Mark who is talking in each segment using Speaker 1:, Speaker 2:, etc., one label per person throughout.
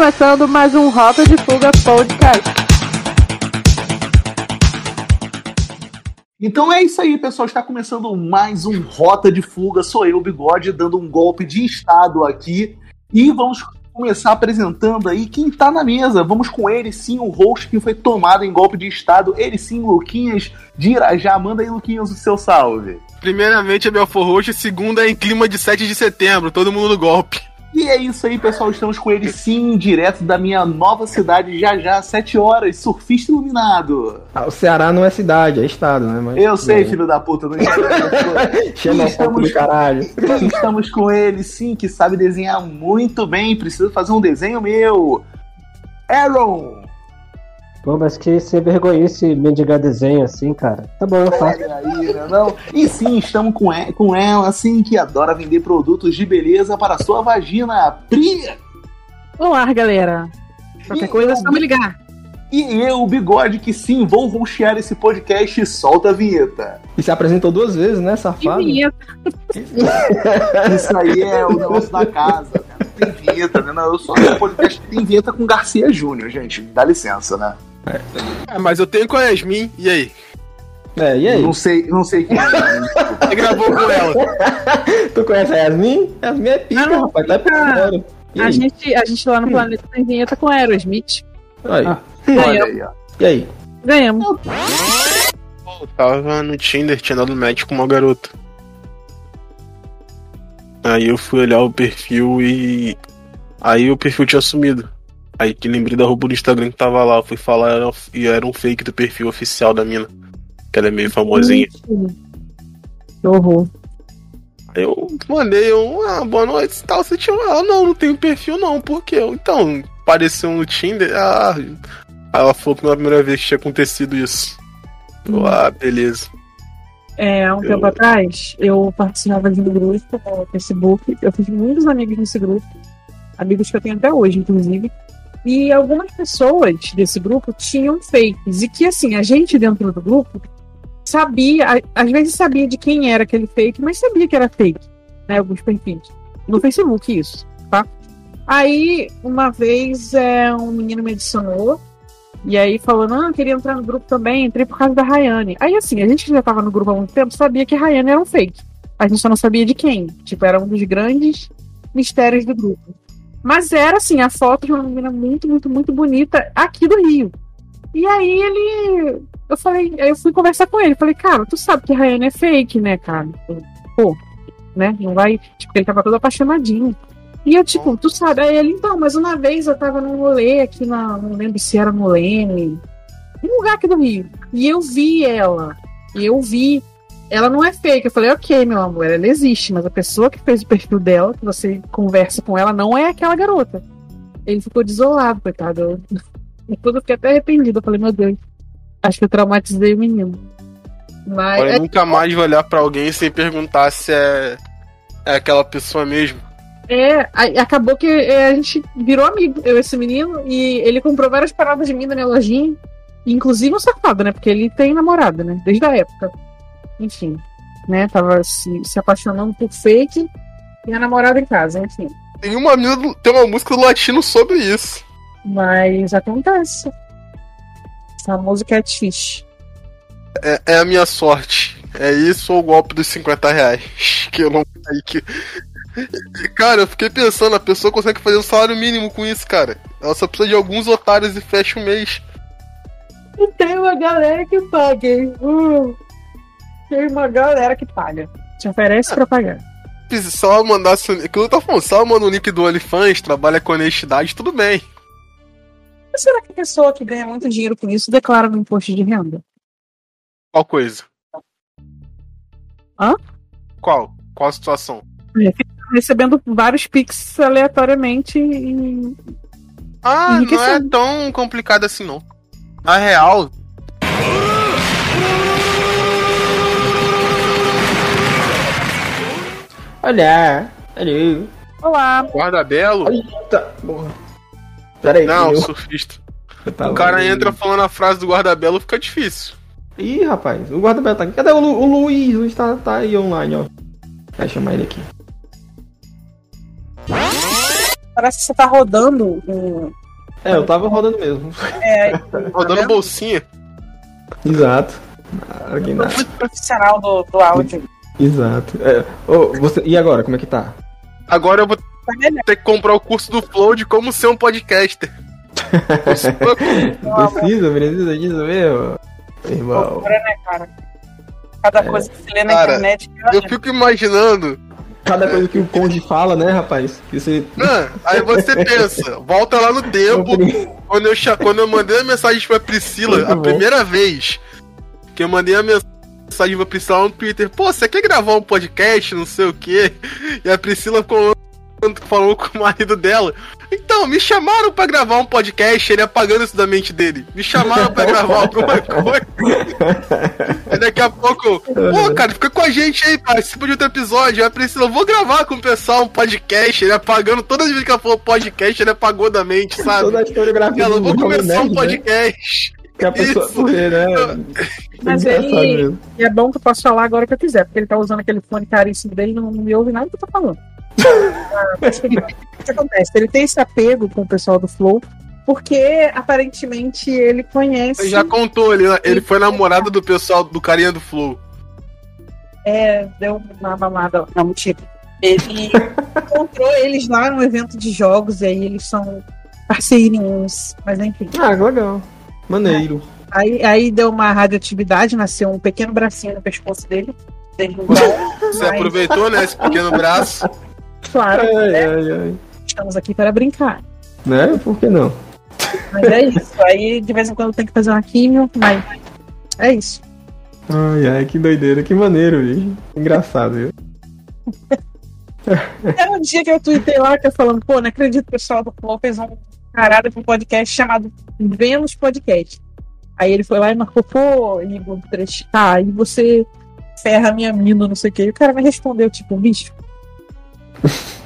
Speaker 1: começando mais um Rota de Fuga Podcast.
Speaker 2: Então é isso aí, pessoal. Está começando mais um Rota de Fuga. Sou eu, Bigode, dando um golpe de estado aqui. E vamos começar apresentando aí quem tá na mesa. Vamos com ele sim, o host que foi tomado em golpe de estado. Ele sim, Luquinhas de Irajá. Manda aí, Luquinhas, o seu salve.
Speaker 3: Primeiramente é Belfor Roxo, segunda é em clima de 7 de setembro, todo mundo no golpe.
Speaker 2: E é isso aí, pessoal. Estamos com ele sim, direto da minha nova cidade, já já, 7 horas, surfista iluminado.
Speaker 4: Ah, o Ceará não é cidade, é estado, né? Mas,
Speaker 2: Eu sei, filho da puta, não
Speaker 4: Xenofóbico do caralho.
Speaker 2: Estamos com ele, sim, que sabe desenhar muito bem. Precisa fazer um desenho meu. Aaron!
Speaker 5: Pô, mas que ser vergonhice mendigar desenho assim, cara. Tá bom, eu faço.
Speaker 2: Aí, né, não? E sim, estamos com, e- com ela, assim, que adora vender produtos de beleza para sua vagina. Pri!
Speaker 1: Olá, galera. Qualquer
Speaker 2: E
Speaker 1: coisa é
Speaker 2: eu-
Speaker 1: só me ligar.
Speaker 2: E eu, o Bigode, que sim, vou rostear esse podcast. Solta a vinheta.
Speaker 4: E se apresentou duas vezes, né, safado?
Speaker 1: vinheta.
Speaker 2: Isso aí é o negócio da casa, né? Não tem vinheta, né? Não, eu só no podcast que tem vinheta com Garcia Júnior, gente. Dá licença, né?
Speaker 3: É, mas eu tenho com a Yasmin, e aí?
Speaker 4: É, e aí?
Speaker 2: Não sei, não sei quem é.
Speaker 3: Você gravou com ela?
Speaker 4: Tu conhece a Yasmin? Yasmin é pica,
Speaker 1: Não,
Speaker 4: rapaz. Tá por fora.
Speaker 1: A
Speaker 4: aí?
Speaker 1: gente, a gente lá no planeta tem vinheta com Aerosmith.
Speaker 4: Aí.
Speaker 5: Ah.
Speaker 2: Olha aí, ó.
Speaker 4: E aí?
Speaker 1: Ganhamos.
Speaker 3: Eu tava no Tinder, tinha dado match com uma garota. Aí eu fui olhar o perfil e. Aí o perfil tinha sumido. Aí que lembrei da roupa do Instagram que tava lá. Fui falar era- e era um fake do perfil oficial da mina. Que ela é meio famosinha.
Speaker 1: Que horror.
Speaker 3: Eu mandei um, ah, boa noite e tal. Você tinha. Ah, não, não tenho perfil não. Por quê? Então, apareceu no Tinder. Ah. Ela falou que não era a primeira vez que tinha acontecido isso. Eu, ah, beleza.
Speaker 1: É, há um
Speaker 3: Eu-
Speaker 1: tempo atrás, eu participava de um grupo no Facebook. Eu fiz muitos amigos nesse grupo. Amigos que eu tenho até hoje, inclusive. E algumas pessoas desse grupo tinham fakes. E que, assim, a gente dentro do grupo sabia, às vezes sabia de quem era aquele fake, mas sabia que era fake, né? Alguns perfis. No Facebook, isso, tá? Aí, uma vez, é, um menino me adicionou. E aí falou, não, eu queria entrar no grupo também, entrei por causa da Rayane. Aí assim, a gente que já tava no grupo há muito tempo sabia que a Rayane era um fake. A gente só não sabia de quem. Tipo, era um dos grandes mistérios do grupo. Mas era assim, a foto de uma menina muito, muito, muito bonita aqui do Rio. E aí ele. Eu falei, eu fui conversar com ele. Falei, cara, tu sabe que Rayane é fake, né, cara? Pô, né? Não vai. Tipo, ele tava todo apaixonadinho. E eu, tipo, tu sabe, aí ele, então, mas uma vez eu tava num rolê aqui na. Não lembro se era no Leme, um lugar aqui do Rio. E eu vi ela. E eu vi. Ela não é fake. Eu falei, ok, meu amor, ela existe, mas a pessoa que fez o perfil dela, que você conversa com ela, não é aquela garota. Ele ficou desolado, coitado. Eu, depois eu fiquei até arrependido. Eu falei, meu Deus, acho que eu traumatizei o menino. Mas.
Speaker 3: Eu nunca mais vou olhar pra alguém sem perguntar se é, é aquela pessoa mesmo.
Speaker 1: É, acabou que é, a gente virou amigo, eu e esse menino, e ele comprou várias paradas de mim na minha lojinha, inclusive um safado, né? Porque ele tem namorada, né? Desde a época. Enfim, né? Tava se, se apaixonando por fake e a namorada em casa, enfim.
Speaker 3: Tem uma, tem uma música do latino sobre isso.
Speaker 1: Mas acontece. Famoso catfish.
Speaker 3: É, é a minha sorte. É isso ou o golpe dos 50 reais? Que eu não caí que. Cara, eu fiquei pensando, a pessoa consegue fazer um salário mínimo com isso, cara. Ela só precisa de alguns otários e fecha o mês.
Speaker 1: E tem uma galera que paga, hein? Uh, tem uma galera que paga. Te oferece pra pagar.
Speaker 3: Mandasse. o- Aquilo tô falando, ela manda o link do OnlyFans, trabalha com honestidade, tudo bem.
Speaker 1: Mas será que a pessoa que ganha muito dinheiro com isso declara no imposto de renda?
Speaker 3: Qual coisa?
Speaker 1: Hã?
Speaker 3: Qual? Qual a situação?
Speaker 1: recebendo vários pics aleatoriamente e
Speaker 3: Ah, não é tão complicado assim, não. Na real,
Speaker 4: Olha, olha.
Speaker 1: Olá!
Speaker 3: guarda-belo.
Speaker 4: Eita, porra. Pera aí,
Speaker 3: Não,
Speaker 4: eu-
Speaker 3: surfista.
Speaker 4: eu
Speaker 3: O cara
Speaker 4: ali.
Speaker 3: entra falando a frase do guarda-belo, fica difícil.
Speaker 4: Ih, rapaz, o guarda-belo tá aqui. Cadê o, Lu, o Luiz? O Luiz tá, tá aí online, ó. Vai chamar ele aqui.
Speaker 1: parece que você tá rodando um.
Speaker 4: É, eu tava rodando mesmo.
Speaker 1: É,
Speaker 3: Rodando
Speaker 1: vendo?
Speaker 3: bolsinha.
Speaker 4: Exato. Ah, que nada.
Speaker 1: muito profissional do, do áudio.
Speaker 4: Exato. É, ô, você, e agora, como é que tá?
Speaker 3: Agora eu vou ter que comprar o curso do Flow de como ser um podcaster.
Speaker 4: Precisa, precisa disso mesmo? Irmão.
Speaker 1: Loucura, né, cara? Cada coisa que você lê na
Speaker 3: Cara,
Speaker 1: internet.
Speaker 3: Eu fico imaginando.
Speaker 4: Cada coisa que o Conde fala, né, rapaz? Que você.
Speaker 3: Ah, aí você pensa, volta lá no tempo, quando eu, quando eu mandei a mensagem pra Priscila,
Speaker 4: Muito
Speaker 3: a
Speaker 4: bom.
Speaker 3: primeira vez que eu mandei a mensagem pra Priscila no Twitter, pô, você quer gravar um podcast, não sei o quê? E a Priscila falou, com o marido dela. Então, me chamaram pra gravar um podcast, ele apagando isso da mente dele. Me chamaram pra gravar alguma coisa. Aí daqui a pouco, pô, cara, fica com a gente aí, participa de outro episódio. Aí a Priscila, eu vou gravar com o pessoal um podcast. Ele apagando, todas as vezes que ela falou podcast, ele apagou da mente, sabe?
Speaker 4: Toda a historiografia
Speaker 3: Ela, vou começar um
Speaker 4: né?
Speaker 3: podcast.
Speaker 4: Que a pessoa
Speaker 3: Isso.
Speaker 4: por né?
Speaker 1: Mas
Speaker 4: É
Speaker 1: ele-. E é bom que eu posso falar agora que eu quiser, porque ele tá usando aquele fone caríssimo dele e não, não me ouve nada que eu tô falando. Ah, mas o que acontece? Ele tem esse apego com o pessoal do Flow, porque aparentemente ele conhece.
Speaker 3: Ele já contou, ele, ele foi namorado do pessoal, do carinha do Flow.
Speaker 1: É, deu uma mamada. Não, mentira. Ele encontrou eles lá no evento de jogos, e aí eles são parceirinhos. Mas enfim.
Speaker 4: Ah, legal. Maneiro.
Speaker 1: Aí, aí deu uma radioatividade, nasceu um pequeno bracinho no pescoço dele.
Speaker 3: Você
Speaker 1: mas,
Speaker 3: aproveitou, né, esse pequeno braço.
Speaker 1: claro,
Speaker 4: Ai,
Speaker 1: né,
Speaker 4: ai, ai.
Speaker 1: estamos aqui para brincar.
Speaker 4: Né? Por que não?
Speaker 1: Mas é isso. Aí de vez em quando tem que fazer uma químio, mas é isso.
Speaker 4: Ai, ai, que doideira, que maneiro, bicho. Engraçado, viu?
Speaker 1: Era um dia que eu tuitei lá, que eu falando, pô, não acredito que o pessoal do Flow fez um carada pra um podcast chamado Vênus Podcast. Aí ele foi lá e marcou, pô, Igor 3K, e você ferra a minha mina, não sei o quê. E o cara me respondeu, tipo, bicho,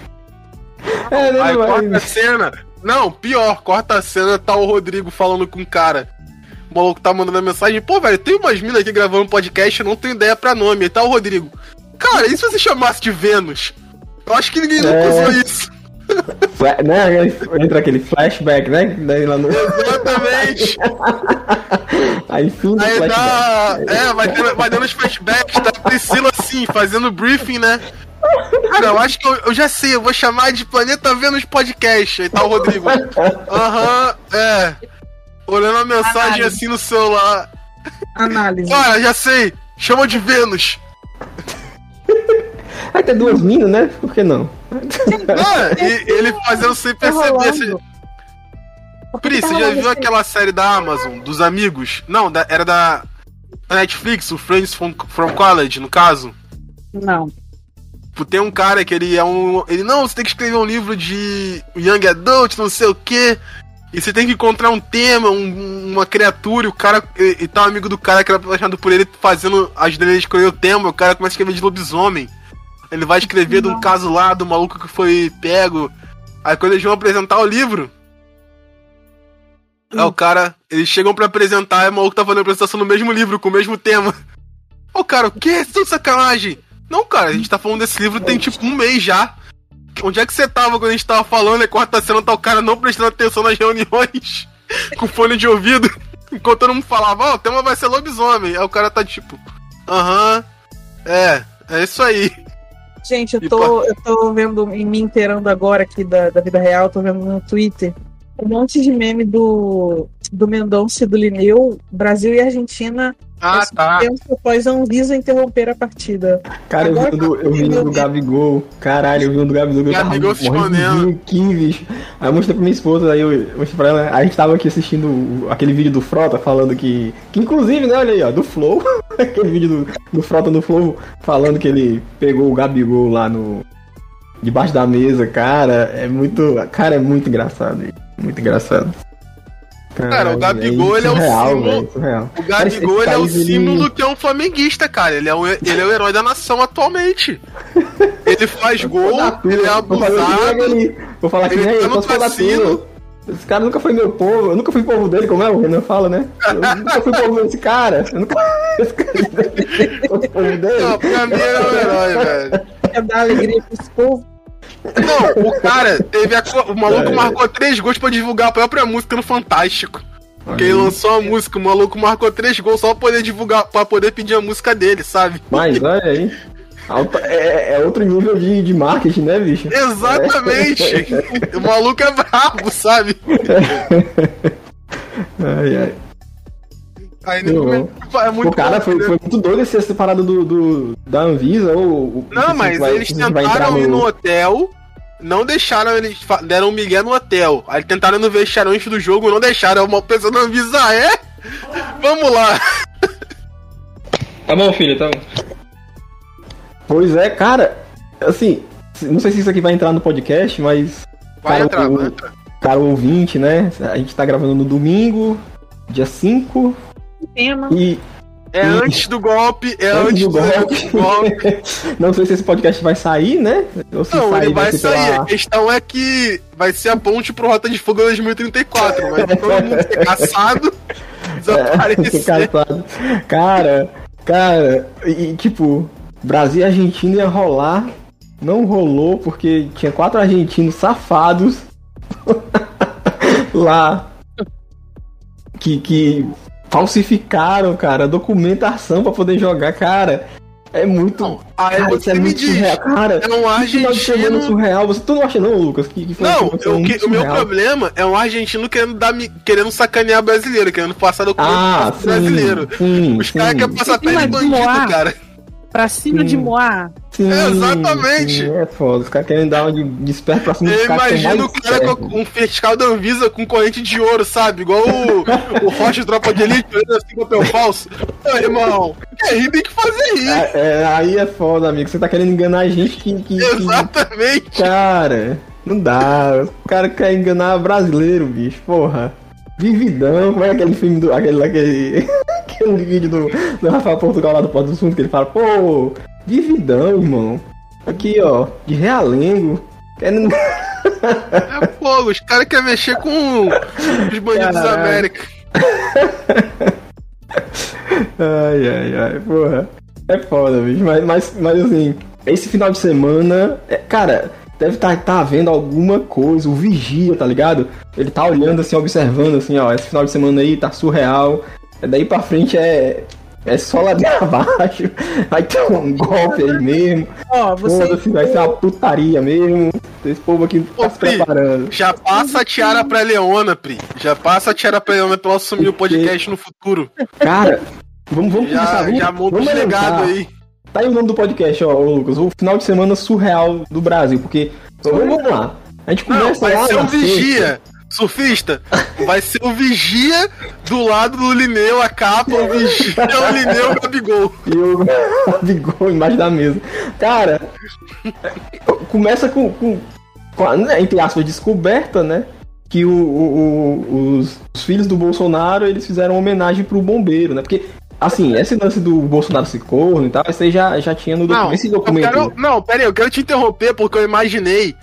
Speaker 4: É, né,
Speaker 3: Aí corta a cena. Não, pior, corta a cena, tá o Rodrigo falando com o cara. O maluco tá mandando a mensagem, pô, velho, tem umas minas aqui gravando podcast, eu não tenho ideia pra nome. Aí tá o Rodrigo. Cara, e se você chamasse de Vênus? Eu acho que ninguém nunca
Speaker 4: É.
Speaker 3: usou isso.
Speaker 4: Fla- né? Entra aquele flashback, né? Daí lá no.
Speaker 3: Exatamente.
Speaker 4: Aí fim do
Speaker 3: Aí
Speaker 4: flashback.
Speaker 3: dá. É, vai, ter, vai dando os flashbacks da Priscila assim, fazendo briefing, né? Cara, eu acho que eu, eu já sei, eu vou chamar de Planeta Vênus Podcast. Aí tá o Rodrigo. Aham, é. Olhando a mensagem
Speaker 1: Análise.
Speaker 3: assim no celular.
Speaker 1: análise.
Speaker 3: Cara, já sei. Chama de Vênus.
Speaker 4: Vai ter duas minas, né? Por que não?
Speaker 3: E ele fazendo sem
Speaker 1: Tá
Speaker 3: perceber. Você...
Speaker 1: Que
Speaker 3: Pri,
Speaker 1: tá
Speaker 3: você já viu
Speaker 1: esse-
Speaker 3: aquela série da Amazon, dos amigos? Não, da- era da Netflix, o Friends from, from College, no caso.
Speaker 1: Não.
Speaker 3: Tem um cara que ele é um. Ele, não, você tem que escrever um livro de Young Adult, não sei o quê. E você tem que encontrar um tema, um- uma criatura, e o cara. E, e tá um amigo do cara que era apaixonado por ele fazendo. ajudando ele a escolher o tema, o cara começa a escrever de lobisomem. Ele vai escrever de um caso lá do maluco que foi pego. Aí quando eles vão apresentar o livro. É o cara. Eles chegam pra apresentar e o maluco tá fazendo a apresentação no mesmo livro, com o mesmo tema. Ó, o cara, o quê? Isso é sacanagem. Não, cara, a gente tá falando desse livro tem tipo um mês já. Onde é que você tava quando a gente tava falando? E quarta cena tá o cara não prestando atenção nas reuniões, com fone de ouvido, enquanto todo mundo falava, ó, o tema vai ser lobisomem. Aí o cara tá tipo, aham, é, é isso aí.
Speaker 1: Gente, eu tô, eu tô vendo e me inteirando agora aqui da, da vida real, tô vendo no Twitter um monte de meme do, do Mendonça e do Lineu, Brasil e Argentina,
Speaker 3: Ah, tá.
Speaker 1: tempo após a Anvisa interromper a partida.
Speaker 4: Cara, eu vi,
Speaker 1: Agora
Speaker 4: do, eu vi um do Gabigol. Caralho, eu vi um do Gabigol. que eu tava
Speaker 3: Gabigol se
Speaker 4: de
Speaker 3: escondendo.
Speaker 4: rir aqui, bicho. Aí eu mostrei pra minha esposa, aí eu mostrei pra ela. A gente tava aqui assistindo aquele vídeo do Frota falando que. Que inclusive, né, olha aí, ó, do Flow. aquele vídeo do, do Frota no Flow falando que ele pegou o Gabigol lá no. Debaixo da mesa, cara. É muito. Cara, é muito engraçado. Muito engraçado.
Speaker 3: Cara, o Gabigol, ele é o
Speaker 4: surreal,
Speaker 3: símbolo-
Speaker 4: velho, surreal.
Speaker 3: O Gabigol ele é o
Speaker 4: país, ele-
Speaker 3: símbolo que é um flamenguista, cara. Ele é, um, ele é o herói da nação atualmente. Ele faz gol, ele é abusado.
Speaker 4: Vou falar que
Speaker 3: ele
Speaker 4: nem
Speaker 3: tá no
Speaker 4: posso falar
Speaker 3: cassino.
Speaker 4: tudo. Esse cara nunca foi meu povo, eu nunca fui povo dele, como é o Renan fala, né? Eu nunca fui povo desse cara. Eu nunca esse cara foi povo dele.
Speaker 3: Não, pra mim ele é o herói, velho.
Speaker 1: Quer dar alegria pra esse povo?
Speaker 3: Não, o cara teve a. O maluco
Speaker 4: É.
Speaker 3: marcou três gols pra divulgar a própria música no Fantástico. Porque ele lançou a música, o maluco marcou três gols só pra poder divulgar, pra poder pedir a música dele, sabe?
Speaker 4: Mas olha aí. Alta- é, é outro nível de, de marketing, né, bicho?
Speaker 3: Exatamente! o maluco é brabo, sabe?
Speaker 4: Ai, ai.
Speaker 3: Aí é muito
Speaker 4: o cara foi, foi muito doido esse essa parada do, do- da Anvisa ou.
Speaker 3: Não, mas eles tentaram ir no hotel, não deixaram, eles deram um migué no hotel. Aí tentaram no vestiário antes do jogo, não deixaram. Uma pessoa não avisa, é? Vamos lá!
Speaker 6: Tá bom, filho, tá bom.
Speaker 4: Pois é, cara. Assim, não sei se isso aqui vai entrar no podcast, mas.
Speaker 3: Vai
Speaker 4: cara,
Speaker 3: entrar,
Speaker 4: o,
Speaker 3: vai entrar.
Speaker 4: cara ouvinte, né? A gente tá gravando no domingo, dia 5,
Speaker 1: Tema.
Speaker 4: e
Speaker 3: É antes do golpe, é
Speaker 4: Antes
Speaker 3: antes
Speaker 4: do
Speaker 3: do
Speaker 4: golpe.
Speaker 3: golpe.
Speaker 4: não sei se esse podcast vai sair, né? Ou se
Speaker 3: Não,
Speaker 4: sair,
Speaker 3: ele vai
Speaker 4: ser
Speaker 3: sair.
Speaker 4: pela-
Speaker 3: A questão é que vai ser a ponte pro Rota de Fuga 2034. Vai todo mundo ser caçado, desaparecer.
Speaker 4: Engraçado. Cara, cara, e e, tipo, Brasil e Argentina ia rolar, não rolou porque tinha quatro argentinos safados lá que, que falsificaram, cara, documentação pra poder jogar, cara. É muito.
Speaker 3: Aí
Speaker 4: cara, isso
Speaker 3: você
Speaker 4: é muito
Speaker 3: diz,
Speaker 4: surreal, cara.
Speaker 3: é um
Speaker 4: que final de semana
Speaker 3: argentino.
Speaker 4: surreal. Você tu não acha não, Lucas? Que, que
Speaker 3: Não, eu- que- o meu problema é um argentino querendo, dar, querendo sacanear brasileiro, querendo passar documento
Speaker 4: Ah,
Speaker 3: pro brasileiro.
Speaker 4: sim, sim,
Speaker 3: Os caras
Speaker 4: sim.
Speaker 3: querem passar pele
Speaker 1: de
Speaker 3: bandido, cara.
Speaker 1: Pra cima
Speaker 4: Sim.
Speaker 1: de Moá.
Speaker 4: Sim,
Speaker 3: Exatamente.
Speaker 4: sim, é foda. Os caras querem dar um de, de esperto pra cima
Speaker 3: Eu
Speaker 4: que
Speaker 3: imagino o cara com um fiscal da Anvisa com corrente de ouro, sabe? Igual o, o Rocha Tropa de Elite, assim papel falso. Ô, irmão, quer rir, tem que fazer rir.
Speaker 4: É, é, aí é foda, amigo. Você tá querendo enganar a gente que. que- que-
Speaker 3: Exatamente.
Speaker 4: Cara, não dá. O cara quer enganar brasileiro, bicho. Porra. Vividão, como é aquele filme do. aquele, aquele, aquele vídeo do, do Rafael Portugal lá do Porto do Fundo que ele fala, pô, Vividão, irmão. Aqui, ó, de realengo. Querendo.
Speaker 3: É, pô, os caras querem mexer com os bandidos da. América.
Speaker 4: Ai, ai, ai, porra. É foda, bicho. Mas, mas, mas assim, esse final de semana, é, cara, deve estar tá, havendo alguma coisa. O vigia, tá ligado? Ele tá olhando assim, observando assim, ó, esse final de semana aí tá surreal. É, Daí pra frente é. É só ladeira abaixo. Vai ter um golpe aí mesmo.
Speaker 1: Ó, você.
Speaker 4: Foda-se, vai ser uma putaria mesmo. Esse povo aqui tá
Speaker 3: Ô,
Speaker 4: se
Speaker 3: Pri,
Speaker 4: preparando.
Speaker 3: Já passa a tiara pra Leona, Pri. Já passa a tiara pra Leona pra ela assumir o podcast no futuro.
Speaker 4: Cara, vamos, vamos começar.
Speaker 3: Já,
Speaker 4: Vamos,
Speaker 3: já monta
Speaker 4: vamos elencar.
Speaker 3: aí.
Speaker 4: Tá aí o nome do podcast, ó, Lucas. O final de semana surreal do Brasil. Porque. Vamos, vamos lá. A gente
Speaker 3: Não,
Speaker 4: começa
Speaker 3: vai
Speaker 4: lá.
Speaker 3: ser um vigia. Surfista, vai ser o vigia do lado do Lineu, a capa, o vigia é o Lineu o Gabigol.
Speaker 4: E o Bigol embaixo da mesa. Cara, começa com, com, com a, né, entre aspas, descoberta, né? Que o, o- o- os, os filhos do Bolsonaro eles fizeram homenagem pro bombeiro, né? Porque, assim, esse lance do Bolsonaro se corno e tal, isso aí já, já tinha no documento. Esse
Speaker 3: eu
Speaker 4: documento.
Speaker 3: quero, não, pera aí, eu quero te interromper porque eu imaginei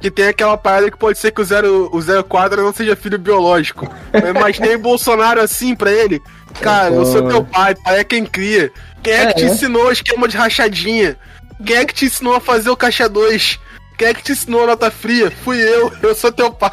Speaker 3: que tem aquela parada que pode ser que o, zero, o 04 não seja filho biológico. Eu imaginei o Bolsonaro assim pra ele. Cara, eu sou teu pai, pai é quem cria. Quem é, que te
Speaker 4: É.
Speaker 3: ensinou o esquema de rachadinha? Quem é que te ensinou a fazer o caixa 2? Quem é que te ensinou a nota fria? Fui eu, eu sou teu pai.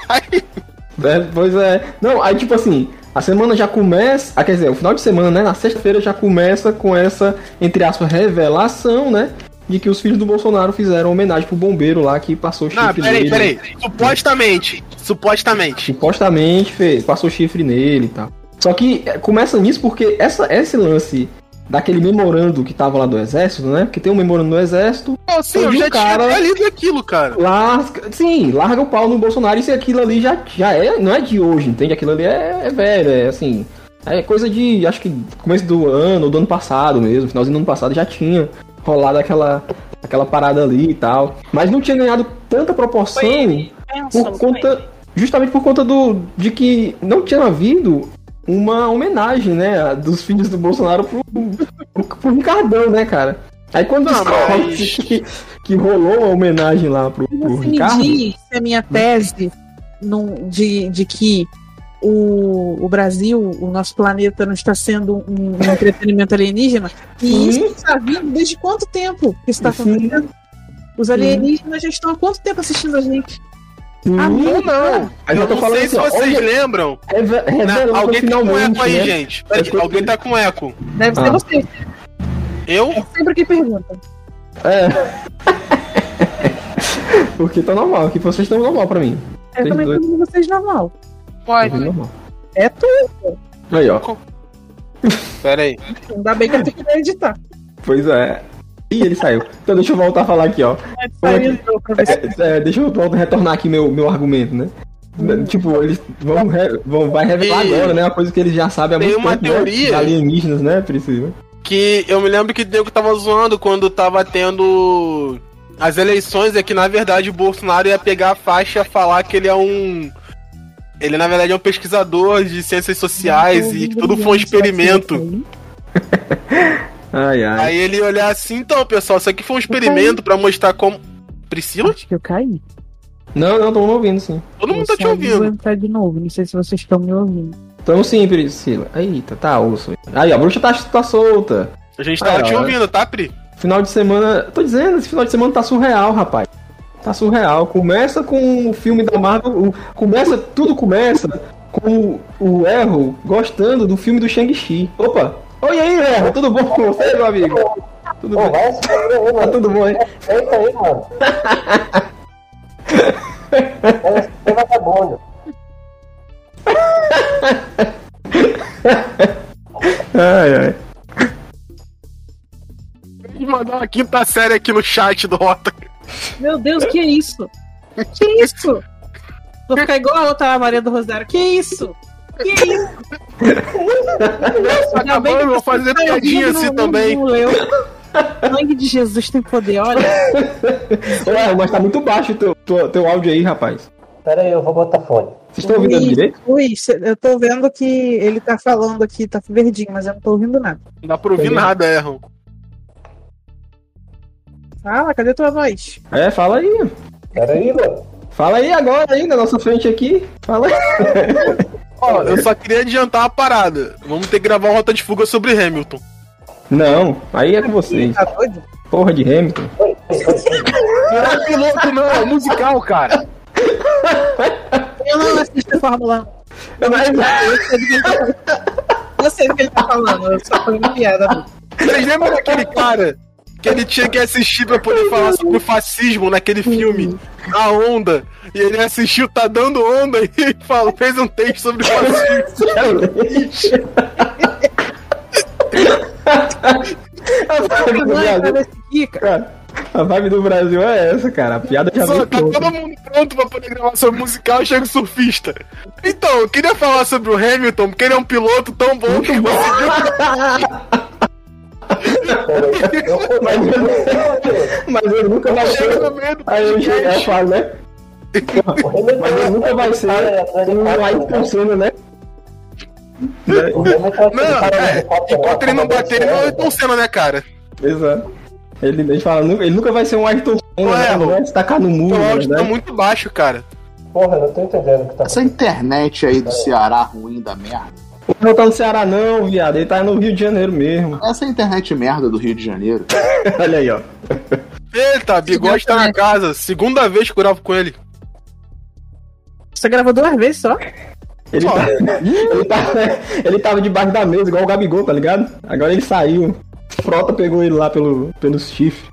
Speaker 4: É, pois é. Não, aí tipo assim, a semana já começa. Ah, quer dizer, o final de semana, né? Na sexta-feira já começa com essa, entre aspas, revelação, né? De que os filhos do Bolsonaro fizeram homenagem pro bombeiro lá que passou chifre
Speaker 3: Não, peraí,
Speaker 4: nele.
Speaker 3: peraí. Supostamente. Supostamente.
Speaker 4: Supostamente fez, passou chifre nele e tal. Só que é, começa nisso porque essa, esse lance daquele memorando que tava lá do exército, né? Porque tem um memorando do exército,
Speaker 3: Pô, sim,
Speaker 4: Eu
Speaker 3: já
Speaker 4: o cara-
Speaker 3: tinha lido aquilo, cara.
Speaker 4: Larga, sim, larga o pau no Bolsonaro. E aquilo ali já, já é, não é de hoje, entende? Aquilo ali é, é velho, é assim. É coisa de, acho que começo do ano, ou do ano passado mesmo, finalzinho do ano passado já tinha rolado aquela, aquela parada ali e tal. Mas não tinha ganhado tanta proporção por conta, justamente por conta do, de que não tinha havido uma homenagem, né, dos filhos do Bolsonaro pro, pro, pro Ricardão, né, cara? Aí quando
Speaker 3: Não, mas-
Speaker 4: que, que rolou a homenagem lá pro, pro
Speaker 1: Você me
Speaker 4: Ricardo,
Speaker 1: diz se a minha tese num- de, de que o, o Brasil, o nosso planeta, não está sendo um, um entretenimento alienígena, e
Speaker 4: Sim.
Speaker 1: isso está vindo desde quanto tempo que isso está
Speaker 4: Sim.
Speaker 1: acontecendo? Os alienígenas já estão há quanto tempo assistindo a gente?
Speaker 4: Sim.
Speaker 1: Ah,
Speaker 3: Ou não.
Speaker 4: Aí
Speaker 3: Eu
Speaker 4: eu tô
Speaker 3: não
Speaker 4: falando
Speaker 3: sei se
Speaker 4: assim,
Speaker 3: vocês
Speaker 4: olha-
Speaker 3: lembram.
Speaker 4: Reve- revelando
Speaker 3: Alguém tá com eco aí,
Speaker 4: né?
Speaker 3: gente. Peraí,
Speaker 4: Eu tô-
Speaker 3: alguém tá com eco.
Speaker 1: Deve ser
Speaker 4: Ah.
Speaker 1: você.
Speaker 3: Eu?
Speaker 1: É sempre que pergunta.
Speaker 4: É. Porque tá normal, aqui vocês estão normal pra mim.
Speaker 1: Eu
Speaker 4: Vocês
Speaker 1: também
Speaker 4: dois.
Speaker 1: pergunto vocês normal.
Speaker 3: Pode.
Speaker 4: Normal.
Speaker 1: É tu.
Speaker 4: Aí, ó.
Speaker 3: Peraí.
Speaker 1: Ainda bem que eu tenho que editar.
Speaker 4: Pois é. Ih, ele saiu. Então deixa eu voltar a falar aqui, ó.
Speaker 1: Saiu
Speaker 4: É, é, deixa eu voltar, retornar aqui meu, meu argumento, né? Tipo, eles vão, re- vão vai revelar
Speaker 3: E-
Speaker 4: agora, né? Uma coisa que eles já sabem há
Speaker 3: Tem
Speaker 4: muito
Speaker 3: uma
Speaker 4: tempo, né?
Speaker 3: teoria-
Speaker 4: Os alienígenas, né, Priscila?
Speaker 3: Que eu me lembro que o Nego tava zoando quando tava tendo as eleições, é que na verdade o Bolsonaro ia pegar a faixa e falar que ele é um. Ele na verdade é um pesquisador de ciências sociais e que tudo foi um experimento.
Speaker 4: Ai, ai.
Speaker 3: Aí ele ia olhar assim, então, pessoal, isso aqui foi um experimento pra mostrar como. Priscila?
Speaker 1: Acho que eu caí.
Speaker 4: Não, não, tô me ouvindo, sim.
Speaker 3: Todo mundo tá te
Speaker 1: Eu Vou
Speaker 3: ouvindo.
Speaker 1: entrar de novo. Não sei se vocês estão me ouvindo.
Speaker 4: Tamo sim, Priscila. Eita, tá osso. Aí, a bruxa tá, tá solta.
Speaker 3: A gente tava
Speaker 4: Ah,
Speaker 3: te
Speaker 4: ó.
Speaker 3: ouvindo, tá, Pri?
Speaker 4: Final de semana. Tô dizendo, esse final de semana tá surreal, rapaz. Tá surreal. Começa com o filme da Marvel. o- começa, tudo começa com o Erro gostando do filme do Shang-Chi. Opa! Oi aí, Erro, tudo bom com você, meu amigo? Tudo
Speaker 5: Pô,
Speaker 4: bem?
Speaker 5: vai aí,
Speaker 4: Tá
Speaker 5: mano.
Speaker 4: tudo bom, hein?
Speaker 5: Eita aí, mano. É vagabundo.
Speaker 4: Ai, ai.
Speaker 3: Vou mandar uma quinta série aqui no chat do Rota.
Speaker 1: Meu Deus, que é isso? Que isso? Vou ficar igual a outra Maria do Rosário. Que isso? Que isso? Que
Speaker 3: Acabando, vou fazer piadinha assim também.
Speaker 1: não leu. Sangue de Jesus tem poder, olha.
Speaker 4: Erro, mas tá muito baixo o teu, teu, teu áudio aí, rapaz.
Speaker 5: Pera aí, eu vou botar fone.
Speaker 4: Vocês estão ouvindo direito?
Speaker 1: Ui, cê- eu tô vendo que ele tá falando aqui, tá verdinho, mas eu não tô ouvindo nada.
Speaker 3: Não dá pra ouvir nada, Erron.
Speaker 1: Fala, cadê tua voz?
Speaker 4: É, fala aí.
Speaker 5: Pera aí, mano.
Speaker 4: Fala aí agora aí, na nossa frente aqui. Fala aí.
Speaker 3: Ó, eu só queria adiantar uma parada. Vamos ter que gravar uma rota de fuga sobre Hamilton.
Speaker 4: Não, aí é com vocês.
Speaker 1: Tá doido?
Speaker 4: Porra de Hamilton.
Speaker 3: Não é piloto, não, é musical, cara.
Speaker 1: Eu não assisto Fórmula 1. Eu não assisto, eu sei do que ele tá Eu sei do que ele tá falando, eu só foi uma piada.
Speaker 3: Vocês lembram daquele cara que ele tinha que assistir pra poder falar sobre o fascismo naquele filme, A Onda? E ele assistiu, tá dando onda e falou, fez um texto sobre fascismo.
Speaker 4: A vibe do Brasil,
Speaker 1: cara.
Speaker 4: cara, a vibe do Brasil é essa, cara. A piada já
Speaker 3: Só tá todo mundo pronto pra poder gravar sobre musical e chega o surfista. Então, eu queria falar sobre o Hamilton, porque ele é um piloto tão bom que
Speaker 4: Mas, mas ele nunca vai ser. Aí eu chego e falo, né? Mas ele nunca vai ser um Ayrton Senna, né? Né?
Speaker 3: Não, é, enquanto ele não bater, ele não é tão cena, né, cara?
Speaker 4: Exato. Ele, ele fala, "Nu- ele nunca vai ser um Ayrton Senna,
Speaker 3: Ué,
Speaker 4: né? Vai se tacar no muro,
Speaker 3: O áudio tá
Speaker 4: verdade.
Speaker 3: muito baixo, cara.
Speaker 5: Porra, eu não tô entendendo o que tá
Speaker 2: Essa internet aí do Ceará ruim da merda.
Speaker 4: Ele não tá no Ceará não, viado. Ele tá no Rio de Janeiro mesmo.
Speaker 2: Essa internet merda do Rio de Janeiro.
Speaker 4: Olha aí, ó.
Speaker 3: Eita, bigode tá na casa. Segunda vez que eu gravo com ele.
Speaker 1: Você gravou duas vezes só?
Speaker 4: Ele, tá, ele, tá, ele tava debaixo da mesa, igual o Gabigol, tá ligado? Agora ele saiu. Frota pegou ele lá pelo, pelos chifres.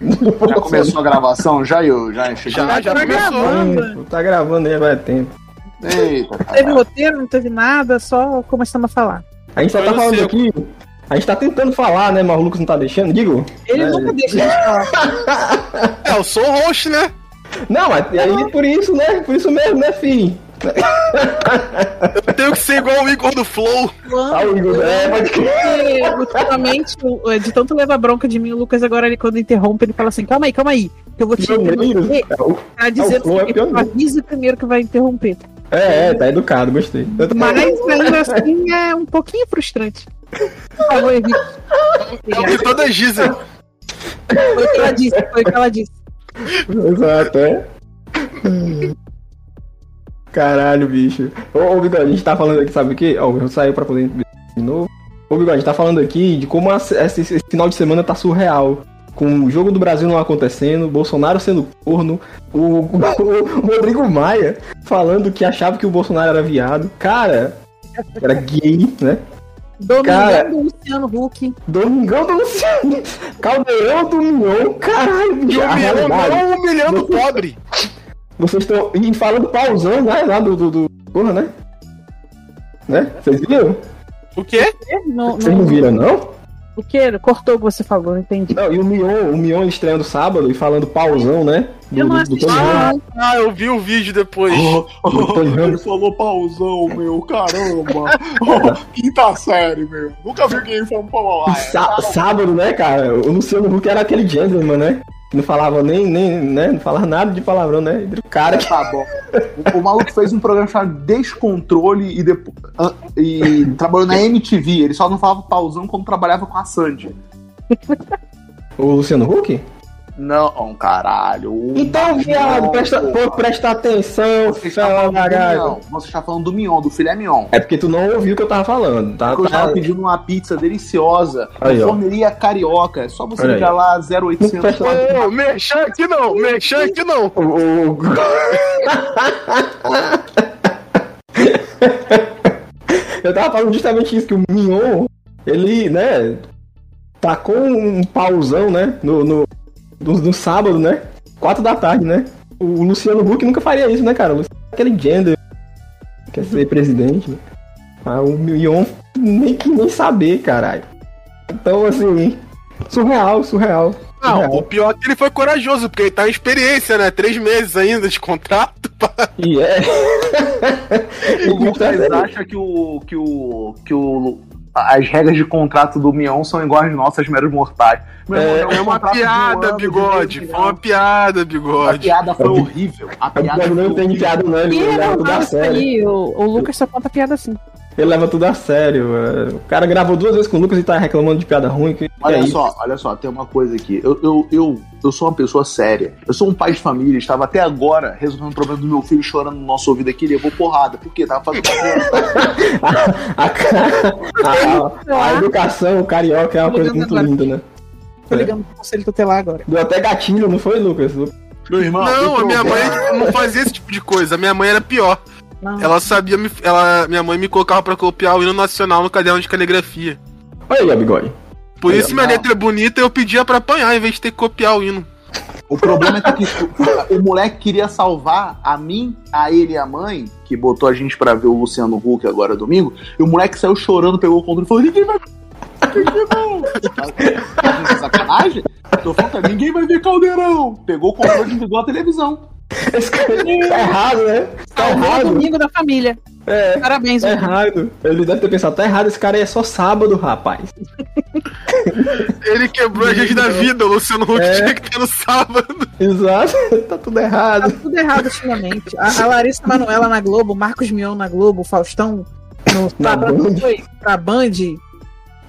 Speaker 2: Já começou a gravação? Já eu, já cheguei.
Speaker 3: Já, já
Speaker 1: Tá
Speaker 3: começou.
Speaker 1: gravando.
Speaker 4: Tá gravando aí, vai tempo.
Speaker 2: Eita,
Speaker 1: Não teve roteiro, não teve nada, só começamos a falar.
Speaker 4: A gente só tá falando aqui. A gente tá tentando falar, né? Mas o Lucas não tá deixando. Digo.
Speaker 1: Ele
Speaker 4: É.
Speaker 1: nunca deixa a gente falar.
Speaker 3: É, eu sou o host, né?
Speaker 4: Não, mas aí por isso, né? Por isso mesmo, né, fi?
Speaker 3: Eu tenho que ser igual o Igor do Flow.
Speaker 4: Tá, o Igor. É, pode crer.
Speaker 1: Porque, ultimamente, o- de tanto levar bronca de mim, o Lucas agora, ele, quando interrompe, ele fala assim, calma aí, calma aí, que eu vou te interromper.
Speaker 4: É, o-
Speaker 1: Tá dizendo
Speaker 4: Flow é
Speaker 1: que
Speaker 4: pioneiro.
Speaker 1: avisa primeiro que vai interromper.
Speaker 4: É, é, tá educado, gostei. Eu tô-
Speaker 1: Mas ainda assim é um pouquinho frustrante. Por favor, evite.
Speaker 3: É o de toda Gisele.
Speaker 1: Foi o que ela disse, foi o que ela disse.
Speaker 4: Exato, é. Caralho, bicho. Ô, ô Bigode, a gente tá falando aqui, sabe o quê? Ó, eu saí pra poder de novo. Ô, Bigode, a gente tá falando aqui de como a- esse, esse final de semana tá surreal. Com o jogo do Brasil não acontecendo, Bolsonaro sendo corno, o, o- o Rodrigo Maia falando que achava que o Bolsonaro era viado. Cara, era gay, né?
Speaker 1: Domingão
Speaker 4: Cara.
Speaker 1: do Luciano Huck.
Speaker 4: Domingão do Luciano, Caldeirão do Mignon, caralho.
Speaker 3: Não humilhando o pobre.
Speaker 4: Vocês estão. E falando pausão, né? Lá do, do, do- Porra, né? Né? Vocês viram?
Speaker 3: O quê?
Speaker 1: Não,
Speaker 4: Vocês não viram, não?
Speaker 1: O que? Cortou o que você falou, não entendi.
Speaker 4: Não, e o Mion, o Mion estreando sábado e falando pausão, né? Do,
Speaker 1: Eu não
Speaker 4: do, do.
Speaker 3: Ah, ah, eu vi o vídeo depois.
Speaker 4: Do Tony
Speaker 2: Ele falou pausão, meu, caramba. Oh, quinta série, meu. Nunca vi ninguém falando pausão.
Speaker 4: Sá- sábado, né, cara? O Luciano Huck era aquele gentleman, né? Não falava nem, nem, né? Não falava nada de palavrão, né? O cara que.
Speaker 2: Tá bom. O, o maluco fez um programa chamado Descontrole e, depois, e trabalhou na MTV. Ele só não falava pausão quando trabalhava com a Sandy.
Speaker 4: O Luciano Huck?
Speaker 2: Não, caralho.
Speaker 4: Então, viado, presta,
Speaker 2: pô.
Speaker 4: presta atenção,
Speaker 2: Você está
Speaker 4: fala
Speaker 2: falando. Você está falando do Mion, do filé Mion.
Speaker 4: É porque tu não ouviu o que eu tava falando, tá?
Speaker 2: Eu
Speaker 4: tá
Speaker 2: estava pedindo uma pizza deliciosa.
Speaker 4: Aí, ó.
Speaker 2: Forneria carioca. É só você ligar
Speaker 4: aí.
Speaker 2: lá 0800.
Speaker 4: Não presta-
Speaker 3: Ô, mexer aqui não, mexer aqui não.
Speaker 4: O- Eu tava falando justamente isso, que o Mignon, ele, né, tacou um pausão, né, no, no, no, no sábado, né, quatro da tarde, né. O Luciano Huck nunca faria isso, né, cara? O Luciano é aquele gender, quer ser presidente, né? Ah, o Mignon nem que nem saber, caralho. Então, assim, surreal, surreal.
Speaker 3: Não,
Speaker 4: surreal.
Speaker 3: o pior é que ele foi corajoso, porque ele tá em experiência, né? Três meses ainda de contrato. pá.
Speaker 4: E é.
Speaker 2: O Lucas acha que o. que o. que o. As regras de contrato do Mion são iguais às nossas meros mortais. Meu irmão,
Speaker 4: É,
Speaker 2: é um
Speaker 3: É uma
Speaker 2: um
Speaker 3: piada,
Speaker 2: ano
Speaker 3: bigode. Foi uma piada,
Speaker 2: A
Speaker 3: bigode.
Speaker 2: piada foi horrível. A
Speaker 4: A
Speaker 2: piada
Speaker 4: não tem
Speaker 2: horrível.
Speaker 4: piada, não, ele
Speaker 1: não
Speaker 4: a sério.
Speaker 1: o Lucas só conta piada assim.
Speaker 4: Ele leva tudo a sério. O cara gravou duas vezes com o Lucas e tá reclamando de piada ruim. Que
Speaker 2: Olha
Speaker 4: é isso?
Speaker 2: só, olha só, tem uma coisa aqui. Eu, eu, eu, eu sou uma pessoa séria. Eu sou um pai de família, estava até agora resolvendo o problema do meu filho chorando no nosso ouvido aqui, levou porrada. Por quê? Tava fazendo.
Speaker 4: a, a- a- a educação carioca é uma coisa muito linda, né?
Speaker 1: Tô ligando pro conselho tutelar agora.
Speaker 4: Deu até gatilho, não foi, Lucas?
Speaker 2: meu irmão,
Speaker 3: Não, a minha mãe não fazia esse tipo de coisa. A minha mãe era pior.
Speaker 1: Não.
Speaker 3: Ela sabia, me, ela, minha mãe me colocava pra copiar o hino nacional no caderno de caligrafia.
Speaker 4: Olha aí, bigode.
Speaker 3: Por
Speaker 4: Aí,
Speaker 3: isso minha letra é bonita e eu pedia pra apanhar em vez de ter que copiar o hino.
Speaker 2: O problema é que o moleque queria salvar a mim, a ele e a mãe, que botou a gente pra ver o Luciano Huck agora domingo, e o moleque saiu chorando, pegou o controle e falou: ninguém vai. Ninguém vai. Sacanagem? Tô falando, ninguém vai ver caldeirão. Pegou o controle e desligou a televisão.
Speaker 4: Esse cara tá errado, né? Tá errado.
Speaker 1: domingo da família.
Speaker 4: É,
Speaker 1: Parabéns,
Speaker 4: tá errado. Ele deve ter pensado, tá errado, esse cara aí é só sábado, rapaz.
Speaker 3: Ele quebrou a gente da vida, o Luciano Huck
Speaker 4: É.
Speaker 3: tinha que ter no sábado.
Speaker 4: Exato, tá tudo
Speaker 1: Tá
Speaker 4: errado.
Speaker 1: tudo errado ultimamente. A, a Larissa Manoela na Globo, o Marcos Mion na Globo, o Faustão no,
Speaker 4: Na
Speaker 1: pra,
Speaker 4: Band?
Speaker 1: foi pra Band.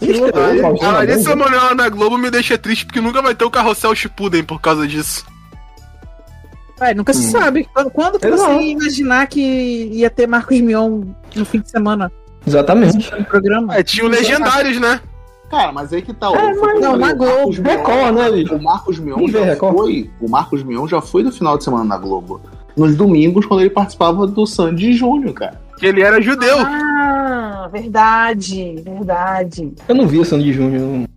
Speaker 3: A
Speaker 4: na
Speaker 3: Larissa? Manoela na Globo me deixa triste porque nunca vai ter o carrossel Shippuden por causa disso.
Speaker 1: Ué, nunca se
Speaker 4: Hum.
Speaker 1: sabe. Quando, quando que
Speaker 4: Exato.
Speaker 1: você ia imaginar que ia ter Marcos Mion no fim de semana
Speaker 4: Exatamente.
Speaker 1: no programa?
Speaker 3: É, tinha o Legendários, né?
Speaker 2: Cara, mas aí que tá. o-
Speaker 4: É, mas-
Speaker 1: não, na
Speaker 2: o Marcos
Speaker 1: Globo.
Speaker 2: Mion-
Speaker 4: Record, né?
Speaker 2: O Marcos Mion já
Speaker 4: Record?
Speaker 2: foi. O Marcos Mion já foi no final de semana na Globo. Nos domingos, quando ele participava do Sandy Júnior, cara.
Speaker 3: Que ele era judeu.
Speaker 1: Ah, verdade, verdade.
Speaker 4: Eu não vi o Sandy Júnior. não-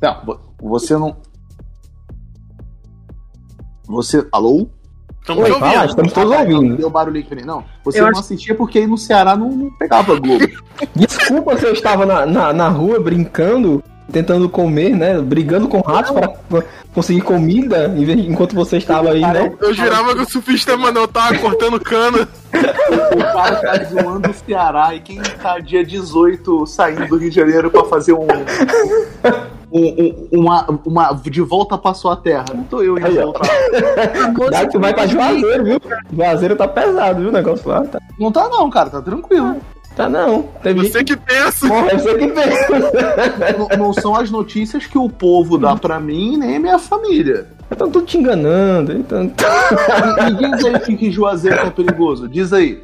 Speaker 2: Não, vo- você não. Você. Alô?
Speaker 3: Estamos
Speaker 4: Oi, fala,
Speaker 3: ouvindo.
Speaker 4: estamos todos
Speaker 2: Ah, tá,
Speaker 4: ouvindo.
Speaker 2: Deu barulho aqui pra mim. Não. Você
Speaker 1: Eu
Speaker 2: não
Speaker 1: acho-
Speaker 2: assistia porque aí no Ceará não, não pegava Globo.
Speaker 4: Desculpa se eu estava na, na, na rua brincando, tentando comer, né? Brigando com ratos para conseguir comida enquanto você estava aí, né?
Speaker 3: Eu jurava que o surfista Manuel tava cortando cana.
Speaker 2: o cara tá zoando o Ceará e quem tá dia 18 saindo do Rio de Janeiro pra fazer um. um- um- uma, uma de volta pra sua terra. Não tô eu indo
Speaker 4: Aí,
Speaker 2: voltar.
Speaker 4: Que vai pra Juazeiro, viu? Juazeiro tá pesado, viu? O negócio lá. Tá,
Speaker 2: Não tá não, cara, tá tranquilo.
Speaker 4: Tá não. Teve gente
Speaker 3: Você que pensa.
Speaker 4: Bom, é você que pensa.
Speaker 2: não, não são as notícias que o povo dá pra mim, nem a minha família.
Speaker 4: Estão tudo te enganando. Então...
Speaker 2: Me diz aí que, que Juazeiro tá perigoso. Diz aí.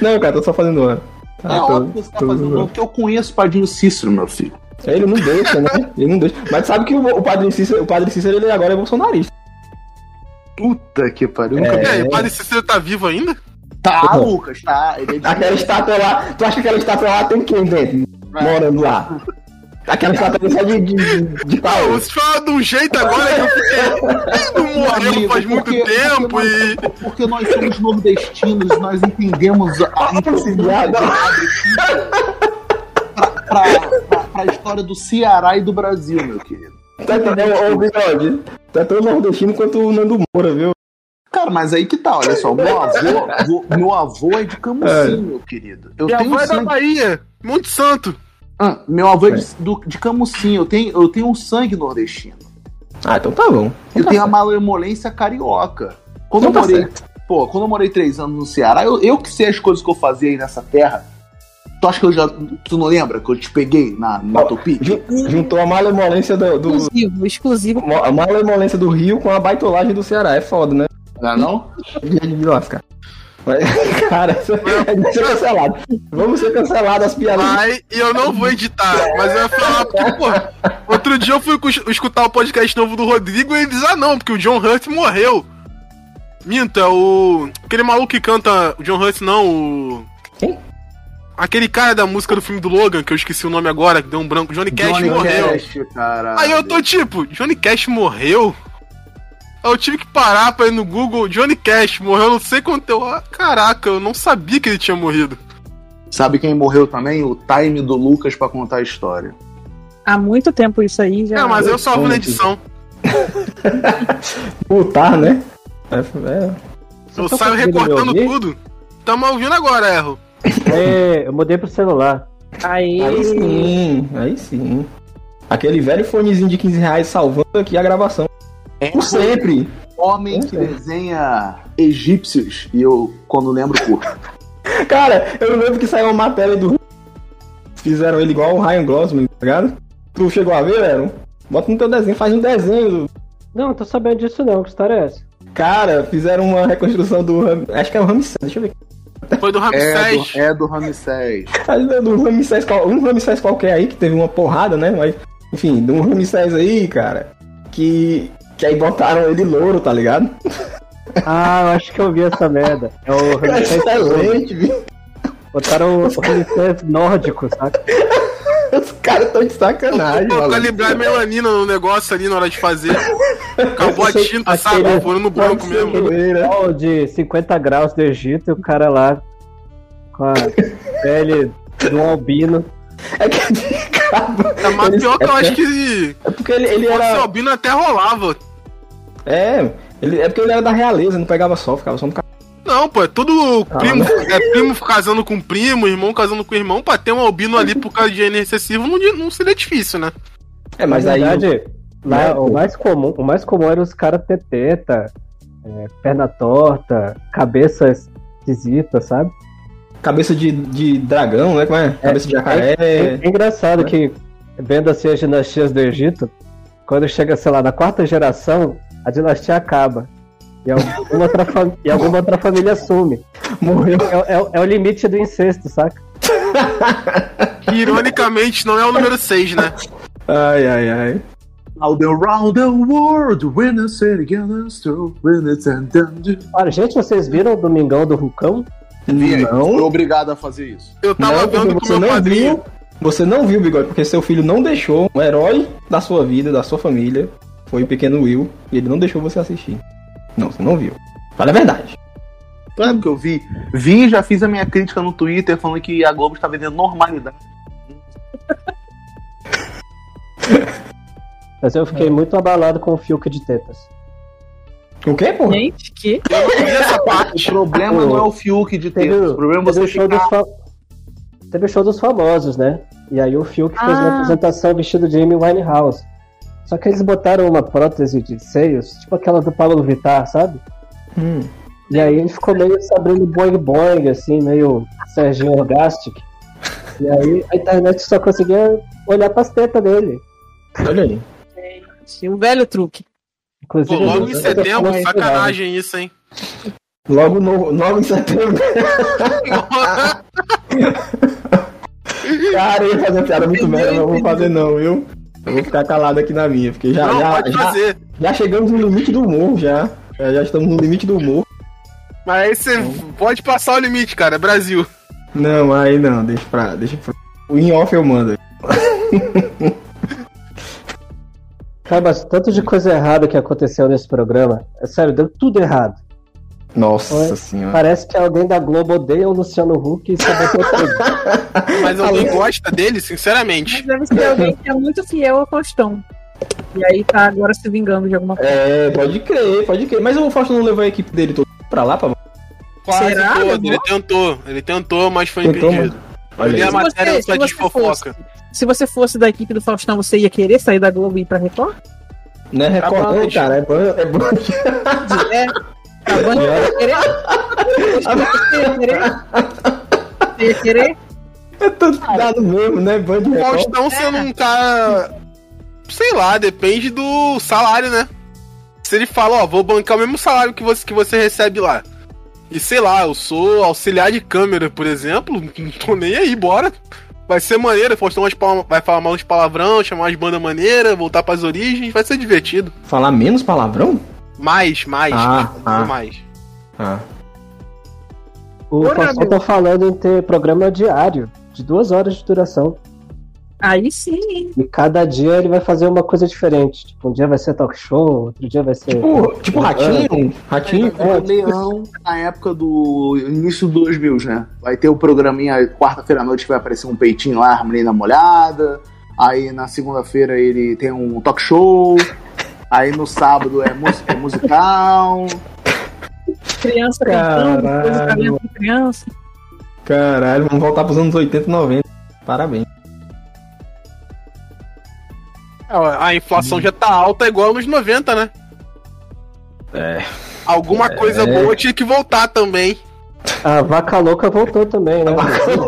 Speaker 4: Não, cara, tô só fazendo ano. Tá,
Speaker 2: é
Speaker 4: tô-
Speaker 2: óbvio que você tá
Speaker 4: tô-
Speaker 2: fazendo, porque eu conheço o Padinho Cícero, meu filho.
Speaker 4: Ele não deixa, né? Ele não deixa. Mas sabe que o, o Padre Cícero, o Padre Cícero ele agora é bolsonarista.
Speaker 2: Puta que pariu.
Speaker 4: É.
Speaker 2: nunca vi.
Speaker 3: E aí, o Padre Cícero tá vivo ainda?
Speaker 2: Tá, Lucas, tá. Ele é
Speaker 4: Aquela estátua lá, tu acha que aquela estátua lá tem quem dentro? Morando lá. Aquela estátua ali só de, de, de, pau.
Speaker 3: você fala de um jeito agora que eu fiquei. Não morreu
Speaker 2: Amigo,
Speaker 3: faz muito
Speaker 2: porque-
Speaker 3: tempo
Speaker 2: porque
Speaker 3: e.
Speaker 2: nós, porque nós somos nordestinos, nós entendemos a a importância de Padre Cícero pra, pra, pra, pra história do Ceará e do Brasil, meu querido.
Speaker 4: Tá entendendo, ô bigode? Tá tão nordestino quanto o Nando Moura, viu?
Speaker 2: Cara, mas aí que tá, olha só, meu avô, vô- meu avô é de Camusim, meu querido. Eu
Speaker 3: Minha
Speaker 2: tenho
Speaker 3: avó é da
Speaker 2: sangue,
Speaker 3: Bahia, Monte Santo.
Speaker 2: Ah, meu avô é de, do- de Camusim, eu tenho, eu tenho um sangue nordestino.
Speaker 4: Ah, então tá bom.
Speaker 2: Eu tenho a malemolência carioca. Quando
Speaker 4: Então
Speaker 2: eu
Speaker 4: tá
Speaker 2: morei,
Speaker 4: certo.
Speaker 2: pô, quando eu morei três anos no Ceará, eu, eu que sei as coisas que eu fazia aí nessa terra. Tu acha que eu já. Tu não lembra que eu te peguei na, na Tupi?
Speaker 4: Ju- Juntou a malemolência do, do-
Speaker 1: Exclusivo, exclusivo.
Speaker 4: a malemolência do Rio com a baitolagem do Ceará. É foda, né?
Speaker 2: Não é não?
Speaker 4: De lascar. Mas, cara, isso é ser cancelado. Vamos ser cancelados as piadas.
Speaker 3: Vai, e eu não vou editar, mas eu ia falar porque, pô, outro dia eu fui cu- escutar o podcast novo do Rodrigo e ele diz, ah não, porque o John Hurt morreu. Minto, é o. Aquele maluco que canta. O John Hurt não, o.
Speaker 4: Quem?
Speaker 3: Aquele cara da música do filme do Logan, que eu esqueci o nome agora, que deu um branco. Johnny Cash
Speaker 2: Johnny
Speaker 3: morreu.
Speaker 2: Cash.
Speaker 3: Aí eu tô tipo, Johnny Cash morreu? Eu tive que parar pra ir no Google, Johnny Cash morreu, não sei quanto eu. ah, Caraca, eu não sabia que ele tinha morrido.
Speaker 2: Sabe quem morreu também? O time do Lucas pra contar a história.
Speaker 1: Há muito tempo isso aí já.
Speaker 3: É, mas eu salvo na edição.
Speaker 4: Putar, né? É, é.
Speaker 3: Eu
Speaker 5: tão
Speaker 3: saio recortando tudo. Tamo ouvindo agora, erro.
Speaker 5: É, eu mudei pro celular.
Speaker 1: Aí,
Speaker 4: Aí sim, aí sim. Aquele velho fonezinho de 15 reais salvando aqui a gravação. Por sempre.
Speaker 2: Homem que desenha egípcios. E eu, quando lembro, curto.
Speaker 4: Cara, eu lembro que saiu uma matéria do. Fizeram ele igual o Ryan Gosling, tá ligado? Tu chegou a ver, Aaron? Bota no teu desenho, faz um desenho. do-
Speaker 5: Não, não tô sabendo disso não. Que história é essa?
Speaker 4: Cara, fizeram uma reconstrução do. Acho que é o Ramsés, deixa eu ver.
Speaker 3: Foi do
Speaker 2: É
Speaker 3: Ramsés.
Speaker 2: do, é do Ramsés.
Speaker 4: É Do Ramsés, um Ramsés qualquer aí, que teve uma porrada, né? Mas, enfim, de um Ramsés aí, cara, que. Que aí botaram ele louro, tá ligado?
Speaker 5: Ah, eu acho que eu vi essa merda. É o Ramsés
Speaker 4: Excelente, viu?
Speaker 5: Botaram o Ramsés nórdico, saca?
Speaker 4: Os caras tão de sacanagem,
Speaker 3: Pô, calibrar melanina no negócio ali na hora de fazer. Acabou a tinta, sabe? Foram no branco mesmo.
Speaker 5: De 50 graus do Egito e o cara lá com a pele de um albino.
Speaker 4: É que cara,
Speaker 3: É mais
Speaker 4: Eles-
Speaker 3: pior que eu
Speaker 4: é
Speaker 3: acho que
Speaker 4: É porque ele, ele era.
Speaker 3: albino até rolava.
Speaker 4: É, ele, é porque ele era da realeza, não pegava sol, ficava só no carro.
Speaker 3: Não, pô, é tudo
Speaker 4: Ah,
Speaker 3: primo, é primo casando com primo, irmão casando com irmão, pra ter um albino ali por causa de gene recessivo não, não seria difícil, né?
Speaker 4: É, mas
Speaker 5: Na
Speaker 4: aí.
Speaker 5: verdade, lá,
Speaker 4: né,
Speaker 5: o, mais comum, o mais comum era os caras ter teta, é, perna torta, cabeça esquisita, sabe?
Speaker 4: Cabeça de, de dragão, né? Como é? Cabeça de jacaré.
Speaker 5: É, é engraçado que, vendo assim as dinastias do Egito, quando chega, sei lá, na quarta geração, a dinastia acaba. E alguma outra, fam- e alguma outra família assume.
Speaker 4: Morreu.
Speaker 5: É, é- é o limite do incesto, saca?
Speaker 3: Que ironicamente não é o número 6, né?
Speaker 4: Ai, ai, ai.
Speaker 2: All around the world, when I say when it's done.
Speaker 5: Olha, gente, vocês viram o Domingão do Rucão?
Speaker 2: Fui
Speaker 4: Não,
Speaker 2: obrigado a fazer isso.
Speaker 3: Eu tava
Speaker 4: não,
Speaker 3: meu
Speaker 4: não
Speaker 3: padrinho.
Speaker 4: viu. Você não viu, Bigode, porque seu filho não deixou o herói da sua vida, da sua família. Foi o pequeno Will. E ele não deixou você assistir. Não, você não viu. Fala a verdade.
Speaker 2: Claro que eu vi. Vi e já fiz a minha crítica no Twitter falando que a Globo está vendendo normalidade.
Speaker 5: Mas eu fiquei muito abalado com o Fiuk de tetas.
Speaker 4: O quê, porra?
Speaker 1: gente, que?
Speaker 2: O problema
Speaker 5: Pô,
Speaker 2: não é o Fiuk de ter. O problema é
Speaker 5: teve
Speaker 2: você
Speaker 5: show dos
Speaker 2: ficar.
Speaker 5: fa- teve o show dos famosos, né? E aí o Fiuk fez uma
Speaker 1: Ah.
Speaker 5: apresentação vestido de Amy Winehouse. Só que eles botaram uma prótese de seios, tipo aquela do Pablo Vittar, sabe?
Speaker 4: Hum.
Speaker 5: E aí ele ficou meio Sabrina Boing Boing, assim, meio Serginho Orgastic. E aí a internet só conseguia olhar pras tetas dele.
Speaker 4: Olha aí.
Speaker 1: Gente, um velho truque.
Speaker 3: Pô,
Speaker 5: Inclusive,
Speaker 3: logo em setembro, sacanagem isso, hein?
Speaker 4: Logo, no, logo em setembro. Cara, eu ia fazer piada muito merda, eu vou fazer não, viu? Eu vou ficar calado aqui na minha, porque já,
Speaker 3: Não,
Speaker 4: já, já, já chegamos no limite do humor, já. Já, estamos no limite do humor.
Speaker 3: Mas aí você pode passar o limite, cara. É Brasil.
Speaker 4: Não, aí não, deixa pra. Deixa pra. O in off eu mando.
Speaker 5: Cara, mas tanto de coisa errada que aconteceu nesse programa. É sério, deu tudo errado.
Speaker 4: Nossa
Speaker 5: Oi?
Speaker 4: senhora.
Speaker 5: Parece que alguém da Globo odeia o Luciano Huck e saboteu tudo.
Speaker 3: Mas alguém gosta dele, sinceramente.
Speaker 1: Mas deve ser alguém que é muito fiel ao Faustão. E aí tá agora se vingando de alguma coisa.
Speaker 4: É, pode crer, pode crer. Mas o Fausto não levou a equipe dele toda pra lá, pra
Speaker 3: Quase
Speaker 1: Será,
Speaker 3: todo. Ele tentou. Ele tentou, mas foi
Speaker 4: Tentou,
Speaker 3: impedido.
Speaker 4: Olha
Speaker 3: li a matéria
Speaker 1: você-
Speaker 3: no site de fofoca.
Speaker 1: Se você fosse da equipe do Faustão, você ia querer sair da Globo e ir pra Record?
Speaker 4: Não é Record,
Speaker 3: Tá
Speaker 4: não, cara. É Band. É Band.
Speaker 1: É. A Band ia querer? Você ia querer? Você ia querer?
Speaker 4: É tudo dado mesmo, né? Band
Speaker 3: O
Speaker 4: Record.
Speaker 3: Faustão sendo um cara. Sei lá, depende do salário, né? Se ele fala, ó, vou bancar o mesmo salário que você, que você recebe lá. E sei lá, eu sou auxiliar de câmera, por exemplo, não tô nem aí, bora. Vai ser maneiro, Faustão vai falar mal de palavrão, chamar umas bandas maneiras, voltar pras origens, vai ser divertido.
Speaker 4: Falar menos palavrão?
Speaker 3: Mais, mais,
Speaker 4: Ah, ah.
Speaker 3: mais.
Speaker 4: Ah.
Speaker 5: O Faustão
Speaker 1: meu.
Speaker 5: tá falando em ter programa diário, de duas horas de duração.
Speaker 1: Aí sim.
Speaker 5: E cada dia ele vai fazer uma coisa diferente. Tipo, um dia vai ser talk show, outro dia vai ser.
Speaker 4: Tipo, tipo ratinho. Ratinho.
Speaker 2: O Leão, na época do início do 2000, né? Vai ter o programinha quarta-feira à noite que vai aparecer um peitinho lá, a menina molhada. Aí na segunda-feira ele tem um talk show. Aí no sábado é música é musical.
Speaker 1: Criança cantando,
Speaker 4: Caralho.
Speaker 1: coisa talento de criança.
Speaker 4: Caralho, vamos voltar pros anos 80 e 90. Parabéns.
Speaker 3: A inflação já tá alta igual nos 90, né?
Speaker 4: É.
Speaker 3: Alguma coisa boa tinha que voltar também.
Speaker 5: A vaca louca voltou também, né?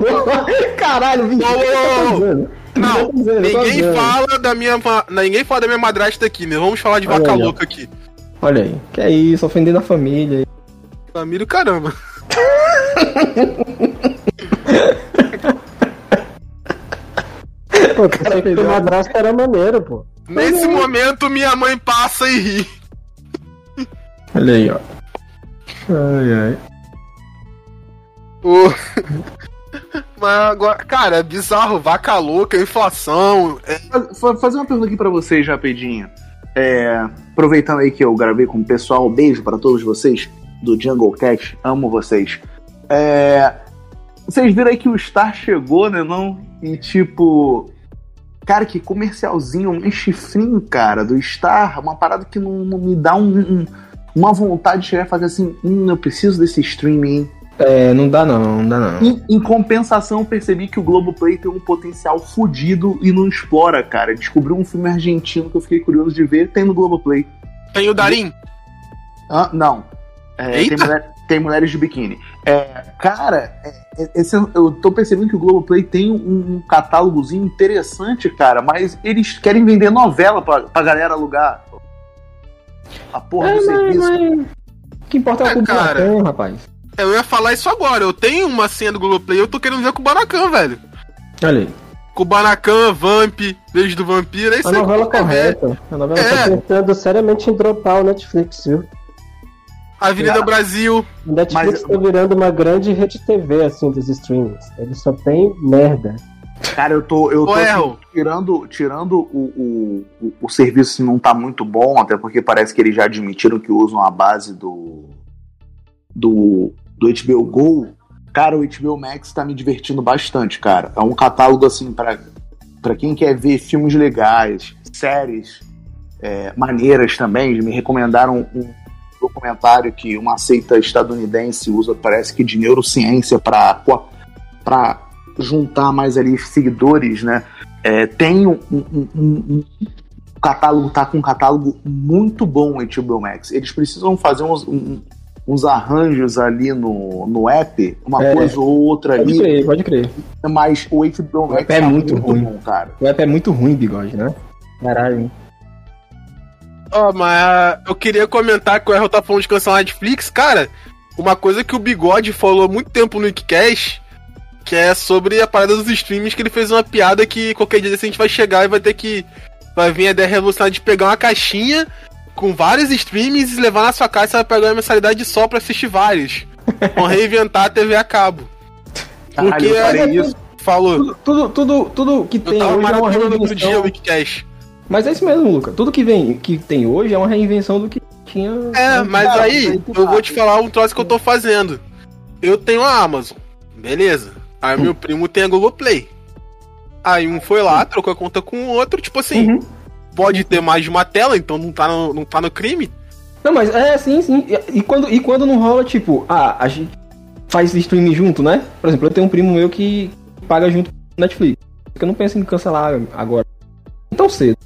Speaker 4: Caralho, 20
Speaker 3: Ô, ô, ô,
Speaker 4: anos.
Speaker 3: Não, ninguém fala da minha. Ninguém fala da minha madrasta aqui, né? Vamos falar de
Speaker 4: Olha
Speaker 3: vaca
Speaker 4: aí, ó.
Speaker 3: louca aqui.
Speaker 4: Olha aí, que é isso, ofendendo a família.
Speaker 3: Família, caramba.
Speaker 5: Pô, pensei que o madrasto era maneiro, pô.
Speaker 3: Nesse momento, minha mãe passa e ri.
Speaker 4: Olha aí, ó. Ai, ai.
Speaker 3: O- Mas agora, cara, é bizarro, vaca louca, inflação. é-
Speaker 2: Fa- Fazer uma pergunta aqui pra vocês, rapidinho. É, aproveitando aí que eu gravei com o pessoal, beijo pra todos vocês do Jungle Cat, amo vocês. É, vocês viram aí que o Star chegou, né, não? E tipo, cara, que comercialzinho, um chifrinho, cara, do Star, uma parada que não, não me dá um- um- uma vontade de chegar e fazer assim, hum, eu preciso desse streaming?
Speaker 4: É, não dá não, não dá não.
Speaker 2: Em, em compensação, eu percebi que o Globoplay tem um potencial fudido e não explora, cara. Descobri um filme argentino que eu fiquei curioso de ver, tem no Globoplay.
Speaker 3: Tem o Darim.
Speaker 2: Ah, não. É, tem, mulher- tem mulheres de biquíni. É, cara, é, é, esse- eu tô percebendo que o Globoplay tem um, um catálogozinho interessante, cara, mas eles querem vender novela pra, pra galera alugar. A porra do serviço.
Speaker 4: O que importa é
Speaker 3: É,
Speaker 4: o público
Speaker 3: cara.
Speaker 4: bacana, rapaz.
Speaker 3: Eu ia falar isso agora. Eu tenho uma senha do Globoplay, eu tô querendo ver com o Banacan, velho.
Speaker 4: Olha aí.
Speaker 3: Banacan, Vamp, Beijo do Vampiro, é isso
Speaker 4: A novela correta. A novela
Speaker 3: É.
Speaker 4: correta.
Speaker 5: Pensando seriamente em dropar o Netflix, viu?
Speaker 3: Avenida Brasil.
Speaker 5: O Netflix
Speaker 2: Mas-
Speaker 5: tá virando uma grande rede TV, assim, dos streamings. Ele só tem merda.
Speaker 2: Cara, eu tô, eu tô assim, tirando, tirando o, o, o, serviço assim, não tá muito bom, até porque parece que eles já admitiram que usam a base do do, do HBO Go. Cara, o HBO Max tá me divertindo bastante, cara. É um catálogo assim para para quem quer ver filmes legais, séries é, maneiras também. Me recomendaram um documentário que uma seita estadunidense usa, parece que de neurociência para para juntar mais ali seguidores, né? É, tem um, um- um- um- o catálogo tá com um catálogo muito bom o HBO Max. Eles precisam fazer uns, um- uns arranjos ali no, no app, uma
Speaker 4: É.
Speaker 2: coisa ou outra
Speaker 4: Pode
Speaker 2: ali,
Speaker 4: crer, pode crer.
Speaker 2: mas o HBO Max
Speaker 4: app é
Speaker 2: tá
Speaker 4: muito ruim.
Speaker 2: bom, cara.
Speaker 4: O app é muito ruim, bigode, né? Caralho.
Speaker 3: Ó, mas ah, eu queria comentar que o Errol tá falando de cancelar a Netflix. Cara, uma coisa que o Bigode falou há muito tempo no Wikicast, Que é sobre a parada dos streams, que ele fez uma piada que qualquer dia desse a gente vai chegar e vai ter que. Vai vir a ideia revolucionária de pegar uma caixinha com vários streams e levar na sua casa e você vai pegar uma mensalidade só pra assistir vários. Vão reinventar a TV a cabo.
Speaker 2: Caralho,
Speaker 3: Porque
Speaker 2: eu farei
Speaker 3: é-
Speaker 2: isso.
Speaker 3: Falou.
Speaker 4: Tudo, tudo, tudo, tudo que
Speaker 3: Eu
Speaker 4: tem
Speaker 3: tava
Speaker 4: hoje é uma
Speaker 3: maratonando outro dia o. Wikicast.
Speaker 4: Mas é isso mesmo, Luca. Tudo que vem, que tem hoje é uma reinvenção do que tinha.
Speaker 3: É, mas
Speaker 2: Cara,
Speaker 3: aí eu
Speaker 2: tá.
Speaker 3: vou te falar um troço que eu tô fazendo. Eu tenho a Amazon, beleza. Aí meu primo tem a Google Play. Aí um foi lá, trocou a conta com o outro, tipo assim,
Speaker 4: Uhum.
Speaker 3: pode ter mais de uma tela, então não tá no, não tá no crime.
Speaker 4: Não, mas é sim, sim. E, e quando, e quando não rola, tipo, ah, a gente faz streaming junto, né? Por exemplo, eu tenho um primo meu que paga junto com o Netflix. Porque eu não penso em cancelar agora. Tão cedo.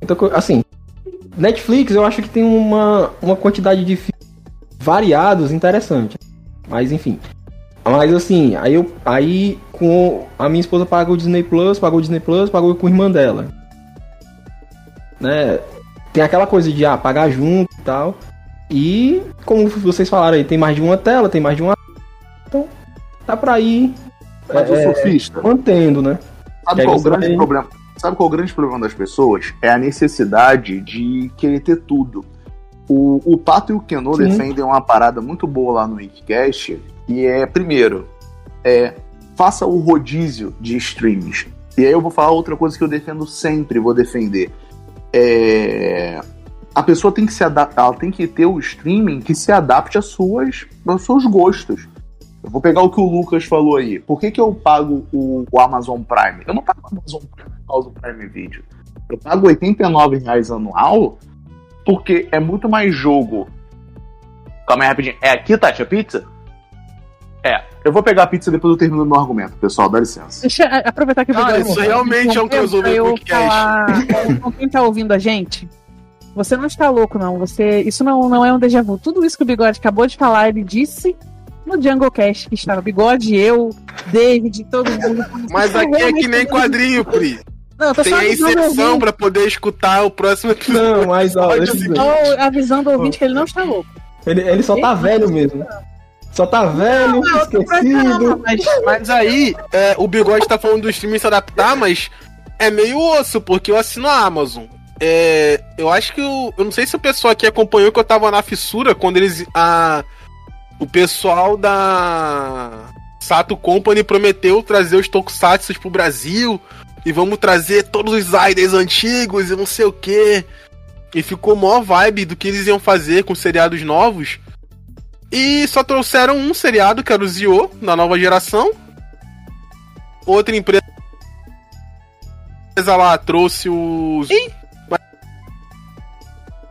Speaker 4: Então, assim, Netflix eu acho que tem uma, uma quantidade de filmes variados interessante. Mas enfim. Mas assim, aí eu. Aí com. A minha esposa pagou o Disney Plus, pagou o Disney Plus, pagou com a irmã dela. Né? Tem aquela coisa de ah, pagar junto e tal. E como vocês falaram aí, tem mais de uma tela, tem mais de uma. Então, dá pra ir
Speaker 2: Mas
Speaker 4: É,
Speaker 2: o surfista,
Speaker 4: mantendo, né?
Speaker 2: sabe qual o grande problema? Sabe qual é o grande problema das pessoas? É a necessidade de querer ter tudo. O, o Pato e o Keno
Speaker 4: Sim.
Speaker 2: defendem uma parada muito boa lá no Wikicast, e é, primeiro, é, faça o rodízio de streams. E aí eu vou falar outra coisa que eu defendo sempre, vou defender. É, a pessoa tem que se adaptar, ela tem que ter o streaming que se adapte às suas, aos seus gostos. Eu vou pegar o que o Lucas falou aí. Por que, que eu pago o, o Amazon Prime? Eu não pago o Amazon Prime por causa do Prime Video. Eu pago 89 reais anual porque é muito mais jogo. Calma aí rapidinho. É aqui, Tati, a pizza? É. Eu vou pegar a pizza depois eu termino meu argumento, pessoal. Dá licença.
Speaker 1: Deixa eu aproveitar que o
Speaker 3: Cara,
Speaker 1: Bigode
Speaker 3: isso realmente é um crossover
Speaker 1: eu
Speaker 3: podcast.
Speaker 1: falar quem tá ouvindo a gente. Você não está louco, não. Você, isso não, não é um déjà vu. Tudo isso que o Bigode acabou de falar, ele disse no Jungle Cast, que estava Bigode, eu, David, todo mundo.
Speaker 3: Mas aqui é que nem quadrinho, Pri.
Speaker 1: Não,
Speaker 3: Tem
Speaker 1: só
Speaker 3: a inserção pra poder escutar o próximo episódio.
Speaker 4: Não, mas ó,
Speaker 1: tô avisando o ouvinte que ele não está louco.
Speaker 4: ele, ele só tá velho mesmo. Só tá velho,
Speaker 1: Não,
Speaker 4: esquecido.
Speaker 1: mas
Speaker 3: Mas aí, é, o Bigode tá falando do streaming se adaptar, mas é meio osso, porque eu assino a Amazon. É, eu acho que eu, eu não sei se o pessoal aqui acompanhou que eu tava na fissura quando eles. A, o pessoal da Sato Company prometeu trazer os Tokusatsu pro Brasil e vamos trazer todos os Aiders antigos e não sei o que. E ficou mó vibe do que eles iam fazer com seriados novos. E só trouxeram um seriado, que era o Zio, da nova geração. Outra empresa lá trouxe os. Ih!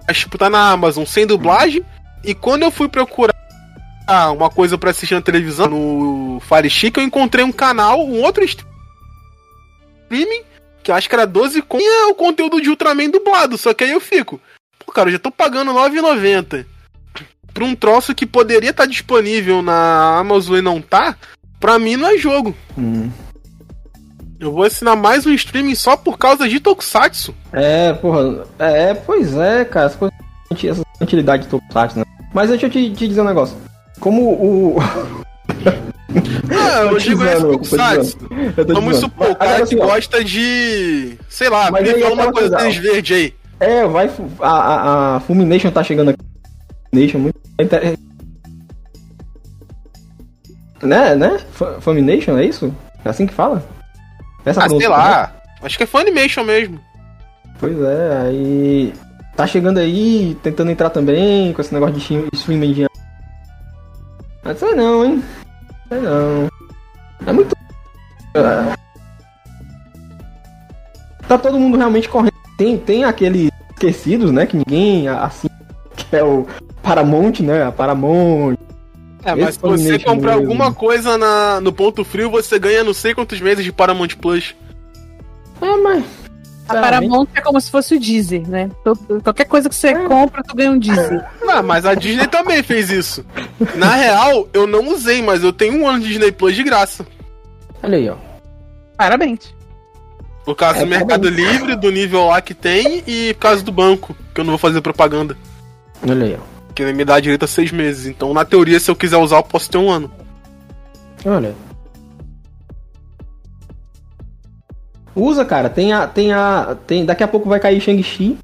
Speaker 3: Mas, tipo, tá na Amazon sem dublagem. E quando eu fui procurar uma coisa pra assistir na televisão, no Fire Chic, eu encontrei um canal, um outro streaming, que eu acho que era 12 com. E é o conteúdo de Ultraman dublado. Só que aí eu fico. Pô, cara, eu já tô pagando R$ 9,90 pra um troço que poderia estar disponível na Amazon e não tá, pra mim não é jogo.
Speaker 4: Hum.
Speaker 3: Eu vou assinar mais um streaming só por causa de Tokusatsu.
Speaker 4: É, porra. É, pois é, cara. Essa utilidade de Tokusatsu, né? Mas deixa eu te, te dizer um negócio. Como o.
Speaker 3: Ah, eu digo Tokusatsu.
Speaker 4: eu tô
Speaker 3: Vamos supor, o
Speaker 4: Agora,
Speaker 3: cara
Speaker 4: assim,
Speaker 3: que
Speaker 4: ó,
Speaker 3: gosta de. Sei lá, me fala uma coisa tênis verde aí.
Speaker 4: É, vai. A, a, a Fulmination tá chegando aqui. Fulmination muito. Né, né? Fu- Fulmination, é isso? É assim que fala? Essa
Speaker 3: Ah, sei
Speaker 4: pronúncia, né?
Speaker 3: lá. Acho que é Funimation mesmo.
Speaker 4: Pois é, aí. Tá chegando aí, tentando entrar também com esse negócio de stream- streaming de. Mas sei não, hein? Sei não. É muito. É. Tá todo mundo realmente correndo. Tem, tem aqueles esquecidos, né? Que ninguém assim. Que é o Paramount, né? A Paramount.
Speaker 3: É, mas se você comprar
Speaker 4: mesmo.
Speaker 3: alguma coisa na, no ponto frio, você ganha não sei quantos meses de Paramount Plus.
Speaker 4: É, mas.
Speaker 1: a Paramount é como se fosse o Deezer, né? Qualquer coisa que você compra, tu ganha um Deezer.
Speaker 3: Ah, mas a Disney também fez isso. Na real, eu não usei, mas eu tenho um ano de Disney Plus de graça.
Speaker 4: Olha aí, ó.
Speaker 1: Parabéns.
Speaker 3: Por causa
Speaker 4: É,
Speaker 3: do Mercado Livre, do nível lá que tem, e por causa do banco, que eu não vou fazer propaganda.
Speaker 4: Olha aí, ó.
Speaker 3: Que me dá direito a seis meses. Então, na teoria, se eu quiser usar, eu posso ter um ano.
Speaker 4: Olha. Usa, cara. Tem a. Tem a. Tem, daqui a pouco vai cair Shang-Chi.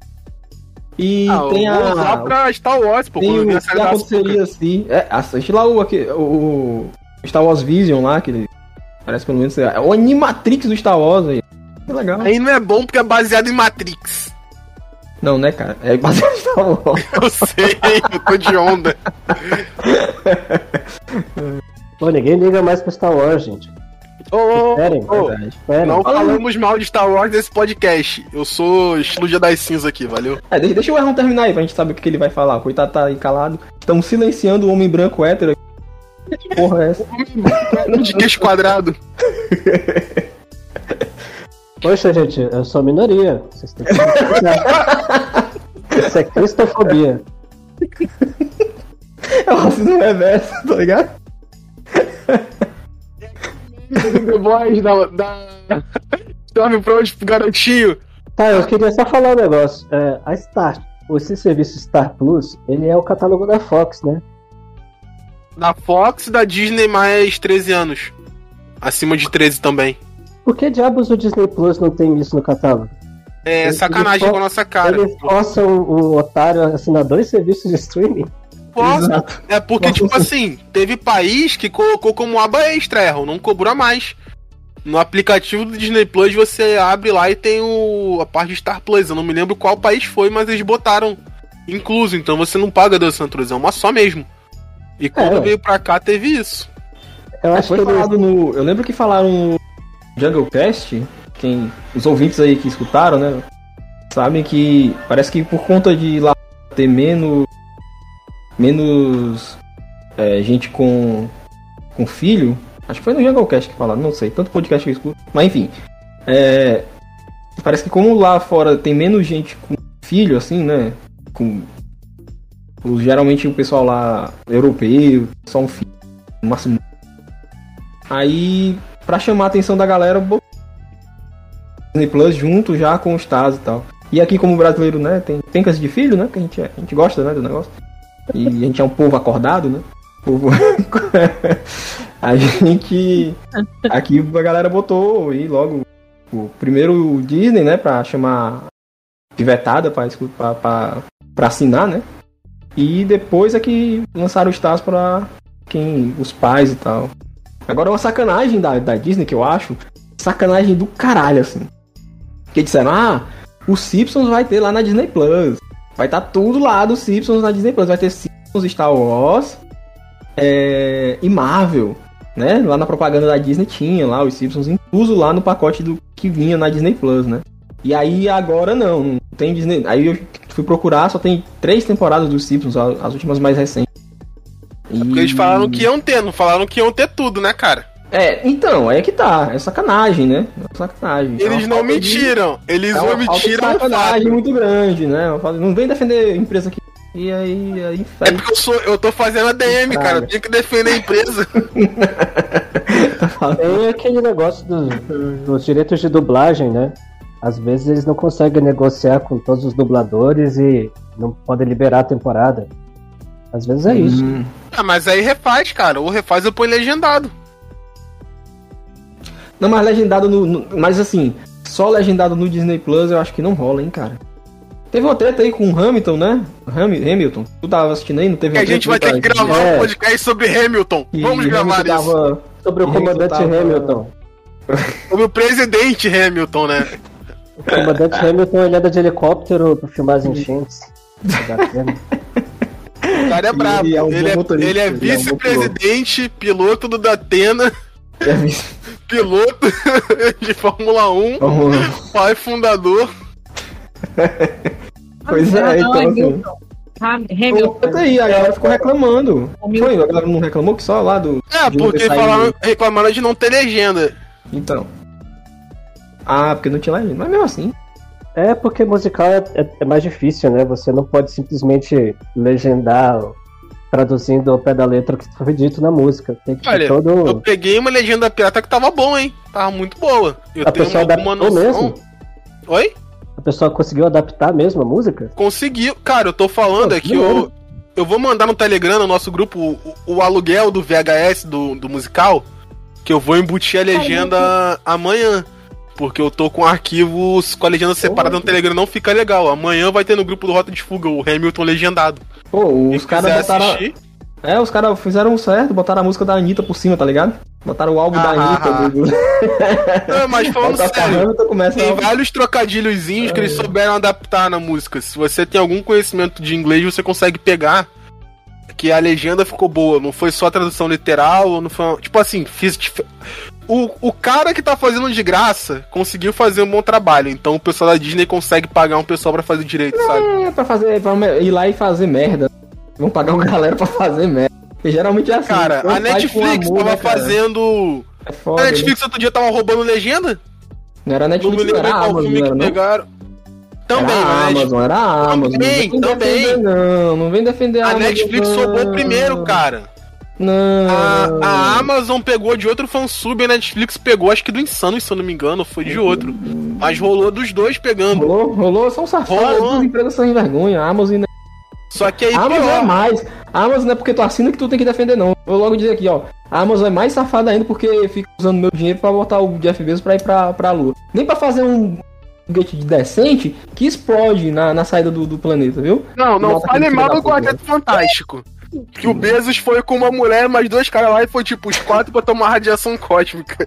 Speaker 4: E
Speaker 3: Ah,
Speaker 4: tem
Speaker 3: eu vou usar
Speaker 4: a.
Speaker 3: pra Star Wars, pô.
Speaker 4: Tem o
Speaker 3: a
Speaker 4: que
Speaker 3: série da
Speaker 4: aconteceria assim. É, assiste lá o, aqui, o, Star Wars Vision lá, que ele parece pelo menos. É o Animatrix do Star Wars aí. Que legal.
Speaker 3: Aí não é bom porque é baseado em Matrix.
Speaker 4: Não, né, cara? É baseado em Star Wars.
Speaker 3: Eu sei, eu tô de onda.
Speaker 5: Pô, ninguém liga mais pra Star Wars, gente.
Speaker 3: Ô, ô,
Speaker 5: Esperem,
Speaker 3: ô,
Speaker 4: Verdade.
Speaker 5: esperem.
Speaker 3: não falamos mal de Star Wars nesse podcast. Eu sou estilo Jedi Cinza aqui, valeu?
Speaker 4: É, deixa, deixa o Erron terminar aí pra gente saber o que, que ele vai falar. Coitado tá aí calado. Estão silenciando o homem branco hétero. aqui. Que porra é essa?
Speaker 3: De queixo quadrado.
Speaker 5: Poxa, gente, eu sou minoria. Vocês têm que. Isso é cristofobia.
Speaker 4: É o racismo reverso, tá ligado?
Speaker 3: The Boys da. da... Stormfront pro garotinho.
Speaker 5: Tá, eu queria só falar um negócio. É, a Star, esse serviço Star Plus, ele é o catálogo da Fox, né?
Speaker 3: Da Fox e da Disney mais 13 anos. Acima de 13 também.
Speaker 5: Por que diabos o Disney Plus não tem isso no catálogo?
Speaker 3: É
Speaker 5: Ele
Speaker 3: sacanagem com a nossa cara.
Speaker 5: Eles forçam o otário a assinar dois serviços de streaming.
Speaker 3: Posso?
Speaker 4: Exato.
Speaker 3: É porque,
Speaker 4: Nossa.
Speaker 3: tipo assim, teve país que colocou como aba extra, erro, não cobra mais. No aplicativo do Disney Plus você abre lá e tem o, a parte de Star Plus. Eu não me lembro qual país foi, mas eles botaram incluso. Então você não paga dois Santos, é uma só mesmo. E quando
Speaker 5: É.
Speaker 3: veio pra cá teve isso.
Speaker 5: Eu
Speaker 4: É,
Speaker 5: acho
Speaker 4: foi
Speaker 5: que
Speaker 4: falado no. Eu lembro que falaram no Jungle Cast, quem. Os ouvintes aí que escutaram, né? Sabem que parece que por conta de lá ter menos. Menos. é, gente com. com filho. Acho que foi no Jungle Cast que falaram, não sei, tanto podcast que eu escuto. Mas enfim. é, parece que como lá fora tem menos gente com filho, assim, né? Com. o- geralmente o pessoal lá europeu, só um filho, no máximo Aí, pra chamar a atenção da galera, Disney Plus junto já com os Stars e tal. E aqui, como brasileiro, né, tem pencas de filho, né, que a gente, é- a gente gosta, né, do negócio. E a gente é um povo acordado, né. Povo... a gente... Aqui a galera botou e logo o primeiro o Disney, né, pra chamar pivetada pra, pra, pra, pra assinar, né. E depois é que lançaram os Stars pra quem... os pais e tal. Agora uma sacanagem da, da Disney que eu acho. Sacanagem do caralho, assim. Que disseram, ah, o Simpsons vai ter lá na Disney Plus. Vai estar tudo lá dos Simpsons na Disney Plus. Vai ter Simpsons, Star Wars é, e Marvel. Né? Lá na propaganda da Disney tinha lá os Simpsons incluso lá no pacote do que vinha na Disney Plus, né? E aí agora não, não tem Disney. Aí eu fui procurar, só tem três temporadas dos Simpsons, as últimas mais recentes. E...
Speaker 3: Porque eles falaram que iam ter, não falaram que iam ter tudo, né, cara?
Speaker 4: É, então, aí é que tá. É sacanagem, né? É sacanagem. É
Speaker 3: Eles
Speaker 4: uma
Speaker 3: não
Speaker 4: falta de-
Speaker 3: mentiram. Eles
Speaker 4: É uma
Speaker 3: omitiram o
Speaker 4: sacanagem
Speaker 3: fato.
Speaker 4: muito grande, né? Uma falta- Não vem defender a empresa aqui. E aí, aí
Speaker 3: É porque eu sou, eu tô fazendo a DM, cara. Eu tenho que defender a empresa.
Speaker 5: Tem aquele negócio dos, dos direitos de dublagem, né? Às vezes eles não conseguem negociar com todos os dubladores e não podem liberar a temporada. Às vezes é isso.
Speaker 4: Hum.
Speaker 3: Ah, mas aí refaz, cara. Ou refaz ou põe legendado.
Speaker 4: Não, mas legendado no, no- Mas assim, só legendado no Disney Plus eu acho que não rola, hein, cara. Teve uma treta aí com o Hamilton, né? Ham- Hamilton. Tu tava assistindo aí, não teve
Speaker 3: Que a gente vai ter que gravar
Speaker 5: É.
Speaker 3: um podcast sobre Hamilton.
Speaker 4: E
Speaker 3: Vamos gravar
Speaker 4: Hamilton
Speaker 3: isso.
Speaker 4: tava-
Speaker 5: Sobre o comandante
Speaker 4: tava-
Speaker 5: Hamilton.
Speaker 3: Sobre o presidente Hamilton, né?
Speaker 5: O comandante Hamilton ele anda de helicóptero pra filmar as enchentes.
Speaker 3: O cara é brabo.
Speaker 4: ele é um
Speaker 3: ele, é, ele é
Speaker 4: é um
Speaker 3: vice-presidente, piloto do Datena, piloto de Fórmula 1,
Speaker 4: Vamos-
Speaker 3: pai fundador.
Speaker 4: Pois é,
Speaker 1: Ah,
Speaker 4: então assim.
Speaker 1: Hamilton. Ham-
Speaker 4: Até
Speaker 1: Hamilton.
Speaker 4: aí, a galera ficou reclamando.
Speaker 1: Hamilton.
Speaker 4: Foi, a galera não reclamou que só lá do.
Speaker 3: É,
Speaker 4: de
Speaker 3: porque falaram, reclamaram de não ter legenda.
Speaker 4: Então. Ah, porque não tinha legenda. Mas mesmo assim.
Speaker 5: É porque musical é, é- é mais difícil, né? Você não pode simplesmente legendar traduzindo ao pé da letra o que foi dito na música. Tem que
Speaker 3: Olha,
Speaker 5: todo.
Speaker 3: Eu peguei uma legenda pirata que tava bom, hein? Tava muito boa. Eu
Speaker 5: A
Speaker 3: tenho
Speaker 5: pessoa
Speaker 3: uma, uma
Speaker 5: adaptou
Speaker 3: noção.
Speaker 5: mesmo?
Speaker 3: Oi?
Speaker 5: A pessoa conseguiu adaptar mesmo a música?
Speaker 3: Conseguiu. Cara, eu tô falando
Speaker 5: Pô,
Speaker 3: é que eu, eu vou mandar no Telegram, no nosso grupo, o, o aluguel do VHS do, do musical, que eu vou embutir a legenda amanhã. Porque eu tô com arquivos com a legenda separada no Telegram, não fica legal. Amanhã vai ter no grupo do Rota de Fuga o Hamilton legendado.
Speaker 4: Pô, os caras botaram.
Speaker 3: assistir,
Speaker 4: É, os caras fizeram certo, botaram a música da Anitta por cima, tá ligado? Botaram o álbum da
Speaker 3: Ah,
Speaker 4: Anitta.
Speaker 3: ah,
Speaker 4: do- do-
Speaker 3: Não, mas falando
Speaker 4: a
Speaker 3: sério, tem
Speaker 4: a-
Speaker 3: vários trocadilhozinhos que eles
Speaker 4: É.
Speaker 3: souberam adaptar na música. Se você tem algum conhecimento de inglês, você consegue pegar que a legenda ficou boa. Não foi só a tradução literal, não foi. Tipo assim, fiz. O, o cara que tá fazendo de graça conseguiu fazer um bom trabalho. Então o pessoal da Disney consegue pagar um pessoal pra fazer direito, sabe?
Speaker 4: É, pra fazer, pra ir lá e fazer merda. Vão pagar uma galera pra fazer merda. E geralmente é assim.
Speaker 3: Cara, a Netflix
Speaker 4: amor,
Speaker 3: tava
Speaker 4: né,
Speaker 3: fazendo.
Speaker 4: É foda,
Speaker 3: A
Speaker 4: né?
Speaker 3: Netflix outro dia tava roubando legenda?
Speaker 4: Não era
Speaker 3: Não
Speaker 4: Netflix,
Speaker 3: me
Speaker 4: não
Speaker 3: lembro
Speaker 4: era a
Speaker 3: qual
Speaker 4: Amazon,
Speaker 3: filme que
Speaker 4: não?
Speaker 3: pegaram. Também,
Speaker 4: era a
Speaker 3: a Netflix-
Speaker 4: Amazon, era a Amazon.
Speaker 3: Também,
Speaker 4: não
Speaker 3: também.
Speaker 4: defender, não. Não vem defender a,
Speaker 3: A
Speaker 4: Amazon.
Speaker 3: Netflix
Speaker 4: não.
Speaker 3: roubou primeiro, cara.
Speaker 4: Não.
Speaker 3: A, a Amazon pegou de outro fansub e a Netflix pegou, acho que do Insano, se eu não me engano, foi de outro. Mas rolou dos dois pegando.
Speaker 4: Rolou, rolou, são safados,
Speaker 3: Rolou.
Speaker 4: as empresas são sem vergonha. A Amazon, não-
Speaker 3: Só que aí
Speaker 4: a Amazon é
Speaker 3: pior.
Speaker 4: mais. A Amazon não é porque tu assina que tu tem que defender, não. Vou logo dizer aqui, ó. A Amazon é mais safada ainda porque fica usando meu dinheiro pra botar o Jeff Bezos pra ir pra, pra lua. Nem pra fazer um foguete decente que explode na, na saída do, do planeta, viu?
Speaker 3: Não, não fale mal do. Quarteto Fantástico. Que o Bezos foi com uma mulher, mais dois caras lá e foi tipo os quatro pra tomar radiação cósmica.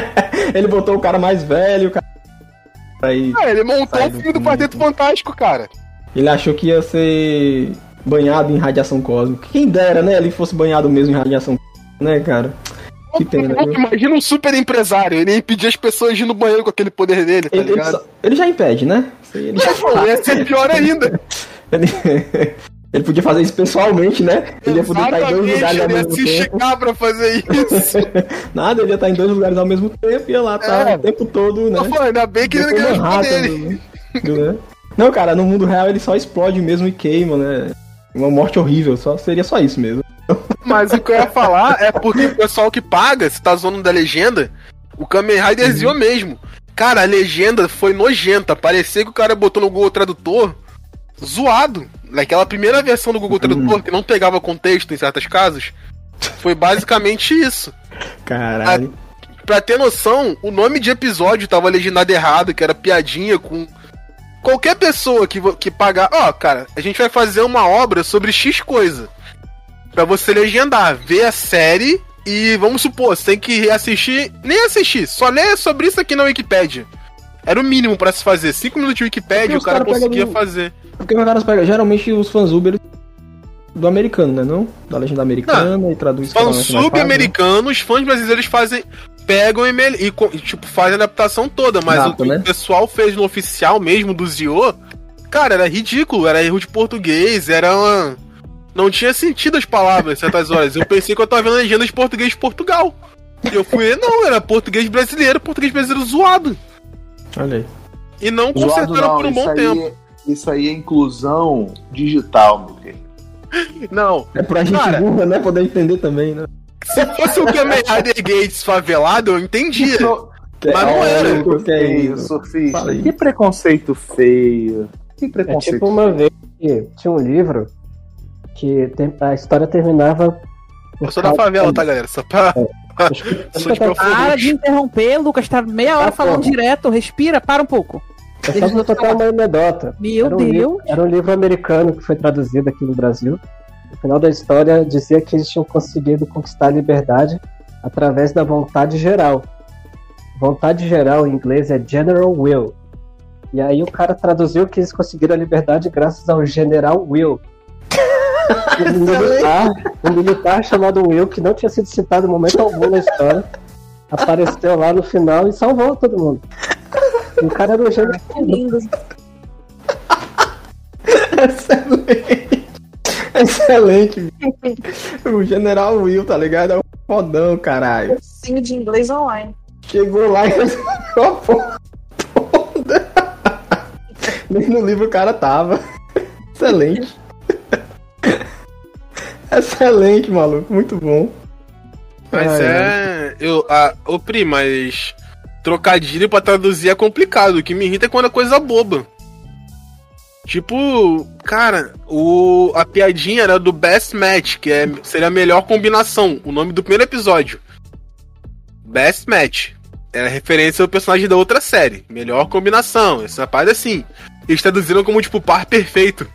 Speaker 4: Ele botou o cara mais velho, o cara. Aí
Speaker 3: É, ele montou o
Speaker 4: do
Speaker 3: filme do
Speaker 4: fundo.
Speaker 3: Quarteto Fantástico, cara.
Speaker 4: ele achou que ia ser banhado em radiação cósmica. Quem dera, né? Ele fosse banhado mesmo em radiação cósmica, né, cara? Que pena, viu?
Speaker 3: Imagina um super empresário, ele ia impedir as pessoas de ir no banheiro com aquele poder dele, tá
Speaker 4: Ele, ele,
Speaker 3: ligado?
Speaker 4: só- ele já impede, né? Ele, já-
Speaker 3: Pô, ia ser pior ainda.
Speaker 4: ele, ele podia fazer isso pessoalmente, né? Ele ia poder estar em dois lugares ao
Speaker 3: ele ia
Speaker 4: mesmo
Speaker 3: se
Speaker 4: tempo.
Speaker 3: esticar pra fazer isso.
Speaker 4: Nada, ele ia estar em dois lugares ao mesmo tempo e ia lá tá
Speaker 3: É.
Speaker 4: o tempo todo, né?
Speaker 3: Ainda bem que ele não ganhou
Speaker 4: Manhattan,
Speaker 3: poderes.
Speaker 4: né? Não, cara, no mundo real ele só explode mesmo e queima, né? Uma morte horrível, só seria só isso mesmo.
Speaker 3: Mas o que eu ia falar é porque o pessoal que paga, se tá zoando da legenda, o Kamen Rider
Speaker 4: Uhum.
Speaker 3: mesmo. Cara, a legenda foi nojenta. Parecia que o cara botou no Google Tradutor zoado. Naquela primeira versão do Google
Speaker 4: Uhum.
Speaker 3: Tradutor, que não pegava contexto em certos casos. Foi basicamente isso.
Speaker 4: Caralho.
Speaker 3: Pra ter noção, o nome de episódio tava legendado errado, que era piadinha com. Qualquer pessoa que, que pagar. Ó, cara, a gente vai fazer uma obra sobre X coisa. Pra você legendar, ver a série e vamos supor, você tem que reassistir. Nem assistir, só ler sobre isso aqui na Wikipédia. Era o mínimo pra se fazer. 5 minutos de Wikipédia,
Speaker 4: Porque
Speaker 3: o
Speaker 4: os
Speaker 3: cara
Speaker 4: cara
Speaker 3: conseguia
Speaker 4: do-
Speaker 3: fazer.
Speaker 4: Porque os caras pegam, geralmente os fãs Uber do americano, né? Não? Da legenda americana e traduz
Speaker 3: Falam
Speaker 4: é né?
Speaker 3: sub-americanos, fãs brasileiros fazem. Pegam e, e, tipo, fazem a adaptação toda, mas o que
Speaker 4: né?
Speaker 3: o pessoal fez no oficial mesmo do Zio, cara, era ridículo, era erro de português, era uma. Não tinha sentido as palavras certas horas. Eu pensei que eu tava vendo legenda de português de Portugal. E eu fui, não, era português brasileiro, português brasileiro zoado.
Speaker 4: Olha aí.
Speaker 3: E não
Speaker 2: Zoado
Speaker 3: consertaram
Speaker 2: não,
Speaker 3: por um
Speaker 2: isso
Speaker 3: bom
Speaker 2: aí-
Speaker 3: tempo.
Speaker 2: Isso aí é inclusão digital, meu querido.
Speaker 3: Não.
Speaker 4: É pra gente
Speaker 3: Cara.
Speaker 4: burra, né? Poder entender também, né?
Speaker 3: Se fosse o Kamen Rider Gates favelado, eu entendia. Mas não era.
Speaker 4: É
Speaker 2: Feio,
Speaker 4: isso?
Speaker 2: Sofista.
Speaker 4: Fala aí.
Speaker 2: Que preconceito feio. Que
Speaker 5: É
Speaker 2: preconceito
Speaker 5: tipo uma vez que tinha um livro que a história terminava.
Speaker 3: Eu sou da favela, tá, galera? Só pra. Sou de
Speaker 1: Para de interromper, Lucas. Tá meia hora
Speaker 5: Tá
Speaker 1: falando
Speaker 5: bom.
Speaker 1: direto. Respira, para um pouco.
Speaker 5: É só pra contar uma anedota.
Speaker 1: Meu
Speaker 5: Era um,
Speaker 1: Deus.
Speaker 5: livro, era um livro americano que foi traduzido aqui no Brasil. No final da história dizia que eles tinham conseguido conquistar a liberdade através da vontade geral. Vontade geral em inglês é General Will. E aí o cara traduziu que eles conseguiram a liberdade graças ao General Will. Um militar, um militar chamado Will, que não tinha sido citado em momento algum na história, apareceu lá no final e salvou todo mundo. E o cara era um gênio.
Speaker 1: Lindo.
Speaker 4: Excelente. Excelente. o General Will, tá ligado? É um fodão, caralho.
Speaker 1: Cursinho de inglês online.
Speaker 4: Chegou lá e resolveu a porra toda. Nem no livro o cara tava. Excelente. Excelente, maluco. Muito bom.
Speaker 3: Mas
Speaker 4: Ai,
Speaker 3: é. Eu, a, ô, Pri, mas. Trocadilho pra traduzir é complicado. O que me irrita é quando é coisa boba. Tipo, cara, o, a piadinha era do Best Match, que é, seria a melhor combinação. O nome do primeiro episódio. Best Match. era referência ao personagem da outra série. Melhor combinação. Essa parada assim. Eles traduziram como, tipo, par perfeito.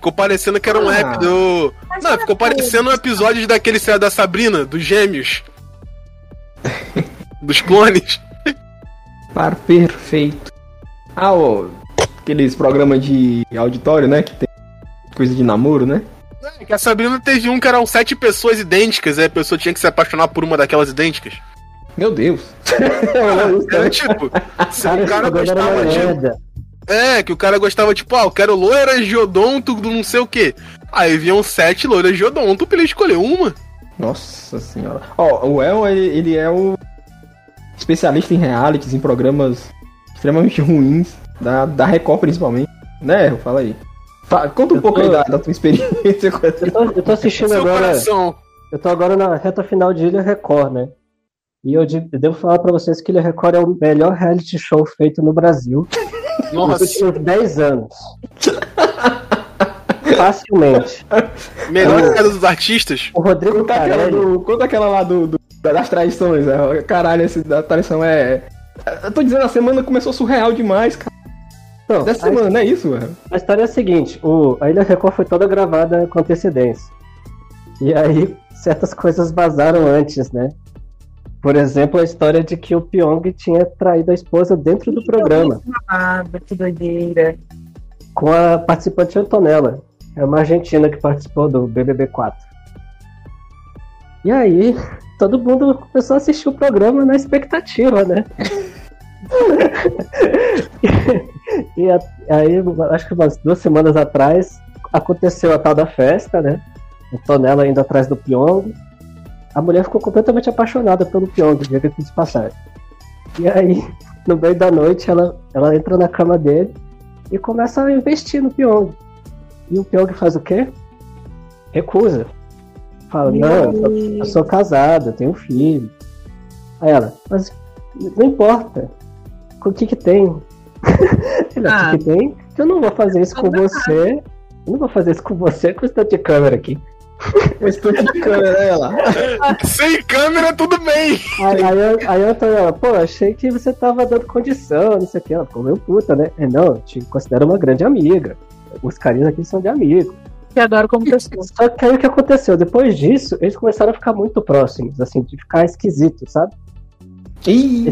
Speaker 3: Ficou parecendo que era um
Speaker 4: Ah.
Speaker 3: rap do. Não, ficou parecendo um episódio daquele série da Sabrina, dos gêmeos. dos clones.
Speaker 4: Par perfeito. Ah, ó, aqueles programas de auditório, né? Que tem coisa de namoro, né?
Speaker 3: É, que a Sabrina teve um que eram sete pessoas idênticas, aí a pessoa tinha que se apaixonar por uma daquelas idênticas.
Speaker 4: Meu Deus.
Speaker 3: Era tipo, se
Speaker 5: Cara,
Speaker 3: o cara gostava de. É, que o cara gostava, tipo, ah, eu quero loira geodonto do não sei o quê. Aí vinham sete loiras geodonto pra ele escolher uma.
Speaker 4: Nossa senhora. Ó, o El, ele, ele é o especialista em realities, em programas extremamente ruins, da, da Record principalmente. Né, fala aí. Fa- conta um
Speaker 5: Eu
Speaker 4: pouco
Speaker 5: tô-
Speaker 4: aí da, da tua experiência com essa.
Speaker 5: Eu tô, eu tô assistindo
Speaker 3: Seu
Speaker 5: agora.
Speaker 3: coração.
Speaker 5: Eu tô agora na reta final de Ilha Record, né? E eu, de- eu devo falar pra vocês que Ilha Record é o melhor reality show feito no Brasil nos
Speaker 3: Nossa,
Speaker 5: últimos 10 anos. Facilmente.
Speaker 3: melhor que a dos artistas.
Speaker 5: O Rodrigo
Speaker 4: Conta aquela, do- conta aquela lá do, do- das traições. né? Caralho, esse da traição é. Eu tô dizendo, a semana começou surreal demais, cara.
Speaker 5: Não,
Speaker 4: Dessa
Speaker 5: a,
Speaker 4: semana, não é isso, velho?
Speaker 5: a história é a seguinte: o, a Ilha Record foi toda gravada com antecedência. E aí, certas coisas vazaram antes, né? Por exemplo, a história de que o Pyong tinha traído a esposa dentro do programa.
Speaker 1: Que doideira.
Speaker 5: com a participante Antonella. É uma argentina que participou do BBB 4. E aí, todo mundo começou a assistir o programa na expectativa, né? e a- aí, acho que umas duas semanas atrás, aconteceu a tal da festa, né? Antonella indo atrás do Pyong. A mulher ficou completamente apaixonada pelo Pyong, diga que de passagem. E aí, no meio da noite, ela, ela entra na cama dele e começa a investir no Pyong. E o Pyong faz o quê? Recusa. Fala, não, eu sou, eu sou casado, eu tenho um filho. Aí ela, mas não importa. O que que tem?
Speaker 1: Ah.
Speaker 5: O que que tem? Eu não vou fazer isso com você. Eu não vou fazer isso com você com o de câmera aqui.
Speaker 4: Mas de câmera, lá.
Speaker 3: Sem câmera, tudo bem.
Speaker 5: Aí, aí, eu- aí eu tô, ela, pô, achei que você tava dando condição, não sei o que. Ela ficou meio puta, né? É, não, eu te considero uma grande amiga. Os carinhos aqui são de amigo.
Speaker 1: Te adoro como pessoa.
Speaker 5: Só que aí o que aconteceu? Depois disso, eles começaram a ficar muito próximos, assim, de ficar esquisito, sabe?
Speaker 4: Ih,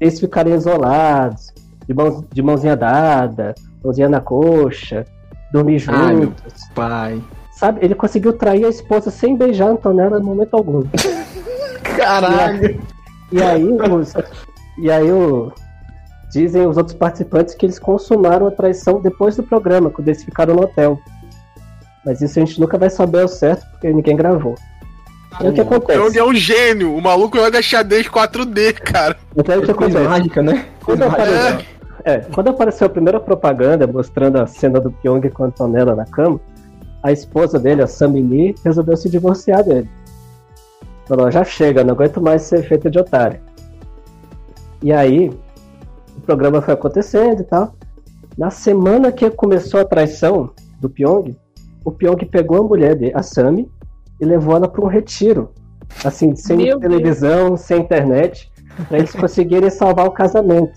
Speaker 5: Eles ficarem isolados, de, mão, de mãozinha dada, mãozinha na coxa, dormir
Speaker 4: Ai, meu
Speaker 5: juntos.
Speaker 4: pai.
Speaker 5: Sabe? Ele conseguiu trair a esposa sem beijar a Antonella em momento algum.
Speaker 4: Caralho.
Speaker 5: E aí, os, e aí o, dizem os outros participantes que eles consumaram a traição depois do programa, quando eles ficaram no hotel. Mas isso a gente nunca vai saber ao certo, porque ninguém gravou. E aí o que acontece?
Speaker 3: é um gênio. O maluco joga xadrez 4D, cara.
Speaker 5: Mas aí o que
Speaker 4: Coisa
Speaker 5: acontece?
Speaker 4: mágica, né?
Speaker 5: Quando apareceu, é, quando apareceu a primeira propaganda mostrando a cena do Pyong com a Antonella na cama, a esposa dele, a Samini, resolveu se divorciar dele. Falou, já chega, não aguento mais ser feita de otário. E aí, o programa foi acontecendo e tal. Na semana que começou a traição do Pyong, o Pyong pegou a mulher dele, a Sami, e levou ela para um retiro. Assim, sem
Speaker 1: Meu Deus.
Speaker 5: televisão, sem internet, para eles conseguirem salvar o casamento.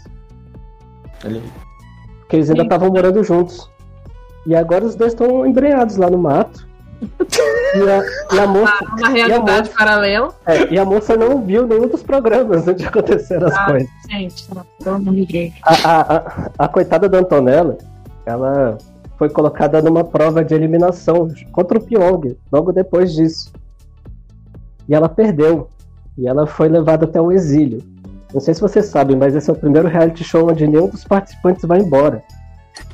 Speaker 5: Porque eles ainda estavam morando juntos. E agora os dois estão embrenhados lá no mato. E a, e a moça,
Speaker 1: Uma realidade paralela.
Speaker 5: é, e a moça não viu nenhum dos programas onde aconteceram as
Speaker 1: Ah.
Speaker 5: coisas.
Speaker 1: Gente, não, amor de Deus.
Speaker 5: A, a, a, a coitada da Antonella, ela foi colocada numa prova de eliminação contra o Pyong, logo depois disso. E ela perdeu. E ela foi levada até o exílio. Não sei se vocês sabem, mas esse é o primeiro reality show onde nenhum dos participantes vai embora.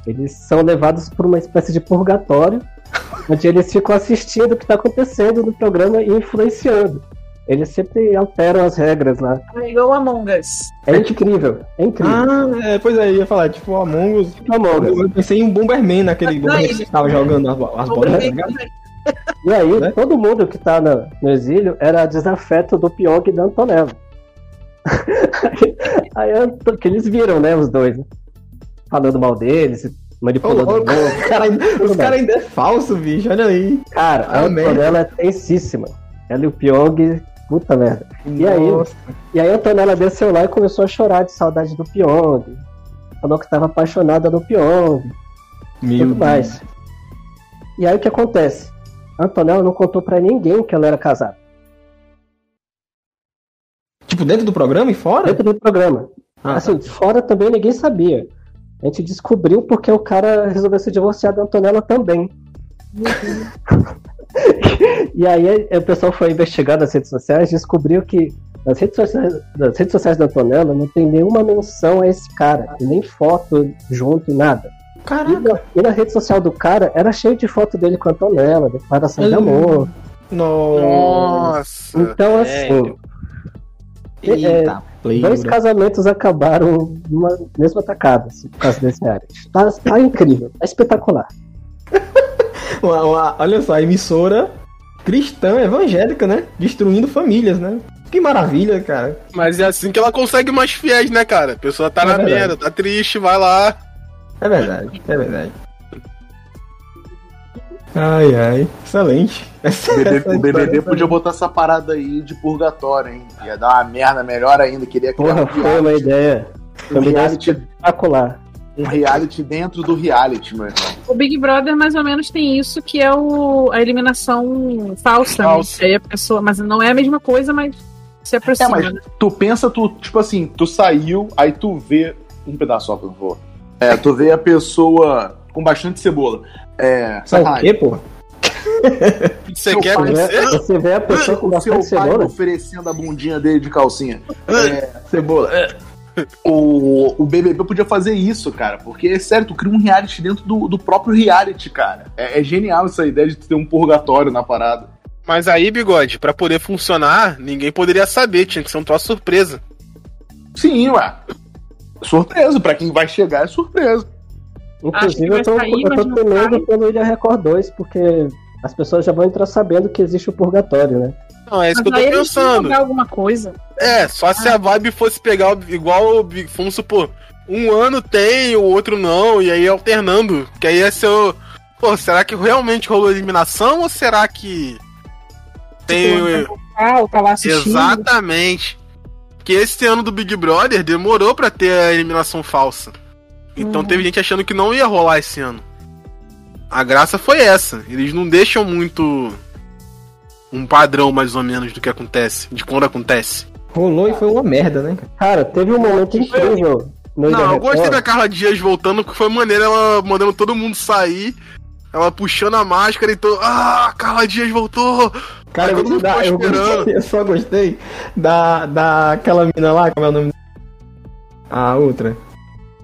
Speaker 5: Eles são levados por uma espécie de purgatório, onde eles ficam assistindo o que está acontecendo no programa e influenciando. Eles sempre alteram as regras lá.
Speaker 1: É igual Among Us.
Speaker 5: É incrível, é incrível.
Speaker 4: Ah, é, pois é, ia falar, tipo, o Among Us.
Speaker 5: Among Us.
Speaker 4: Eu pensei em um Bomberman naquele Bomberman
Speaker 1: ele-
Speaker 4: que tava jogando as, as bolas, tá?
Speaker 5: E aí,
Speaker 4: Né?
Speaker 5: todo mundo que tá na- no exílio era desafeto do Pyong e da Antonella. aí, aí, que eles viram, né, os dois, né? Falando mal deles, manipulando
Speaker 4: Ô,
Speaker 5: o
Speaker 4: ô,
Speaker 5: povo.
Speaker 4: Os caras cara ainda é falso, bicho, olha aí.
Speaker 5: Cara, a
Speaker 4: Ah.
Speaker 5: Antonella é tensíssima. Ela e o Pyong Puta merda. E aí, e aí a Antonella desceu lá e começou a chorar de saudade do Pyong. Falou que estava apaixonada no Pyong.
Speaker 4: Meu
Speaker 5: tudo
Speaker 4: Deus.
Speaker 5: mais. E aí o que acontece? A Antonella não contou pra ninguém que ela era casada.
Speaker 4: Tipo, dentro do programa e fora?
Speaker 5: Dentro do programa.
Speaker 4: Ah,
Speaker 5: assim, fora também ninguém sabia. A gente descobriu porque o cara resolveu se divorciar da Antonella também. e aí o pessoal foi investigar nas redes sociais e descobriu que nas redes sociais, nas redes sociais da Antonella não tem nenhuma menção a esse cara, nem foto junto, nada. E
Speaker 4: Caraca.
Speaker 5: na, e na rede social do cara era cheio de foto dele com a Antonella, declaração de
Speaker 4: Hum.
Speaker 5: amor.
Speaker 3: Nossa.
Speaker 5: Então, assim,
Speaker 4: Eita,
Speaker 5: dois
Speaker 4: pleura.
Speaker 5: casamentos acabaram numa mesma tacada, assim, por causa desse reality. Tá, tá incrível, tá espetacular.
Speaker 4: Uma- uma- olha só, a emissora cristã evangélica, né? Destruindo famílias, né? Que maravilha, cara.
Speaker 3: Mas é assim que ela consegue mais fiéis, né, cara? A pessoa tá
Speaker 4: É
Speaker 3: na
Speaker 4: verdade.
Speaker 3: merda, tá triste, vai lá.
Speaker 4: É verdade, é verdade. Ai, ai. Excelente. Essa-
Speaker 2: O BBB, podia botar essa parada aí de purgatório, hein? Ia dar uma merda melhor ainda. Queria criar
Speaker 5: Porra,
Speaker 2: um
Speaker 5: foi uma
Speaker 2: reality,
Speaker 5: ideia.
Speaker 2: um reality,
Speaker 5: espetacular.
Speaker 2: um reality dentro do reality, meu irmão.
Speaker 1: O Big Brother mais ou menos tem isso, que é o, a eliminação falsa. né?
Speaker 3: Falsa.
Speaker 1: Aí a pessoa, mas não é a mesma coisa, mas se
Speaker 2: É,
Speaker 1: aproxima.
Speaker 2: mas
Speaker 1: né?
Speaker 2: tu pensa, tu, tipo assim, tu saiu, aí tu vê. Um pedaço só, por favor. É, tu vê a pessoa com bastante cebola. É.
Speaker 4: Sabe o quê, porra?
Speaker 3: Você
Speaker 2: Seu
Speaker 3: quer
Speaker 2: pai,
Speaker 3: dizer?
Speaker 5: Você, você vê a pessoa com
Speaker 2: O seu
Speaker 5: bastante
Speaker 2: pai
Speaker 5: cenoura.
Speaker 2: oferecendo a bundinha dele de calcinha.
Speaker 4: Cebola.
Speaker 2: O, o BBB podia fazer isso, cara, porque é sério, tu cria um reality dentro do, do próprio reality, cara. É, é genial essa ideia de tu ter um purgatório na parada.
Speaker 3: Mas aí, bigode, pra poder funcionar, ninguém poderia saber, tinha que ser um troço surpresa.
Speaker 2: Sim, ué. Surpresa, pra quem vai chegar é surpresa.
Speaker 5: Inclusive, eu tô,
Speaker 1: sair,
Speaker 5: eu tô temendo
Speaker 1: sai.
Speaker 5: pelo Ilha Record 2, porque as pessoas já vão entrar sabendo que existe o purgatório, né?
Speaker 3: Não, é isso
Speaker 1: Mas
Speaker 3: que eu tô pensando.
Speaker 1: alguma coisa.
Speaker 3: É, só se a vibe fosse pegar igual o Big, vamos supor, um ano tem, o outro não, e aí alternando. Que aí ia ser o. Pô, será que realmente rolou eliminação ou será que. Tem.
Speaker 1: Ah, o tá lá assistindo.
Speaker 3: Exatamente. Que esse ano do Big Brother demorou pra ter a eliminação falsa. Então
Speaker 1: Uhum.
Speaker 3: teve gente achando que não ia rolar esse ano. A graça foi essa. Eles não deixam muito um padrão mais ou menos do que acontece, de quando acontece.
Speaker 4: Rolou e foi uma merda, né?
Speaker 5: Cara, teve um momento incrível no
Speaker 3: Não, eu gostei da Carla Dias voltando, porque foi maneiro ela mandando todo mundo sair. Ela puxando a máscara e todo. Ah, Carla Dias voltou!
Speaker 4: Cara, eu, da- eu,
Speaker 3: esperando.
Speaker 4: gostei, eu só gostei da, daquela mina lá, como é o nome? A outra.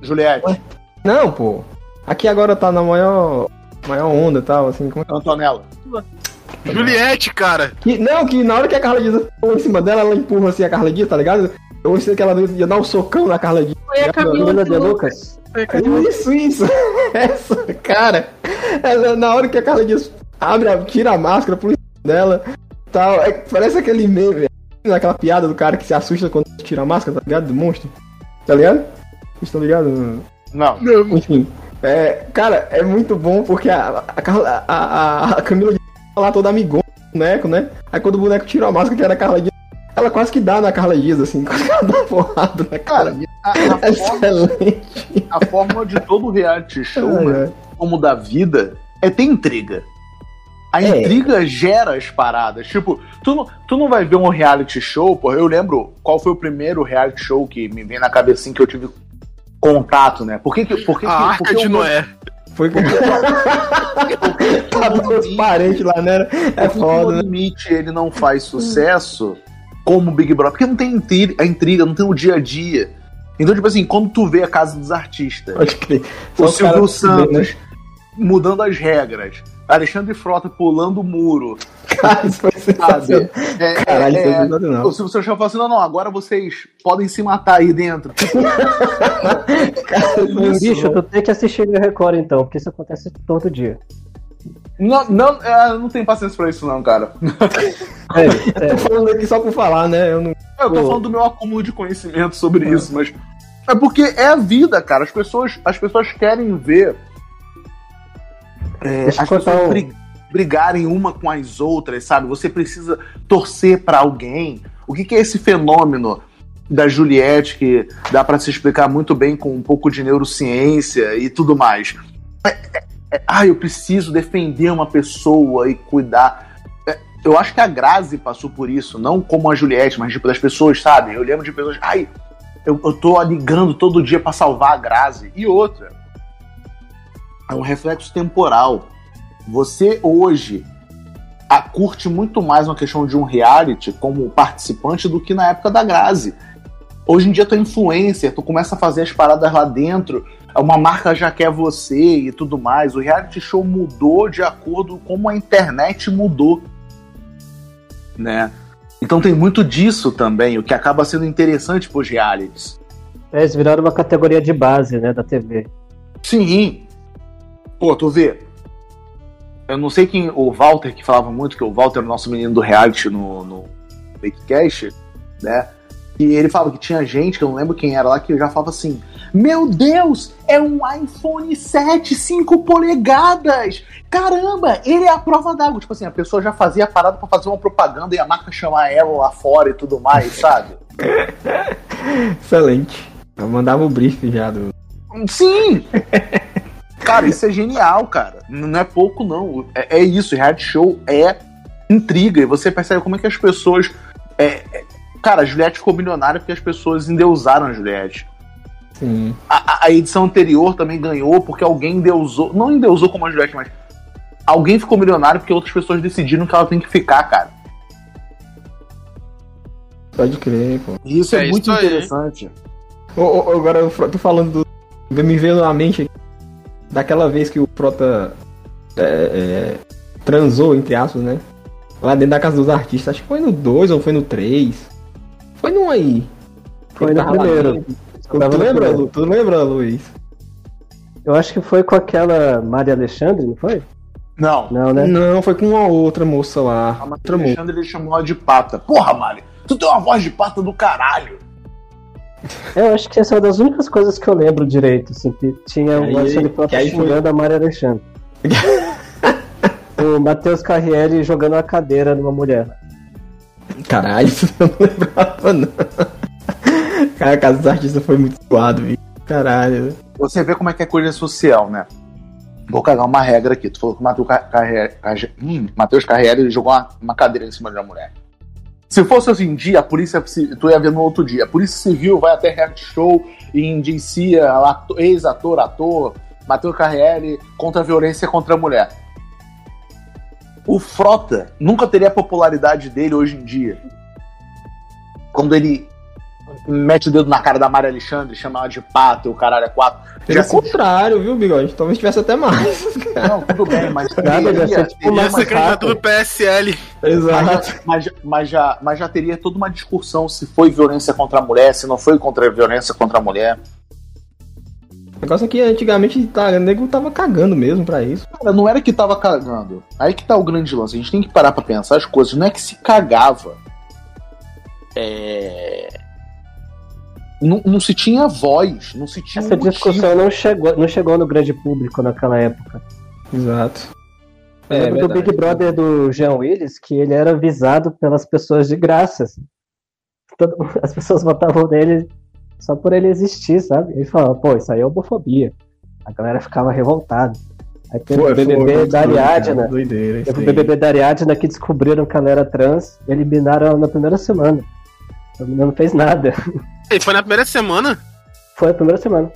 Speaker 2: Juliette,
Speaker 4: Não, pô. Aqui agora tá na maior, maior onda e tal, assim. Como...
Speaker 2: Antonella.
Speaker 3: Juliette, cara!
Speaker 4: que, não, que na hora que a Carla Dias pula em cima dela, ela empurra assim a Carla Dias, tá ligado? Eu gostei que ela ia dar um socão na Carla Dias.
Speaker 1: Foi a Camila de
Speaker 5: de
Speaker 1: Lucas.
Speaker 5: Lucas.
Speaker 1: Foi a Camila.
Speaker 4: Isso, isso. Essa, cara. Ela, na hora que a Carla Dias abre, tira a máscara por cima dela, tal. é- parece aquele meme, aquela piada do cara que se assusta quando tira a máscara, tá ligado? Do monstro. Tá ligado? Vocês estão ligados?
Speaker 2: Não.
Speaker 4: Enfim. É, cara, é muito bom porque a, a, a, a, Camila lá toda amigona do boneco, né? Aí quando o boneco tira a máscara que era a Carla Dias, ela quase que dá na Carla Dias, assim, quase que ela dá uma porrada na
Speaker 2: Cara,
Speaker 4: Carla
Speaker 2: a, a forma,
Speaker 4: Excelente.
Speaker 2: a forma de todo reality show,
Speaker 4: Ai,
Speaker 2: né, como da vida, é ter intriga. A
Speaker 4: É.
Speaker 2: intriga gera as paradas. Tipo, tu não, tu não vai ver um reality show, porra. Eu lembro qual foi o primeiro reality show que me vem na cabeça assim que eu tive contato, né? Por que que. Por que,
Speaker 3: A
Speaker 2: que
Speaker 3: Arca
Speaker 2: porque
Speaker 3: de
Speaker 2: o-
Speaker 3: Noé.
Speaker 4: Foi com
Speaker 2: porque o
Speaker 4: os parentes lá, né? É foda,
Speaker 2: o
Speaker 4: né?
Speaker 2: limite ele não faz sucesso como o Big Brother? Porque não tem a intriga, não tem o dia a dia. Então, tipo assim, quando tu vê a casa dos artistas,
Speaker 4: Pode crer.
Speaker 2: o Silvio
Speaker 4: se vê,
Speaker 2: Santos
Speaker 4: né?
Speaker 2: mudando as regras, Alexandre Frota pulando o muro,
Speaker 4: Cara, isso foi sensacional.
Speaker 2: É,
Speaker 4: Caralho,
Speaker 2: é,
Speaker 4: isso foi
Speaker 2: é,
Speaker 4: sensacional.
Speaker 2: o Silvio já falou assim: não, não, agora vocês podem se matar aí dentro.
Speaker 4: Cara, foi
Speaker 5: Bicho, tu tem que assistir o Record então, porque isso acontece todo dia.
Speaker 2: Não, não, é, não tem paciência pra isso, não, cara.
Speaker 5: É,
Speaker 4: Eu tô falando aqui só por falar, né? Eu não.
Speaker 2: Eu tô
Speaker 5: Pô.
Speaker 2: falando do meu acúmulo de conhecimento sobre isso, mas. É porque é a vida, cara. As pessoas, as pessoas querem ver. É, as pessoas brig- brigarem uma com as outras, sabe? Você precisa torcer pra alguém. O que, que é esse fenômeno da Juliette que dá pra se explicar muito bem com um pouco de neurociência e tudo mais? É, é, é, ah, eu preciso defender uma pessoa e cuidar. É, eu acho que a Grazi passou por isso, não como a Juliette, mas tipo das pessoas, sabe? Eu lembro de pessoas, ai, eu, eu tô ligando todo dia pra salvar a Grazi. E outra, é um reflexo temporal. Você hoje a, curte muito mais uma questão de um reality como participante do que na época da Grazi. Hoje em dia tu é influencer, tu começa a fazer as paradas lá dentro, uma marca já quer você e tudo mais. O reality show mudou de acordo com como a internet mudou, né? Então tem muito disso também, o que acaba sendo interessante pros realities.
Speaker 5: É, eles viraram uma categoria de base, né, da TV.
Speaker 2: Sim. Pô, tu vê. Eu não sei quem. O Walter, que falava muito, que o Walter é o nosso menino do reality no, no Fakecast, né? E ele falava que tinha gente, que eu não lembro quem era lá, que já falava assim: Meu Deus, é um iPhone 7, 5 polegadas! Caramba, ele é a prova d'água. Tipo assim, a pessoa já fazia a parada pra fazer uma propaganda e a marca chamar ela lá fora e tudo mais, sabe?
Speaker 4: Excelente. Eu mandava o brief já do.
Speaker 2: Sim! Cara, isso é genial, cara. Não é pouco, não. É, é isso, reality show é intriga. E você percebe como é que as pessoas. É, é, cara, a Juliette ficou milionária porque as pessoas endeusaram a Juliette.
Speaker 4: Sim.
Speaker 2: A, a edição anterior também ganhou porque alguém endeusou. Não endeusou como a Juliette, mas. Alguém ficou milionário porque outras pessoas decidiram que ela tem que ficar, cara.
Speaker 4: Pode crer, pô.
Speaker 2: E isso é,
Speaker 3: É
Speaker 2: muito
Speaker 3: isso
Speaker 2: interessante.
Speaker 4: Ô, ô, ô, agora eu tô falando do. Me veio na mente daquela vez que o Prota é, é, transou, entre aspas, né? Lá dentro da casa dos artistas. Acho que foi no 2 ou foi no 3. Foi num aí.
Speaker 5: Foi no primeiro.
Speaker 4: Tu lembra. Lu? Tu lembra, Luiz?
Speaker 5: Eu acho que foi com aquela Maria Alexandre, não foi?
Speaker 2: Não.
Speaker 5: Não, né?
Speaker 4: Não, foi com uma outra moça lá.
Speaker 2: A
Speaker 4: Outra
Speaker 2: Maria
Speaker 4: moça.
Speaker 2: Alexandre ele chamou ela de pata. Porra, Mari, tu tem uma voz de pata do caralho.
Speaker 5: Eu acho que essa é uma das únicas coisas que eu lembro direito, assim, que tinha o
Speaker 4: aí foi-
Speaker 5: xingando a Maria Alexandre. o Matheus Carriere jogando uma cadeira numa mulher.
Speaker 4: Caralho, isso eu não lembrava, não. Cara, a casa dos artistas foi muito zoado, viu? Caralho.
Speaker 2: Você vê como é que é coisa social, né? Vou cagar uma regra aqui. Tu falou que o Matheus Carriere, Carri- hum, Matheus Carriere jogou uma, uma cadeira em cima de uma mulher. Se fosse hoje em dia, a polícia, ci- tu ia ver no outro dia, a polícia civil vai até reality show e indicia ato- ex-ator, ator, Matheus Carriere contra a violência contra a mulher. O Frota nunca teria a popularidade dele hoje em dia. Quando ele mete o dedo na cara da Maria Alexandre, chama ela de pato e o caralho é quatro.
Speaker 4: Pelo
Speaker 2: se-
Speaker 4: contrário, viu, Bigode? Talvez tivesse até mais.
Speaker 2: Não, tudo bem, mas
Speaker 5: Nada,
Speaker 2: teria,
Speaker 5: ia ser tipo
Speaker 2: teria
Speaker 3: candidato do PSL.
Speaker 2: mas,
Speaker 4: Exato.
Speaker 2: já, mas, já- mas, já, mas já teria toda uma discussão se foi violência contra a mulher, se não foi contra a violência contra a mulher.
Speaker 4: O negócio é que antigamente tá, o nego tava cagando mesmo pra isso.
Speaker 2: Cara, não era que tava cagando. Aí que tá o grande lance. A gente tem que parar pra pensar as coisas. Não é que se cagava. É. Não, não se tinha voz, não se tinha
Speaker 5: Essa
Speaker 2: um motivo.
Speaker 5: discussão não chegou, não chegou no grande público naquela época.
Speaker 4: Exato.
Speaker 5: Eu
Speaker 4: É,
Speaker 5: lembro do
Speaker 4: verdade.
Speaker 5: Big Brother do Jean Willis que ele era visado pelas pessoas de graça. assim. Todo- as pessoas votavam nele só por ele existir, sabe? Ele falava, pô, isso aí é homofobia. A galera ficava revoltada. Aí teve o BBB
Speaker 4: foi
Speaker 5: da Ariadna.
Speaker 4: Doideira,
Speaker 5: Teve o. BBB da Ariadna que descobriram que ela era trans e eliminaram ela na primeira semana. A menina não fez nada.
Speaker 3: E foi na primeira semana?
Speaker 5: Foi a primeira semana.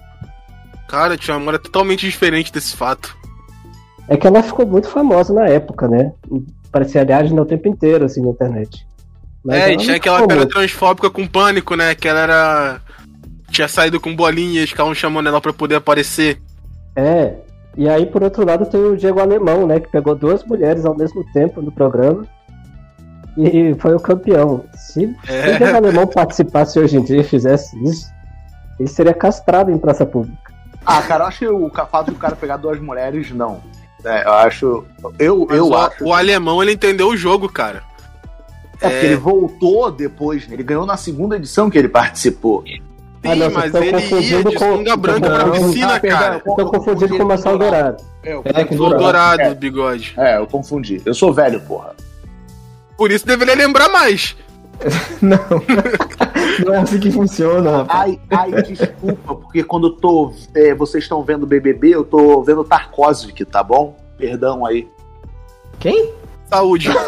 Speaker 3: Cara, tinha uma memória totalmente diferente desse fato.
Speaker 5: É que ela ficou muito famosa na época, né? Parecia Ariadna o tempo inteiro, assim, na internet. Mas
Speaker 3: é, e tinha aquela cara transfóbica com pânico, né? Que ela era. Tinha saído com bolinhas, ficavam chamando ela pra poder aparecer.
Speaker 5: É. E aí, por outro lado, tem o Diego Alemão, né? Que pegou duas mulheres ao mesmo tempo no programa. E foi o campeão. Se, se o
Speaker 3: É.
Speaker 5: Diego Alemão participasse hoje em dia e fizesse isso, ele seria castrado em praça pública.
Speaker 2: Ah, cara, eu acho que o fato do cara pegar duas mulheres, não. É, eu acho. Eu,
Speaker 3: Mas
Speaker 2: eu
Speaker 3: o,
Speaker 2: acho.
Speaker 3: o alemão, ele entendeu o jogo, cara.
Speaker 2: É porque ele voltou depois, né? Ele ganhou na segunda edição que ele participou.
Speaker 5: Ah, não,
Speaker 3: mas ele ia
Speaker 5: confundindo
Speaker 3: de
Speaker 5: com-
Speaker 3: branca pra
Speaker 5: Não,
Speaker 3: piscina,
Speaker 2: ah, perdão,
Speaker 3: cara.
Speaker 2: eu
Speaker 5: Tô confundindo com o Marcelo Dourado.
Speaker 2: É, eu
Speaker 4: É,
Speaker 3: Sou
Speaker 4: Dourado.
Speaker 3: dourado,
Speaker 2: É.
Speaker 3: bigode.
Speaker 2: É, eu confundi. Eu sou velho, porra.
Speaker 3: Por isso deveria lembrar mais.
Speaker 4: Não. Não é assim que funciona, rapaz.
Speaker 2: Ai, ai, desculpa, porque quando eu tô. é, vocês estão vendo BBB, eu tô vendo Tarkovsky, tá bom? Perdão aí.
Speaker 4: Quem?
Speaker 3: Saúde.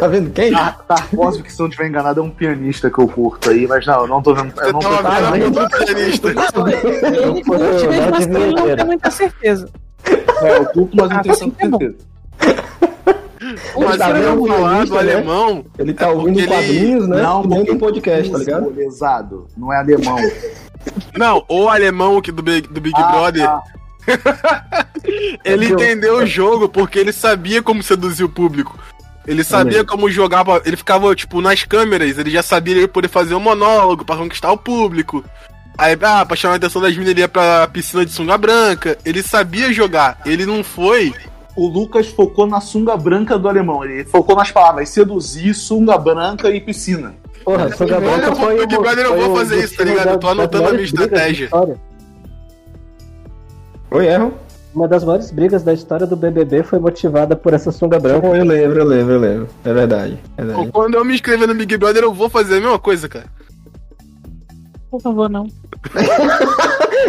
Speaker 4: Tá vendo quem?
Speaker 2: Tar- Tarkovsky, se não tiver enganado, é um pianista que eu curto aí, mas não, eu não tô vendo. Eu
Speaker 3: Você
Speaker 2: não tô
Speaker 3: tava
Speaker 4: Ah,
Speaker 3: vendo
Speaker 4: mas-
Speaker 3: a pianista.
Speaker 5: Eu
Speaker 1: Curte mesmo
Speaker 5: não
Speaker 1: assim, não tenho muita certeza.
Speaker 2: É, eu curto, mas não
Speaker 1: Ah,
Speaker 2: tenho
Speaker 1: é bom.
Speaker 2: certeza.
Speaker 3: Mas
Speaker 4: tá
Speaker 3: eu falar do
Speaker 4: né?
Speaker 3: alemão.
Speaker 4: Ele tá
Speaker 3: É
Speaker 4: ouvindo
Speaker 3: porque ele-
Speaker 4: quadrinhos, né?
Speaker 2: Não,
Speaker 4: dentro
Speaker 2: porque
Speaker 4: do podcast, tá ligado?
Speaker 2: Lesado, não é alemão.
Speaker 3: Não, o alemão aqui do Big, do Big
Speaker 2: Ah,
Speaker 3: Brother,
Speaker 2: tá.
Speaker 3: ele
Speaker 5: Entendeu?
Speaker 3: entendeu o jogo porque ele sabia como seduzir o público. Ele sabia como jogar, pra- ele ficava, tipo, nas câmeras, ele já sabia ele poder fazer um monólogo pra conquistar o público. Aí, ah, pra chamar a atenção das meninas, ele ia pra piscina de sunga branca. Ele sabia jogar, ele não foi.
Speaker 2: O Lucas focou na sunga branca do alemão. Ele focou nas palavras seduzir, sunga branca e piscina.
Speaker 5: Porra, Sunga
Speaker 3: Eu
Speaker 5: Branca foi
Speaker 3: Big Brother, eu vou fazer isso, tá ligado? Eu tô anotando a minha estratégia.
Speaker 4: Oi, erro?
Speaker 5: Uma das maiores brigas da história do BBB foi motivada por essa sunga branca.
Speaker 4: Eu lembro, eu lembro, eu lembro. É verdade. É verdade.
Speaker 3: Quando eu me inscrever no Big Brother, eu vou fazer a mesma coisa, cara.
Speaker 1: Por favor, não.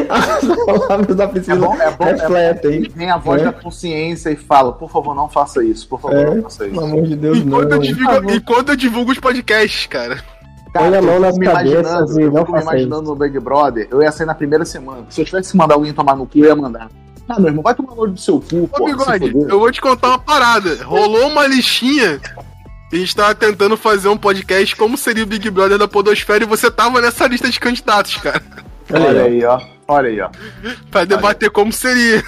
Speaker 4: As palavras da
Speaker 2: É
Speaker 4: Priscila
Speaker 2: bom, é bom. É bom.
Speaker 4: refletem.
Speaker 2: Vem a voz
Speaker 4: É.
Speaker 2: da consciência e fala, por favor, não faça isso, por favor,
Speaker 4: É,
Speaker 2: não faça
Speaker 4: pelo
Speaker 2: isso.
Speaker 4: amor de Deus, não.
Speaker 3: Enquanto eu, divulgo, enquanto eu divulgo os podcasts, cara.
Speaker 5: Põe a
Speaker 2: eu
Speaker 5: mão nas
Speaker 2: me
Speaker 5: cabeças
Speaker 2: imaginando,
Speaker 5: e
Speaker 2: eu
Speaker 5: não faça
Speaker 2: imaginando no Big Brother, eu ia sair na primeira semana. Se eu tivesse que mandar alguém tomar no cu, eu ia mandar. Ah, meu irmão, vai tomar no do seu cu,
Speaker 3: Ô,
Speaker 2: pô.
Speaker 3: Bigode, eu vou te contar uma parada. Rolou uma listinha. A gente tava tentando fazer um podcast como seria o Big Brother da Podosfera e você tava nessa lista de candidatos, cara.
Speaker 2: Olha aí, ó. Olha aí, ó.
Speaker 3: Pra debater como seria.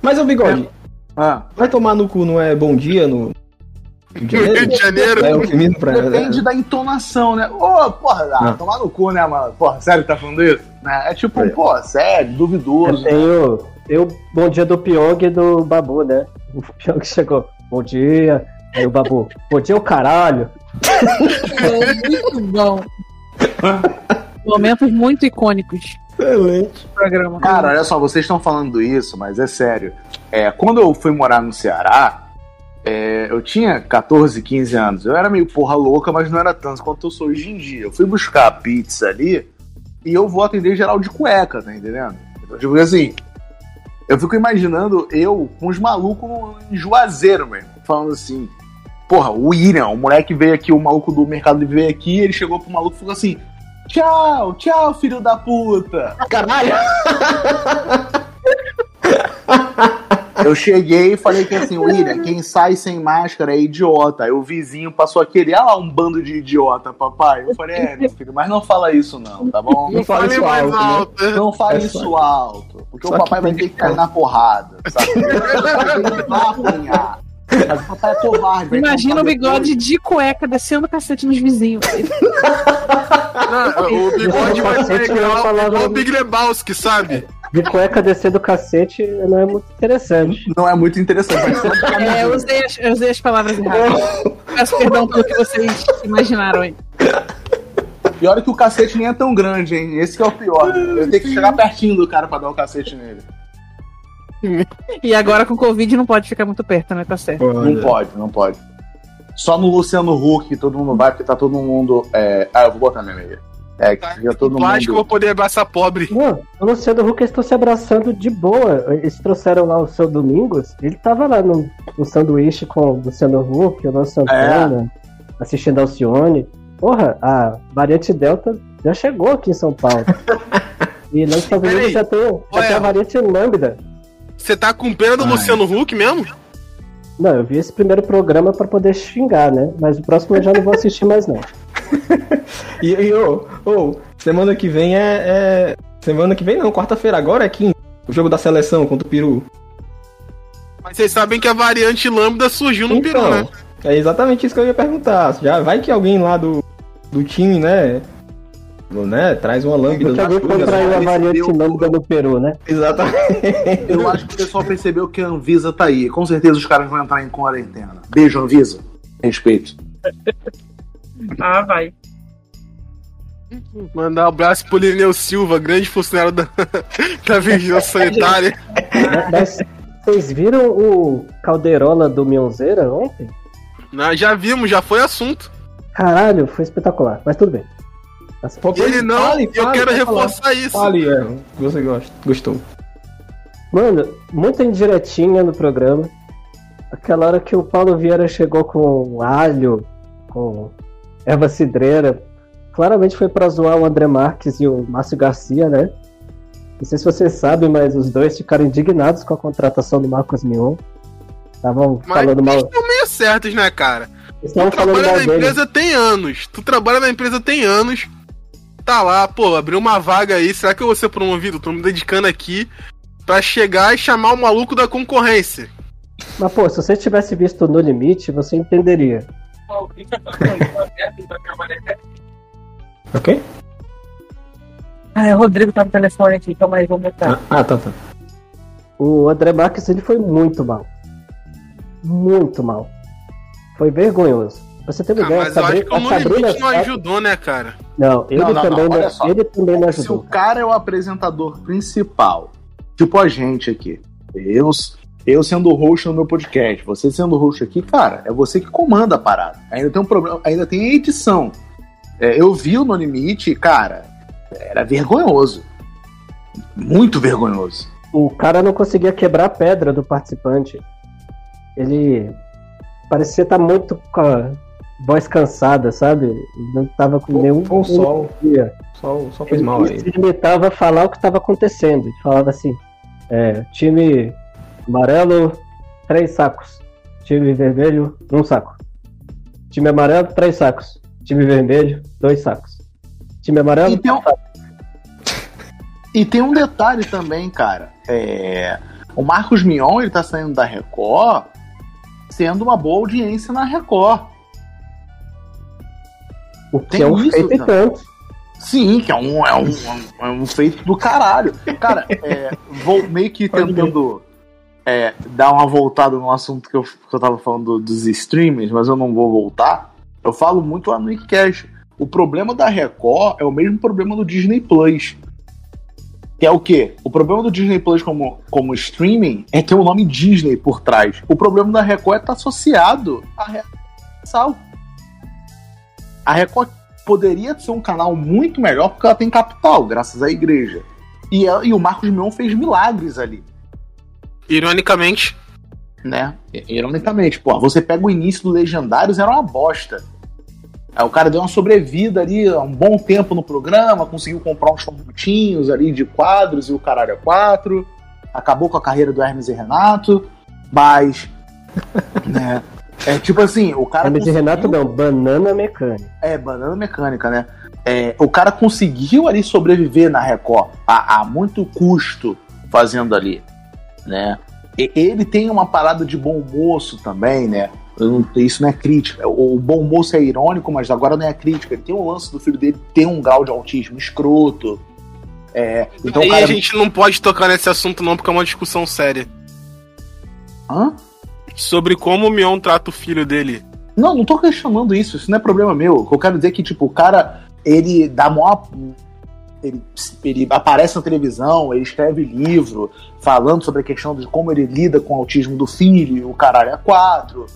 Speaker 4: Mas o bigode,
Speaker 2: Ah,
Speaker 4: vai tomar no cu, não é bom dia no. Rio de
Speaker 3: No Rio
Speaker 4: Janeiro?
Speaker 3: de Janeiro.
Speaker 4: É o feminino pra.
Speaker 2: depende da entonação, né? Ô, porra, ah, tomar no cu, né, mano? Porra, sério que tá falando isso? Né? É tipo,
Speaker 4: É.
Speaker 2: pô, sério,
Speaker 5: Eu
Speaker 2: duvidoso.
Speaker 5: tenho. Eu, bom dia do Pyong e do Babu, né? O Pyong chegou. Bom dia. Aí o Babu. Bom dia, o caralho.
Speaker 1: Muito bom. Momentos muito icônicos
Speaker 4: Excelente.
Speaker 1: programa.
Speaker 2: Cara, olha só, vocês estão falando isso, mas é sério. É, quando eu fui morar no Ceará, é, eu tinha 14, 15 anos. Eu era meio porra louca, mas não era tanto quanto eu sou hoje em dia. Eu fui buscar a pizza ali e eu vou atender geral de cueca, tá entendendo? Então, tipo assim, eu fico imaginando eu com os malucos em Juazeiro, mesmo, falando assim. Porra, o William, o moleque veio aqui, o maluco do mercado veio aqui, ele chegou pro maluco e falou assim: Tchau, tchau, filho da puta.
Speaker 4: Caralho!
Speaker 2: Eu cheguei e falei que assim, William, quem sai sem máscara é idiota. Aí o vizinho passou a querer, ah lá, um bando de idiota, papai. Eu falei, é, meu filho, mas não fala isso não, tá bom?
Speaker 4: Não fala isso
Speaker 3: mais
Speaker 4: alto, né?
Speaker 3: alto.
Speaker 2: Não fale
Speaker 4: É só-
Speaker 2: isso alto, porque
Speaker 4: só
Speaker 2: o papai
Speaker 4: que
Speaker 2: vai ter
Speaker 4: que
Speaker 2: que cair na porrada, sabe? Ele vai apanhar. Mas o papai é covarde.
Speaker 1: Imagina
Speaker 2: contar
Speaker 1: o bigode de cueca descendo o cacete nos vizinhos.
Speaker 3: Não, o bigode vai ser
Speaker 5: é uma
Speaker 3: igual, o Big Lebowski, sabe?
Speaker 5: De cueca descer do cacete não é muito interessante.
Speaker 2: Não é muito interessante, um
Speaker 1: É, eu usei as, eu usei as palavras erradas. Peço perdão pelo que vocês imaginaram aí.
Speaker 2: Pior é que o cacete nem é tão grande, hein? Esse que é o pior. Eu tenho que chegar pertinho do cara pra dar o cacete nele.
Speaker 1: E agora com Covid não pode ficar muito perto, né? Tá certo.
Speaker 2: Não pode, não pode. Só no Luciano Huck que todo mundo vai, porque tá todo mundo. é, Ah, eu vou botar minha meia. É, que fica todo
Speaker 3: Eu acho que eu vou
Speaker 2: mundo.
Speaker 3: poder abraçar pobre.
Speaker 5: Não, o Luciano Huck estão se abraçando de boa. Eles trouxeram lá o seu Domingos. Ele tava lá no, no sanduíche com o Luciano Huck, o Luan Santana, assistindo Alcione. Porra, a variante Delta já chegou aqui em São Paulo. e nos Estados. Unidos já tem, já tem a variante Lambda.
Speaker 3: Você tá com pena do
Speaker 2: Ai.
Speaker 3: Luciano Huck mesmo?
Speaker 5: Não, eu vi esse primeiro programa pra poder xingar, né? Mas o próximo eu já não vou assistir mais, não.
Speaker 4: E, e ô, ô, semana que vem é, é- Semana que vem não, quarta-feira agora é quinta. O jogo da seleção contra o Peru.
Speaker 3: Mas vocês sabem que a variante Lambda surgiu no Peru, né?
Speaker 4: é exatamente isso que eu ia perguntar. Já vai que alguém lá do, do time, né? Né traz uma lâmpada.
Speaker 5: Porque alguém contraiu a variante Lambda no Peru, né?
Speaker 4: Exatamente.
Speaker 2: Eu acho que o pessoal percebeu que a Anvisa tá aí. Com certeza os caras vão entrar em quarentena. Beijo, Anvisa. Respeito.
Speaker 1: Ah, vai.
Speaker 3: Mandar um abraço pro Lineu Silva, grande funcionário da, da Vigilância Sanitária.
Speaker 5: Vocês viram o Calderola do Mionzeira ontem?
Speaker 3: Nós já vimos, já foi assunto.
Speaker 5: Caralho, foi espetacular, mas tudo bem.
Speaker 4: Pô,
Speaker 3: Ele não,
Speaker 4: fale,
Speaker 3: eu
Speaker 4: fale,
Speaker 3: quero
Speaker 4: pode falar.
Speaker 3: reforçar isso.
Speaker 4: Fale, é, você gosta, gostou.
Speaker 5: Mano, muita indiretinha no programa. Aquela hora que o Paulo Vieira chegou com alho, com erva cidreira. Claramente foi pra zoar o André Marques e o Márcio Garcia, né? Não sei se vocês sabem, mas os dois ficaram indignados com a contratação do Marcos Mion. Estavam falando mal.
Speaker 3: eles estão meio certos, né, cara?
Speaker 5: Eles
Speaker 3: Tu trabalha na
Speaker 5: dele.
Speaker 3: empresa tem anos. Tu trabalha na empresa tem anos. Tá lá, pô, abriu uma vaga aí. Será que eu vou ser promovido? Tô me dedicando aqui pra chegar e chamar o maluco da concorrência.
Speaker 5: Mas, pô, se você tivesse visto No Limite, você entenderia.
Speaker 4: Ok?
Speaker 1: Ah, o Rodrigo tá no telefone aqui, calma aí, vou botar.
Speaker 4: Ah, tá, tá.
Speaker 5: O André Marques ele foi muito mal. Muito mal. Foi vergonhoso. Pra você ter uma
Speaker 3: Ah,
Speaker 5: ideia,
Speaker 3: mas eu acho que o
Speaker 5: Sabrina
Speaker 3: Limite não
Speaker 5: Sato-
Speaker 3: ajudou, né, cara?
Speaker 5: Não, ele
Speaker 2: Não, não,
Speaker 5: também
Speaker 2: não, só.
Speaker 5: ele também não
Speaker 2: Se o
Speaker 5: ajudou.
Speaker 2: cara é o apresentador principal, tipo a gente aqui, eu, eu sendo o host no meu podcast, você sendo o host aqui, cara, é você que comanda a parada. Ainda tem um problema, ainda tem a edição. É, eu vi o No Limite, cara, era vergonhoso. Muito vergonhoso.
Speaker 5: O cara não conseguia quebrar a pedra do participante. Ele parecia estar muito com a voz cansada, sabe? Ele não tava com nenhum.
Speaker 4: Sol.
Speaker 5: dia.
Speaker 4: Só, só fez mal
Speaker 5: Ele
Speaker 4: aí.
Speaker 5: se limitava a falar o que estava acontecendo. Ele falava assim: é, time amarelo, três sacos. Time vermelho, um saco. Time amarelo, três sacos. Time vermelho, dois sacos. Time amarelo,
Speaker 2: E tem um-. E tem um detalhe também, cara. É, o Marcos Mion, ele tá saindo da Record, sendo uma boa audiência na Record.
Speaker 5: O que
Speaker 2: tem
Speaker 5: é um
Speaker 2: isso,
Speaker 5: feito
Speaker 2: né?
Speaker 5: tanto.
Speaker 2: Sim, que é um, é um, é um feito do caralho. Cara, é, vou meio que tentando é, dar uma voltada no assunto que eu, que eu tava falando dos streamers, mas eu não vou voltar. Eu falo muito lá no Wikicast. O problema da Record é o mesmo problema do Disney Plus. Que é o quê? O problema do Disney Plus como, como streaming é ter o nome Disney por trás. O problema da Record é estar associado à Record. A Record poderia ser um canal muito melhor porque ela tem capital, graças à igreja. E, ela- e o Marcos Mion fez milagres ali,
Speaker 3: Ironicamente,
Speaker 2: né? Ironicamente, pô, você pega o início do Legendários, era uma bosta. Aí o cara deu uma sobrevida ali, um bom tempo no programa, conseguiu comprar uns pontinhos ali de quadros e o caralho é quatro. Acabou com a carreira do Hermes e Renato, mas. né? É tipo assim, o cara.
Speaker 5: E
Speaker 2: conseguiu-
Speaker 5: Renato não, banana mecânica.
Speaker 2: É, banana mecânica, né? É, o cara conseguiu ali sobreviver na Record a, a muito custo fazendo ali, né? E- ele tem uma parada de bom moço também, né? Não- isso não é crítica. O, o bom moço é irônico, mas agora não é crítica. Ele tem um lance do filho dele ter um grau de autismo escroto. É, então,
Speaker 3: aí
Speaker 2: cara.
Speaker 3: a gente não pode tocar nesse assunto não, porque é uma discussão séria.
Speaker 2: Hã?
Speaker 3: Sobre como o Mion trata o filho dele.
Speaker 2: Não, não tô questionando isso, isso não é problema meu. Eu quero dizer é que, tipo, o cara, ele dá maior. Ele, ele aparece na televisão, ele escreve livro falando sobre a questão de como ele lida com o autismo do filho, o caralho é quatro.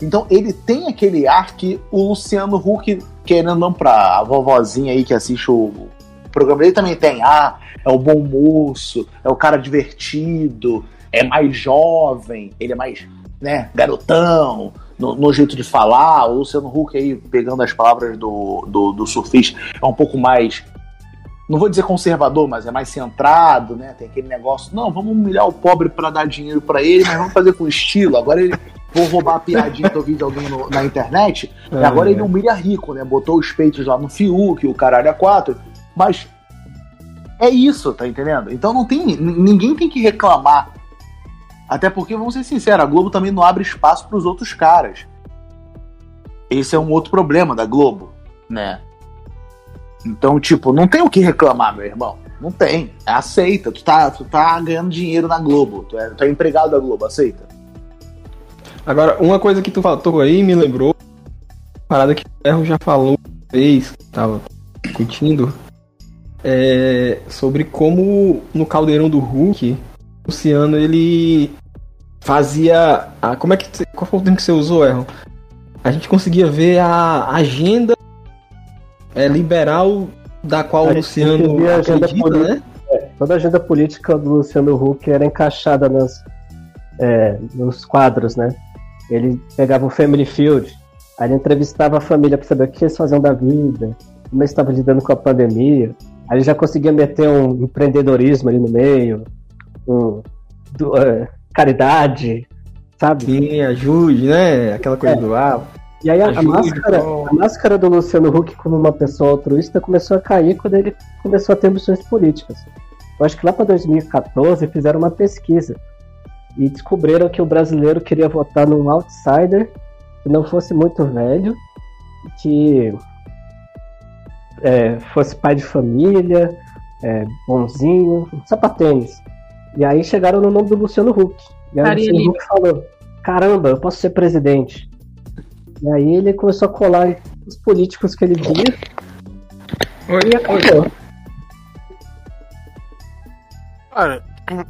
Speaker 2: Então ele tem aquele ar que o Luciano Huck, querendo não pra a vovozinha aí que assiste o programa dele, também tem. Ah, é o bom moço, é o cara divertido, é mais jovem, ele é mais, né, garotão, no, no jeito de falar. O Luciano Huck aí, pegando as palavras do, do, do surfista, é um pouco mais. Não vou dizer conservador, mas é mais centrado, né? Tem aquele negócio, não, vamos humilhar o pobre para dar dinheiro para ele, mas vamos fazer com estilo. Agora ele vou roubar a piadinha que eu vi de alguém no- na internet, e agora ele humilha rico, né? Botou os peitos lá no Fiuk, o caralho a quatro. Mas é isso, tá entendendo? Então não tem. Ninguém tem que reclamar. Até porque, vamos ser sinceros, a Globo também não abre espaço pros outros caras. Esse é um outro problema da Globo, né? Então, tipo, não tem o que reclamar, meu irmão. Não tem. Aceita. Tu tá, tu tá ganhando dinheiro na Globo. Tu é, tu é empregado da Globo, aceita.
Speaker 4: Agora, uma coisa que tu falou aí me lembrou. Parada que o Ferro já falou uma vez. Tava discutindo é, sobre como no caldeirão do Hulk, Luciano ele fazia. A, como é que. Qual foi o termo que você usou, Erron? A gente conseguia ver a agenda é, liberal da qual o Luciano acredita, né?
Speaker 5: Toda a agenda política do Luciano Huck era encaixada nas, é, nos quadros, né? Ele pegava o Family Field, aí ele entrevistava a família para saber o que eles faziam da vida, como eles estavam lidando com a pandemia. Aí ele já conseguia meter um empreendedorismo ali no meio, um, do- é, caridade, sabe?
Speaker 4: Sim, ajude, né? Aquela coisa
Speaker 5: É.
Speaker 4: do ah,
Speaker 5: E aí a, a
Speaker 4: Ajude,
Speaker 5: máscara,
Speaker 4: bom.
Speaker 5: a máscara do Luciano Huck como uma pessoa altruísta começou a cair quando ele começou a ter ambições políticas. Eu acho que lá para 2014 fizeram uma pesquisa e descobriram que o brasileiro queria votar num outsider que não fosse muito velho, que é, fosse pai de família, é, bonzinho, sapatênis. E aí chegaram no nome do Luciano Huck. E aí o
Speaker 1: Faria
Speaker 5: Luciano. Huck falou: Caramba, eu posso ser presidente. E aí ele começou a colar os políticos que ele via e acabou.
Speaker 3: Cara,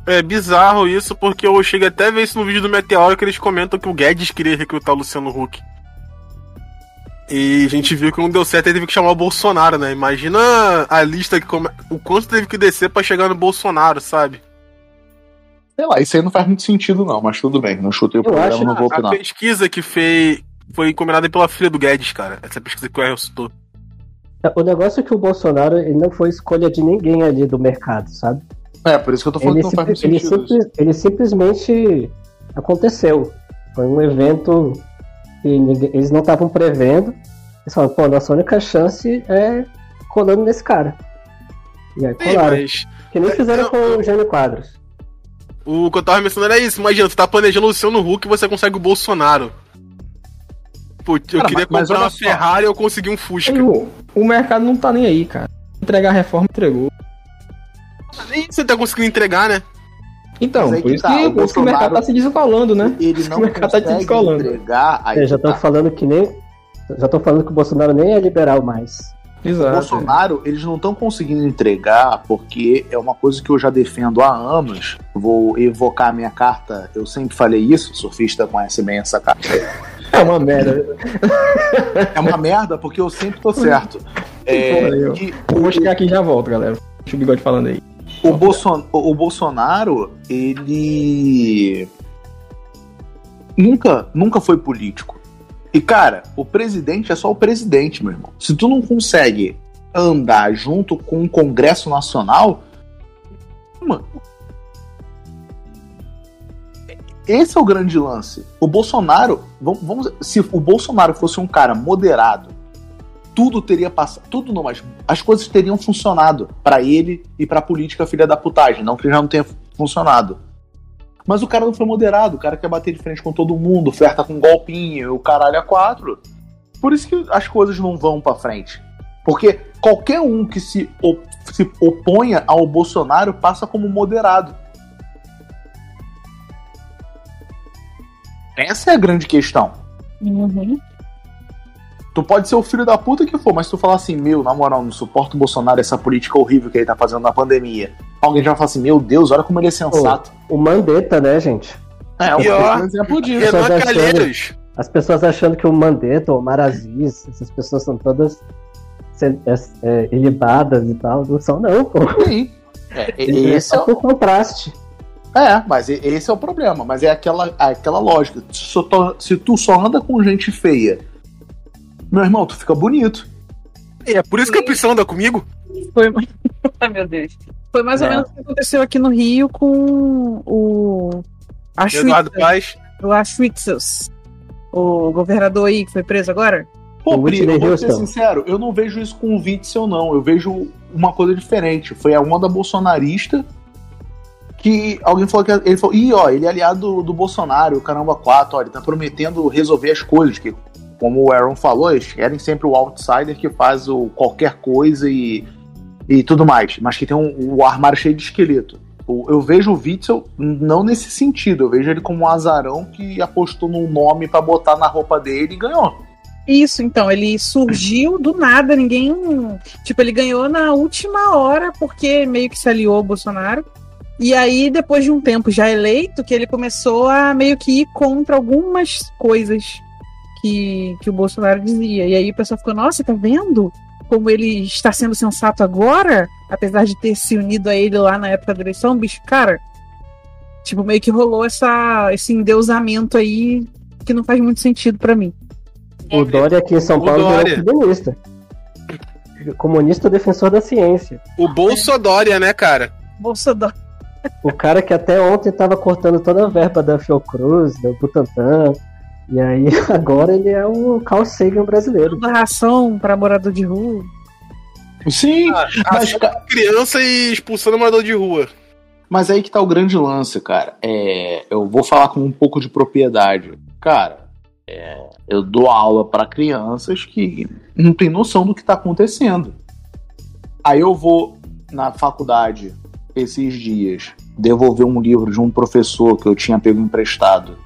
Speaker 3: é bizarro isso, porque eu cheguei até a ver isso no vídeo do Meteoro que eles comentam que o Guedes queria recrutar o Luciano Huck. E a gente viu que não deu certo e teve que chamar o Bolsonaro, né? Imagina a lista que come... o quanto teve que descer pra chegar no Bolsonaro, sabe?
Speaker 2: Sei lá, isso aí não faz muito sentido, não, mas tudo bem. Não chutei o programa,
Speaker 5: acho
Speaker 2: não vou
Speaker 3: A
Speaker 2: opinar.
Speaker 3: pesquisa que fez foi encomendada pela filha do Guedes, cara. Essa pesquisa que o Errol citou.
Speaker 5: O negócio é que o Bolsonaro ele não foi escolha de ninguém ali do mercado, sabe?
Speaker 2: É, por isso que eu tô falando
Speaker 5: Ele,
Speaker 2: que não faz
Speaker 5: ele simples- ele simplesmente aconteceu. Foi um evento que ninguém- eles não estavam prevendo. Eles falaram, pô, nossa única chance é colando nesse cara. E aí
Speaker 3: Sim,
Speaker 5: colaram.
Speaker 3: mas
Speaker 5: Que nem fizeram
Speaker 3: eu-
Speaker 5: com o Jânio Quadros.
Speaker 3: O que eu tava mencionando era isso. Imagina, você tá planejando o Luciano Huck e você consegue o Bolsonaro. Pô, eu
Speaker 2: Cara,
Speaker 3: queria
Speaker 2: mas- mas
Speaker 3: comprar
Speaker 2: olha
Speaker 3: uma
Speaker 2: só.
Speaker 3: Ferrari e eu consegui um Fusca.
Speaker 4: O, o mercado não tá nem aí, cara. Entregar a reforma entregou.
Speaker 3: Nem você tá conseguindo entregar, né?
Speaker 4: Então,
Speaker 2: Mas
Speaker 4: por isso
Speaker 2: tá,
Speaker 4: que,
Speaker 2: o
Speaker 4: que o mercado
Speaker 2: Bolsonaro-
Speaker 4: tá se descolando, né?
Speaker 2: Ele
Speaker 4: O
Speaker 2: não
Speaker 4: mercado tá
Speaker 2: consegue
Speaker 4: descolando.
Speaker 2: entregar. Aí
Speaker 5: É, já estão
Speaker 2: tá.
Speaker 5: falando que nem. Já estão falando que o Bolsonaro nem é liberal mais.
Speaker 2: O
Speaker 4: Exato.
Speaker 2: Bolsonaro, eles não estão conseguindo entregar porque é uma coisa que eu já defendo há anos. Vou evocar a minha carta, eu sempre falei isso, surfista conhece bem essa carta.
Speaker 4: É uma merda.
Speaker 2: É uma merda porque eu sempre tô certo. É,
Speaker 4: Porra, eu-
Speaker 2: que
Speaker 4: Eu vou chegar aqui e já volto, galera. Deixa o bigode falando aí.
Speaker 2: o, Bolson, o Bolsonaro, ele nunca, nunca foi político. E cara, o presidente é só o presidente, meu irmão. Se tu não consegue andar junto com o Congresso Nacional, mano, esse é o grande lance. O Bolsonaro, vamos, vamos se o Bolsonaro fosse um cara moderado, tudo teria passado, tudo não, mas as coisas teriam funcionado pra ele e pra política filha da putagem, não que já não tenha funcionado. Mas o cara não foi moderado, o cara quer bater de frente com todo mundo, flerta com golpinho, o caralho a quatro. Por isso que as coisas não vão pra frente. Porque qualquer um que se, op- se oponha ao Bolsonaro passa como moderado. Essa é a grande questão.
Speaker 1: Uhum.
Speaker 2: Tu pode ser o filho da puta que for, mas se tu falar assim, meu, na moral, não suporto o Bolsonaro, essa política horrível que ele tá fazendo na pandemia. Alguém já vai falar assim, meu Deus, olha como ele é sensato.
Speaker 5: O Mandetta, né, gente?
Speaker 2: É,
Speaker 3: ó,
Speaker 2: um exemplo disso.
Speaker 3: Renan
Speaker 5: Pessoas
Speaker 3: Calheiros.
Speaker 5: As pessoas achando que o Mandetta, o Maraziz, essas pessoas são todas é, é, ilibadas e tal. Não são, não, pô.
Speaker 2: Sim. É, e-
Speaker 5: É
Speaker 2: esse é,
Speaker 5: só por contraste.
Speaker 2: é, mas esse é o problema. Mas é aquela, aquela lógica. Se, só to- se tu só anda com gente feia, meu irmão, tu fica bonito.
Speaker 3: É por isso que a prisão anda comigo.
Speaker 1: Foi. Ai, meu Deus. Foi mais ou
Speaker 2: É.
Speaker 1: menos o que aconteceu aqui no Rio com o.
Speaker 3: Eduardo
Speaker 1: Aschwitz,
Speaker 3: Paz.
Speaker 1: o Aschwitzels, o governador aí que foi preso agora.
Speaker 2: Pô,
Speaker 5: O
Speaker 2: Pri, eu vou ser sincero, eu não vejo isso com o Witzel, não. Eu vejo uma coisa diferente. Foi a onda bolsonarista que alguém falou que ele falou, ih, ó, ele é aliado do, do Bolsonaro, o caramba 4, ó, ele tá prometendo resolver as coisas, que, como o Aaron falou, eles querem sempre o outsider que faz o qualquer coisa e, e tudo mais, mas que tem um, o armário cheio de esqueleto. O- Eu vejo o Witzel não nesse sentido, eu vejo ele como um azarão que apostou num nome pra botar na roupa dele e ganhou.
Speaker 1: Isso, então, ele surgiu do nada, ninguém. Tipo, ele ganhou na última hora, porque meio que se aliou ao Bolsonaro. E aí, depois de um tempo já eleito, que ele começou a meio que ir contra algumas coisas que, que o Bolsonaro dizia. E aí o pessoal ficou, nossa, tá vendo? Como ele está sendo sensato agora, apesar de ter se unido a ele lá na época da eleição, bicho, cara, tipo, meio que rolou essa, esse endeusamento aí que não faz muito sentido para mim.
Speaker 5: O Dória aqui em São Paulo
Speaker 3: Dória.
Speaker 5: comunista. Comunista defensor da ciência.
Speaker 3: O Bolsodória, né, cara?
Speaker 1: Bolsonaro.
Speaker 5: O cara que até ontem tava cortando toda a verba da Fiocruz, da Butantan. E aí agora ele é o Carl Sagan brasileiro.
Speaker 1: dando ração para morador de rua.
Speaker 2: Sim,
Speaker 3: Ah,
Speaker 2: mas,
Speaker 3: Criança e expulsando morador de rua.
Speaker 2: mas aí que tá o grande lance, cara. É, eu vou falar com um pouco de propriedade. Cara, é, eu dou aula para crianças que não tem noção do que tá acontecendo. Aí eu vou na faculdade esses dias devolver um livro de um professor que eu tinha pego emprestado.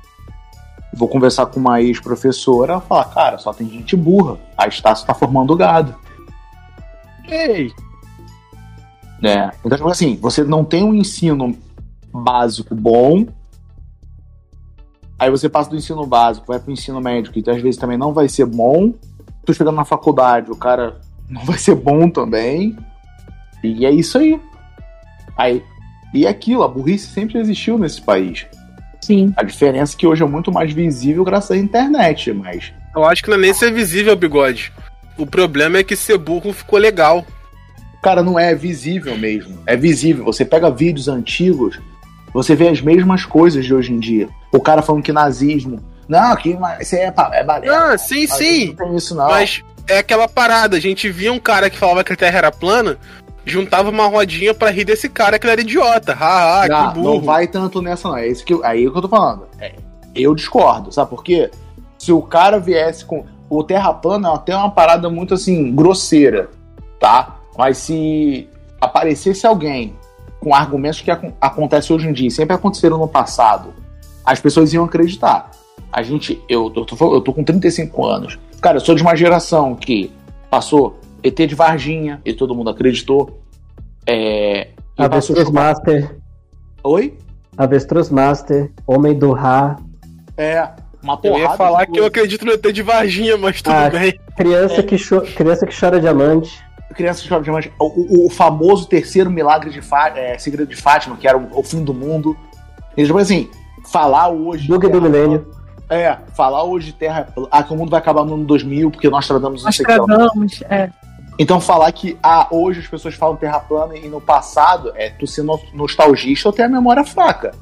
Speaker 2: Vou conversar com uma ex-professora, ela fala, cara, só tem gente burra. A Estácio tá formando gado.
Speaker 3: Ei,
Speaker 2: né? Então, tipo assim, você não tem um ensino básico bom, aí você passa do ensino básico, vai pro ensino médio, que às vezes também não vai ser bom. Tu chegando na faculdade, o cara não vai ser bom também. E é isso aí. Aí, e é aquilo, a burrice sempre existiu nesse país.
Speaker 1: Sim.
Speaker 2: A diferença é que hoje é muito mais visível graças à internet, mas
Speaker 3: eu acho que não é nem ser visível, bigode. O problema é que ser burro ficou legal.
Speaker 2: Cara, não é visível mesmo. É visível. Você pega vídeos antigos, você vê as mesmas coisas de hoje em dia. O cara falando que nazismo. Não, que isso é, é balela.
Speaker 3: Ah, sim,
Speaker 2: Ah,
Speaker 3: sim.
Speaker 2: Não tem isso, não.
Speaker 3: Mas é aquela parada. A gente via um cara que falava que a Terra era plana, juntava uma rodinha pra rir desse cara que ele era idiota. Haha,
Speaker 2: não,
Speaker 3: que burro.
Speaker 2: não vai tanto nessa, não. É isso que, eu- aí que eu tô falando. É, eu discordo, sabe por quê? Se o cara viesse com. O Terra plana é até uma parada muito assim, grosseira, tá? Mas se aparecesse alguém com argumentos que acon- acontecem hoje em dia, e sempre aconteceram no passado, as pessoas iam acreditar. A gente, eu, eu, tô, eu tô com 35 anos. Cara, eu sou de uma geração que passou ET de Varginha e todo mundo acreditou. É, e
Speaker 5: Avestruz Master,
Speaker 2: Oi?
Speaker 5: Avestruz Master, Homem do Ra,
Speaker 2: É, uma
Speaker 3: Eu
Speaker 2: porrada.
Speaker 3: ia falar que eu acredito no ET de Varginha, mas tudo
Speaker 5: Ah.
Speaker 3: bem.
Speaker 5: criança,
Speaker 2: É.
Speaker 5: que criança que chora diamante.
Speaker 2: Criança chora diamante. O, o- o famoso terceiro milagre de Fátima, é, segredo de Fátima, que era o, o fim do mundo. E, tipo assim, falar hoje.
Speaker 5: Bug do milênio.
Speaker 2: É, falar hoje de Terra. Ah, que o mundo vai acabar no ano 2000 porque nós tratamos
Speaker 1: Nós
Speaker 2: isso aqui. ó.
Speaker 1: tradamos. É.
Speaker 2: Então falar que ah, hoje as pessoas falam Terra plana e no passado é tu ser no- nostalgista ou ter a memória fraca.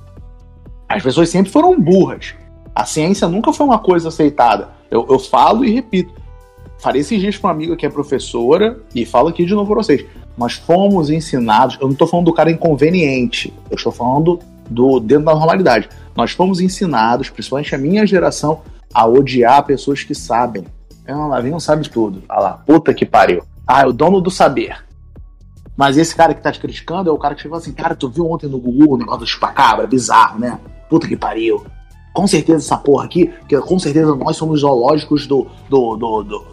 Speaker 2: As pessoas sempre foram burras. A ciência nunca foi uma coisa aceitada. Eu, eu falo e repito. Falei esses dias para uma amiga que é professora e falo aqui de novo para vocês. Nós fomos ensinados. Eu não estou falando do cara inconveniente. Eu estou falando do dentro da normalidade. Nós fomos ensinados, principalmente a minha geração, a odiar pessoas que sabem. Não, lá vem não sabe tudo. Ah lá, puta que pariu. Ah, é o dono do saber. Mas esse cara que tá te criticando é o cara que chegou assim, cara, tu viu ontem no Google o negócio do chupacabra? Bizarro, né? Puta que pariu. Com certeza essa porra aqui, que com certeza nós somos zoológicos do, do, do, do-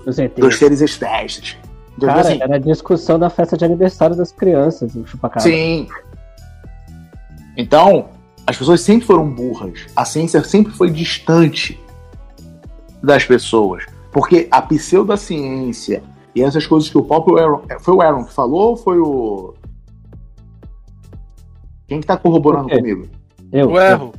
Speaker 5: Dos
Speaker 2: seres espécies. Entendeu?
Speaker 5: Cara,
Speaker 2: Assim,
Speaker 5: era a discussão da festa de aniversário das crianças, o chupacabra.
Speaker 2: Sim. Então, as pessoas sempre foram burras. A ciência sempre foi distante das pessoas. Porque a pseudociência e essas coisas que o próprio Aaron. Foi o Aaron que falou ou foi o. Quem que tá corroborando
Speaker 5: O
Speaker 2: comigo?
Speaker 5: Eu,
Speaker 3: Eu erro.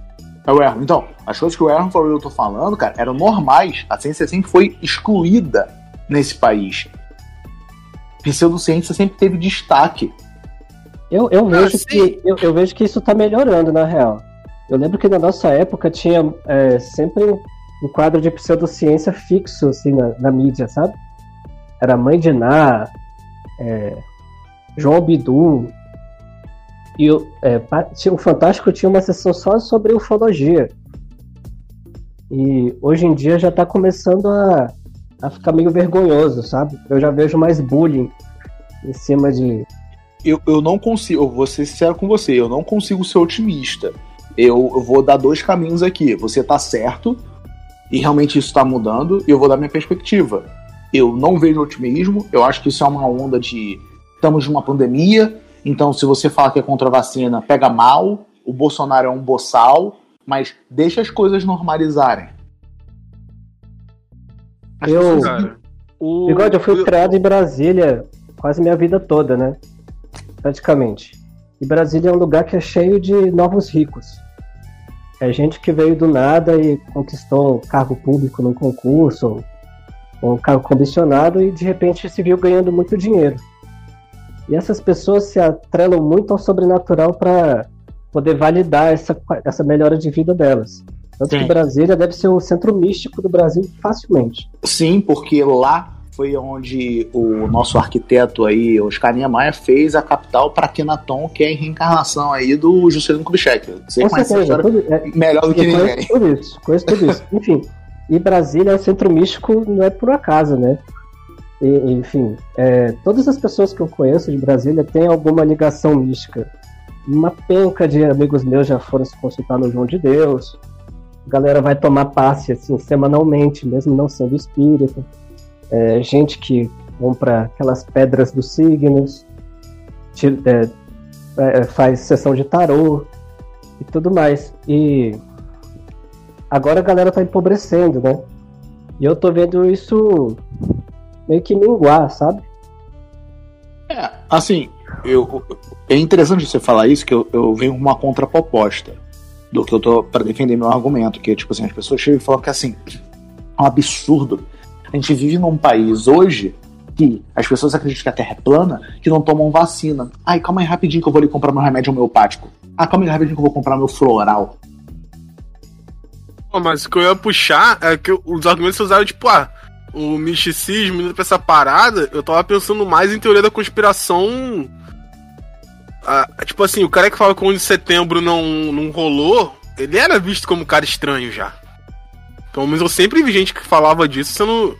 Speaker 2: É o Aaron. Então, as coisas que o Aaron falou e eu tô falando, cara, eram normais. A ciência sempre foi excluída nesse país. Pseudociência sempre teve destaque.
Speaker 5: Eu, eu, vejo
Speaker 3: sim.
Speaker 5: que, eu, eu vejo que isso tá melhorando, na real. Eu lembro que na nossa época tinha é, sempre um, um quadro de pseudociência fixo, assim, na, na mídia, sabe? Era Mãe de Ná, é, João Bidu. E o, é, o Fantástico tinha uma sessão só sobre ufologia. E hoje em dia já tá começando a, a ficar meio vergonhoso, sabe? Eu já vejo mais bullying em cima de,
Speaker 2: eu, eu não consigo, eu vou ser sincero com você, eu não consigo ser otimista. Eu, eu vou dar dois caminhos aqui. Você tá certo E realmente isso está mudando, e eu vou dar minha perspectiva. Eu não vejo otimismo, eu acho que isso é uma onda de. Estamos numa pandemia, então se você fala que é contra a vacina, pega mal, o Bolsonaro é um boçal, mas deixa as coisas normalizarem.
Speaker 5: Eu, pessoas... cara, o... Bigode, eu fui criado em Brasília quase minha vida toda, né? Praticamente. E Brasília é um lugar que é cheio de novos ricos. É gente que veio do nada e conquistou um cargo público num concurso, um cargo comissionado e de repente se viu ganhando muito dinheiro. E essas pessoas se atrelam muito ao sobrenatural para poder validar essa, essa melhora de vida delas. Tanto Sim. que Brasília deve ser o centro místico do Brasil facilmente.
Speaker 2: Sim, porque lá foi onde o nosso arquiteto aí, Oscar Niemeyer, fez a capital para Kenaton, que é a reencarnação aí do Juscelino Kubitschek. Você
Speaker 5: Com conhece certeza, tudo, é,
Speaker 2: melhor do que ninguém.
Speaker 5: Conheço tudo isso, conheço tudo isso. Enfim, e Brasília é o centro místico, não é por acaso, né? E, enfim, é, todas as pessoas que eu conheço de Brasília têm alguma ligação mística. Uma penca de amigos meus já foram se consultar no João de Deus. A galera vai tomar passe assim semanalmente, mesmo não sendo espírita é, gente que compra aquelas pedras dos signos, tira, é, é, faz sessão de tarô e tudo mais. E agora a galera tá empobrecendo, né? E eu tô vendo isso meio que minguar, sabe?
Speaker 2: É, assim, eu, é interessante você falar isso, que eu, eu venho com uma contraproposta do que eu tô para defender meu argumento, que tipo assim, as pessoas chegam e falam que assim, é um absurdo a gente vive num país hoje que as pessoas acreditam que a Terra é plana, que não tomam vacina. Ai, calma aí rapidinho que eu vou ali comprar meu remédio homeopático. Ah, calma aí rapidinho que eu vou comprar meu floral.
Speaker 3: Mas o que eu ia puxar é que os argumentos usaram, tipo, ah, o misticismo, indo pra essa parada, eu tava pensando mais em teoria da conspiração. Ah, tipo assim, o cara que fala que o 11 de setembro não, não rolou, ele era visto como um cara estranho já. Pelo menos eu sempre vi gente que falava disso, sendo.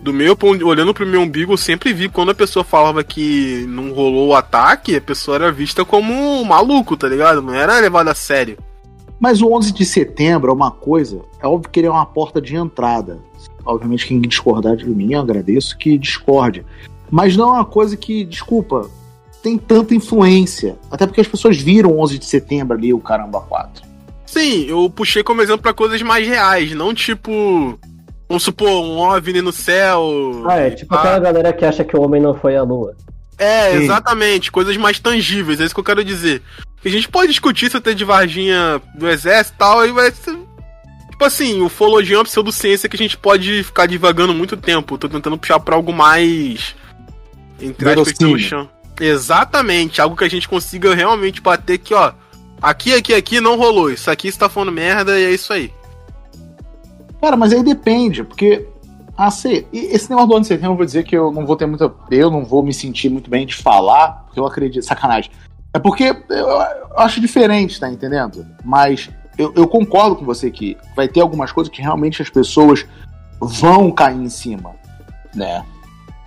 Speaker 3: Do meu, olhando pro meu umbigo, eu sempre vi quando a pessoa falava que não rolou o ataque, a pessoa era vista como um maluco, tá ligado? Não era levada a sério.
Speaker 2: Mas o 11 de setembro é uma coisa, é óbvio que ele é uma porta de entrada. Obviamente, quem discordar de mim, eu agradeço que discorde. Mas não é uma coisa que, desculpa, tem tanta influência. Até porque as pessoas viram o 11 de setembro ali, o Caramba 4.
Speaker 3: Sim, eu puxei como exemplo para coisas mais reais, não tipo. Vamos supor, um OVNI no céu.
Speaker 5: Ah, é, tipo ah. aquela galera que acha que o homem não foi à lua.
Speaker 3: É, Sim. exatamente, coisas mais tangíveis, é isso que eu quero dizer. A gente pode discutir se tem de Varginha do exército e tal, aí vai ser. Tipo assim, ufologia é uma pseudociência que a gente pode ficar divagando muito tempo. Tô tentando puxar pra algo mais. Entre aspas, no chão. Exatamente, algo que a gente consiga realmente bater que, ó Aqui, aqui, aqui não rolou. Isso aqui está falando merda e é isso aí.
Speaker 2: Cara, mas aí depende, porque. Assim, esse negócio do ano de setembro, eu vou dizer que eu não vou ter muita. Eu não vou me sentir muito bem de falar, porque eu acredito. Sacanagem. É porque eu, eu acho diferente, tá entendendo? Mas eu, eu, concordo com você que vai ter algumas coisas que realmente as pessoas vão cair em cima, né?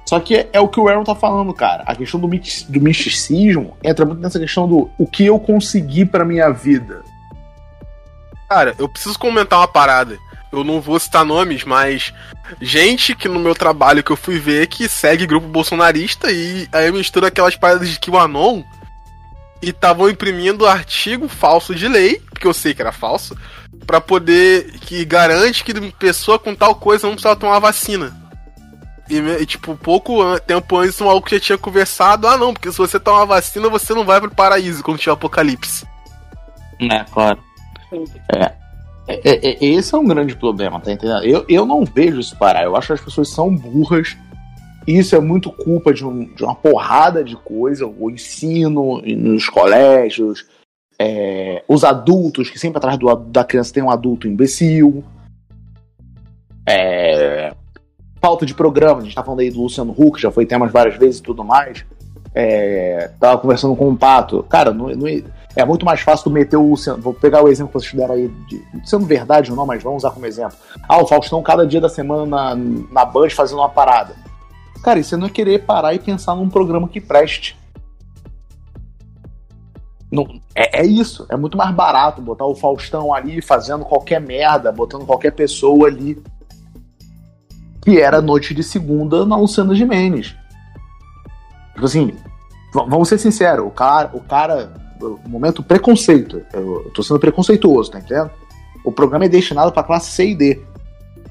Speaker 2: Só que é, é, o que o Aaron tá falando, cara. A questão do, do misticismo entra muito nessa questão do o que eu consegui para minha vida.
Speaker 3: Cara, eu preciso comentar uma parada. Eu não vou citar nomes, mas gente que no meu trabalho que eu fui ver que segue grupo bolsonarista e aí mistura aquelas paradas de que o Anon e estavam imprimindo artigo falso de lei, porque eu sei que era falso, para poder que garante que pessoa com tal coisa não precisa tomar vacina. E, tipo, pouco tempo antes o maluco já tinha conversado, ah não, porque se você tomar vacina, você não vai pro paraíso quando tiver apocalipse.
Speaker 2: É, claro. É. É, é, é, esse é um grande problema, tá entendendo? Eu, eu não vejo isso parar. Eu acho que as pessoas são burras. Isso é muito culpa de, um, de uma porrada de coisa. O ensino nos colégios, é, os adultos, que sempre atrás do, da criança tem um adulto imbecil. É, falta de programa, a gente tá falando aí do Luciano Huck, já foi temas várias vezes e tudo mais. É, tava conversando com o Pato. Cara, não, não, é muito mais fácil tu meter o. Vou pegar o exemplo que vocês deram aí, de, sendo verdade ou não, mas vamos usar como exemplo. Ah, o Faustão cada dia da semana na, na Band fazendo uma parada. Cara, isso não é querer parar e pensar num programa que preste. Não, é, é isso. É muito mais barato botar o Faustão ali fazendo qualquer merda, botando qualquer pessoa ali. Que era noite de segunda na Luciana Gimenez. Tipo assim, vamos ser sinceros, o cara, o cara, momento preconceito. Eu, tô sendo preconceituoso, tá entendendo? O programa é destinado pra classe C e D.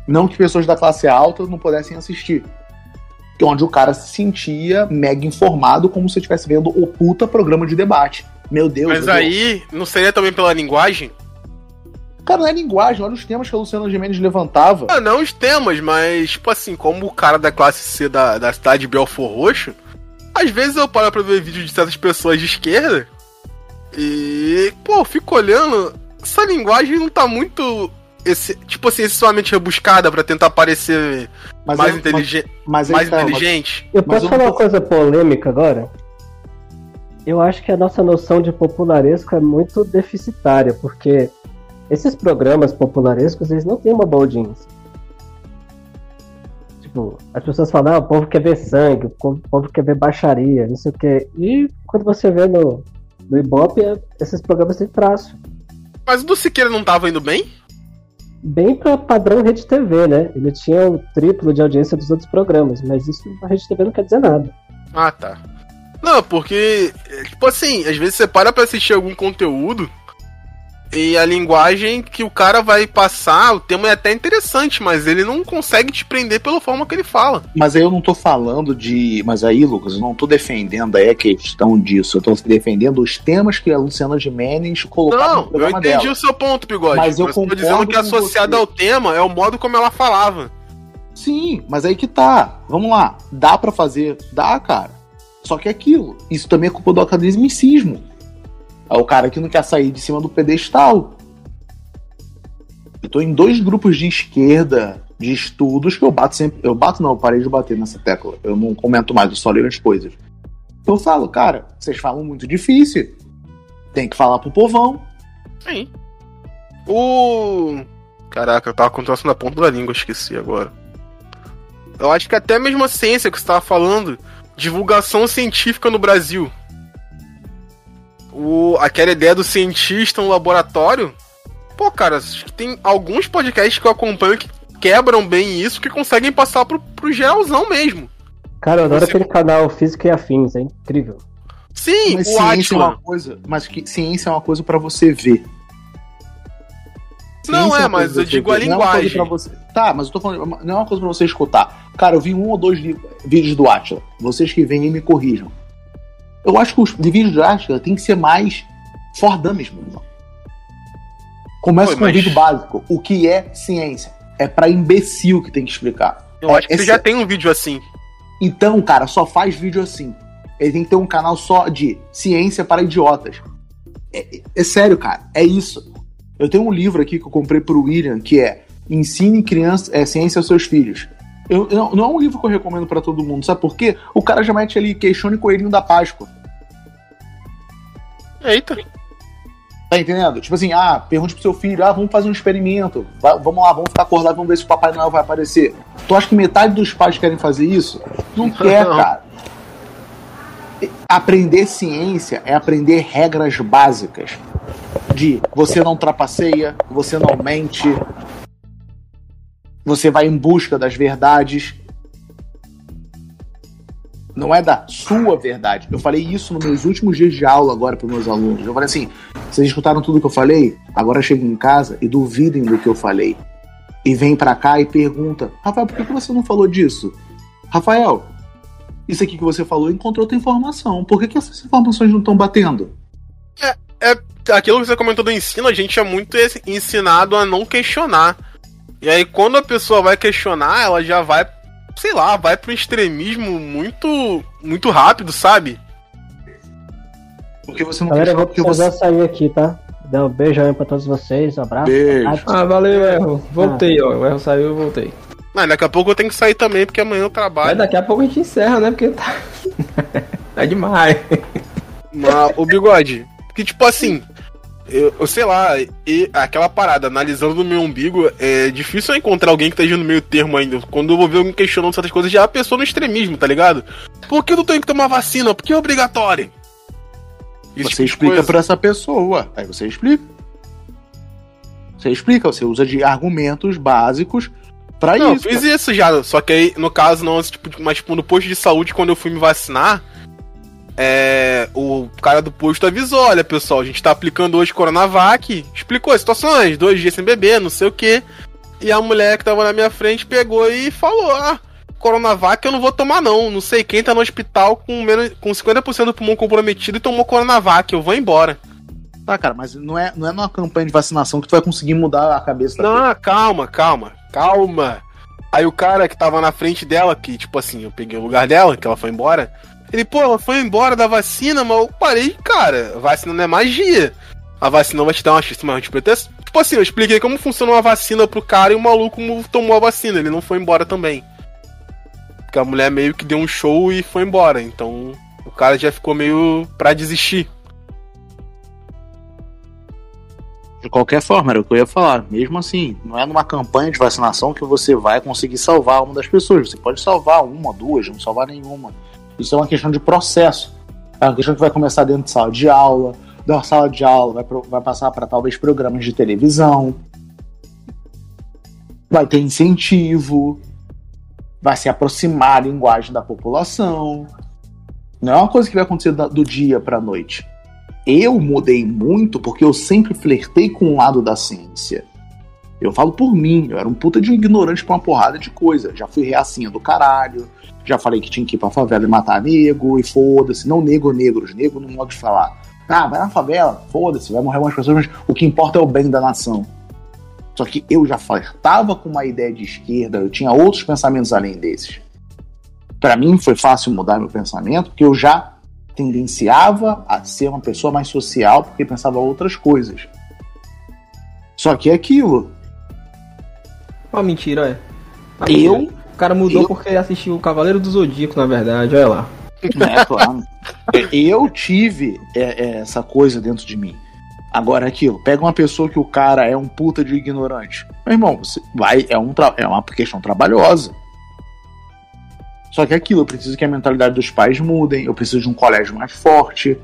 Speaker 2: Não que pessoas da classe alta não pudessem assistir. É onde o cara se sentia mega informado, como se estivesse vendo o puta programa de debate. Meu Deus.
Speaker 3: Mas
Speaker 2: meu Deus.
Speaker 3: aí, não seria também pela linguagem?
Speaker 2: Cara, não é linguagem, olha os temas que a Luciana Gimenez levantava.
Speaker 3: Ah, não os temas, mas, tipo assim, como o cara da classe C da, da cidade de Belfor Roxo, às vezes eu paro pra ver vídeo de certas pessoas de esquerda e, pô, eu fico olhando, essa linguagem não tá muito. Esse, tipo assim, excessivamente rebuscada pra tentar parecer
Speaker 2: Mas
Speaker 3: mais,
Speaker 2: é-
Speaker 3: inteligente,
Speaker 2: mas, mas
Speaker 3: mais
Speaker 2: tá, mas-
Speaker 3: inteligente.
Speaker 5: Eu posso
Speaker 2: eu
Speaker 5: falar uma coisa polêmica agora? Eu acho que a nossa noção de popularesco é muito deficitária, porque esses programas popularescos, eles não têm uma boa audiência. Tipo, as pessoas falam, ah, o povo quer ver sangue, o povo, o povo quer ver baixaria, não sei o quê. E quando você vê no, no Ibope, é- esses programas têm traço.
Speaker 3: Mas o do Siqueira não tava indo bem?
Speaker 5: Bem pra padrão Rede TV, né? Ele tinha o triplo de audiência dos outros programas, mas isso na Rede TV não quer dizer nada.
Speaker 3: Ah, tá. Não, porque, tipo assim, às vezes você para pra assistir algum conteúdo e a linguagem que o cara vai passar, o tema é até interessante, mas ele não consegue te prender pela forma que ele fala.
Speaker 2: Mas aí eu não tô falando de. Mas aí, Lucas, eu não tô defendendo aí a questão disso. Eu tô defendendo os temas que a Luciana Gimenez colocava no
Speaker 3: Não, eu
Speaker 2: programa
Speaker 3: entendi
Speaker 2: dela.
Speaker 3: o seu ponto, Bigode.
Speaker 2: Mas eu
Speaker 3: tô
Speaker 2: concordo
Speaker 3: dizendo que associado
Speaker 2: você.
Speaker 3: ao tema é o modo como ela falava.
Speaker 2: Sim, mas aí que tá. Vamos lá. Dá pra fazer? Dá, cara. Só que é aquilo. Isso também é culpa do academicismo. É o cara que não quer sair de cima do pedestal. Tô em dois grupos de esquerda de estudos que eu bato sempre. Eu bato não, eu parei de bater nessa tecla. Eu não comento mais, eu só leio as coisas. Eu falo, cara, vocês falam muito difícil. Tem que falar pro povão.
Speaker 3: Sim. O. Caraca, eu tava com o troço na ponta da língua, esqueci agora. Eu acho que até mesmo a ciência que você tava falando, divulgação científica no Brasil. O... Aquela ideia do cientista no laboratório. Pô, cara, acho que tem alguns podcasts que eu acompanho que quebram bem isso, que conseguem passar pro, pro geralzão mesmo.
Speaker 5: Cara, eu adoro
Speaker 3: Você-
Speaker 5: aquele canal Física e Afins, é incrível.
Speaker 3: Sim,
Speaker 2: Mas
Speaker 3: o
Speaker 2: ciência é uma coisa. Mas que ciência é uma coisa pra você ver.
Speaker 3: Não
Speaker 2: Ciência
Speaker 3: é,
Speaker 2: uma
Speaker 3: mas eu digo
Speaker 2: você
Speaker 3: a
Speaker 2: ver, não é
Speaker 3: linguagem.
Speaker 2: você- Tá, mas eu tô falando, não é uma coisa pra você escutar. Cara, eu vi um ou dois li- vídeos do Atila. Vocês que vêm e me corrijam. Eu acho que os vídeos do Atila tem que ser mais for dummies, irmão. Começa
Speaker 3: Oi,
Speaker 2: com um
Speaker 3: mas-
Speaker 2: vídeo básico. O que é ciência? É pra imbecil que tem que explicar.
Speaker 3: Eu acho que
Speaker 2: Esse-
Speaker 3: você já tem um vídeo assim.
Speaker 2: Então, cara, só faz vídeo assim. Ele tem que ter um canal só de ciência para idiotas. É, é- é sério, cara. É isso. Eu tenho um livro aqui que eu comprei pro William, que é Ensine criança, é, ciência aos seus filhos. Eu, eu- não é um livro que eu recomendo pra todo mundo, sabe por quê? O cara já mete ali questione coelhinho da Páscoa.
Speaker 3: Eita.
Speaker 2: Tá entendendo? Tipo assim, ah, pergunte pro seu filho, ah, vamos fazer um experimento. Vai- vamos lá, vamos ficar acordados, vamos ver se o Papai Noel vai aparecer. Tu acha que metade dos pais querem fazer isso? Não quer,
Speaker 3: Não.
Speaker 2: cara. Aprender ciência é aprender regras básicas. De você não trapaceia, você não mente, você vai em busca das verdades. Não é da sua verdade. Eu falei isso nos meus últimos dias de aula agora para meus alunos. Eu falei assim: vocês escutaram tudo que eu falei? Agora cheguem em casa e duvidem do que eu falei. E vem pra cá e pergunta: Rafael, por que você não falou disso? Rafael, isso aqui que você falou encontrou outra informação. Por que, que essas informações não estão batendo?
Speaker 3: aquilo que você comentou do ensino, a gente é muito ensinado a não questionar. E aí, quando a pessoa vai questionar, ela já vai, sei lá, vai pro extremismo muito, muito rápido, sabe?
Speaker 2: Porque você não
Speaker 5: Galera, eu vou precisar
Speaker 2: você.
Speaker 5: sair aqui, tá? Dá um beijo aí pra todos vocês, um abraço.
Speaker 2: Beijo.
Speaker 5: tarde.
Speaker 4: Ah, valeu, Erro. Voltei, ó. O Erro saiu eu voltei.
Speaker 3: Mas daqui a pouco eu tenho que sair também, porque amanhã eu
Speaker 4: Mas
Speaker 3: trabalho.
Speaker 4: daqui a pouco a gente encerra, né? Porque tá. tá demais.
Speaker 3: Mas, o bigode. Porque, tipo assim, eu, eu sei lá, e aquela parada, analisando no meu umbigo, é difícil eu encontrar alguém que esteja no meio termo ainda. Quando eu vou ver alguém questionando certas coisas, já é a pessoa no extremismo, tá ligado? Por que eu não tenho que tomar vacina? Porque é obrigatório. Esse
Speaker 2: você
Speaker 3: tipo
Speaker 2: explica pra essa pessoa. Aí você explica. Você explica, você usa de argumentos básicos pra
Speaker 3: Não, eu
Speaker 2: isso.
Speaker 3: fiz isso já, só que aí, no caso, não, tipo, mas tipo, no posto de saúde, quando eu fui me vacinar, é, o cara do posto avisou, olha, pessoal, a gente tá aplicando hoje Coronavac, explicou as situações, dois dias sem beber, não sei o que, e a mulher que tava na minha frente pegou e falou, ah, Coronavac eu não vou tomar não, não sei quem tá no hospital com, menos, com 50% do pulmão comprometido e tomou Coronavac, eu vou embora.
Speaker 2: Tá, cara, mas não é, não é numa campanha de vacinação que tu vai conseguir mudar a cabeça da.
Speaker 3: Não, calma, calma, calma. Aí o cara que tava na frente dela, que tipo assim, eu peguei o lugar dela, que ela foi embora. Ele, pô, foi embora da vacina, mas eu parei, cara. Vacina não é magia. A vacina vai te dar uma chance maior de proteção. Tipo assim, eu expliquei como funciona uma vacina pro cara e o maluco tomou a vacina. Ele não foi embora também. Porque a mulher meio que deu um show e foi embora. Então o cara já ficou meio pra desistir.
Speaker 2: De qualquer forma, era o que eu ia falar. Mesmo assim, não é numa campanha de vacinação que você vai conseguir salvar uma das pessoas. Você pode salvar uma, duas, não salvar nenhuma. Isso é uma questão de processo. É uma questão que vai começar dentro de sala de aula, da sala de aula vai, pro- vai passar para talvez programas de televisão, vai ter incentivo, vai se aproximar a linguagem da população. Não é uma coisa que vai acontecer do dia para a noite. Eu mudei muito porque eu sempre flertei com o lado da ciência. Eu falo por mim, eu era um puta de um ignorante pra uma porrada de coisa. Já fui reacinha do caralho, já falei que tinha que ir pra favela e matar nego, e foda-se. Não nego negros, nego no modo de falar. Ah, vai na favela, foda-se, vai morrer umas pessoas, mas o que importa é o bem da nação. Só que eu já flertava com uma ideia de esquerda, eu tinha outros pensamentos além desses. Pra mim foi fácil mudar meu pensamento, porque eu já tendenciava a ser uma pessoa mais social porque pensava outras coisas. Só que é aquilo.
Speaker 4: Ó, mentira, é. Ah,
Speaker 2: Eu,
Speaker 4: mentira. O cara mudou
Speaker 2: eu-
Speaker 4: porque assistiu o Cavaleiro do Zodíaco, na verdade, olha lá.
Speaker 2: né, claro. Eu tive é, é, essa coisa dentro de mim. Agora é aquilo, pega uma pessoa que o cara é um puta de ignorante. Meu irmão, você vai, é, um é uma questão trabalhosa. Só que é aquilo, eu preciso que a mentalidade dos pais mudem, eu preciso de um colégio mais forte,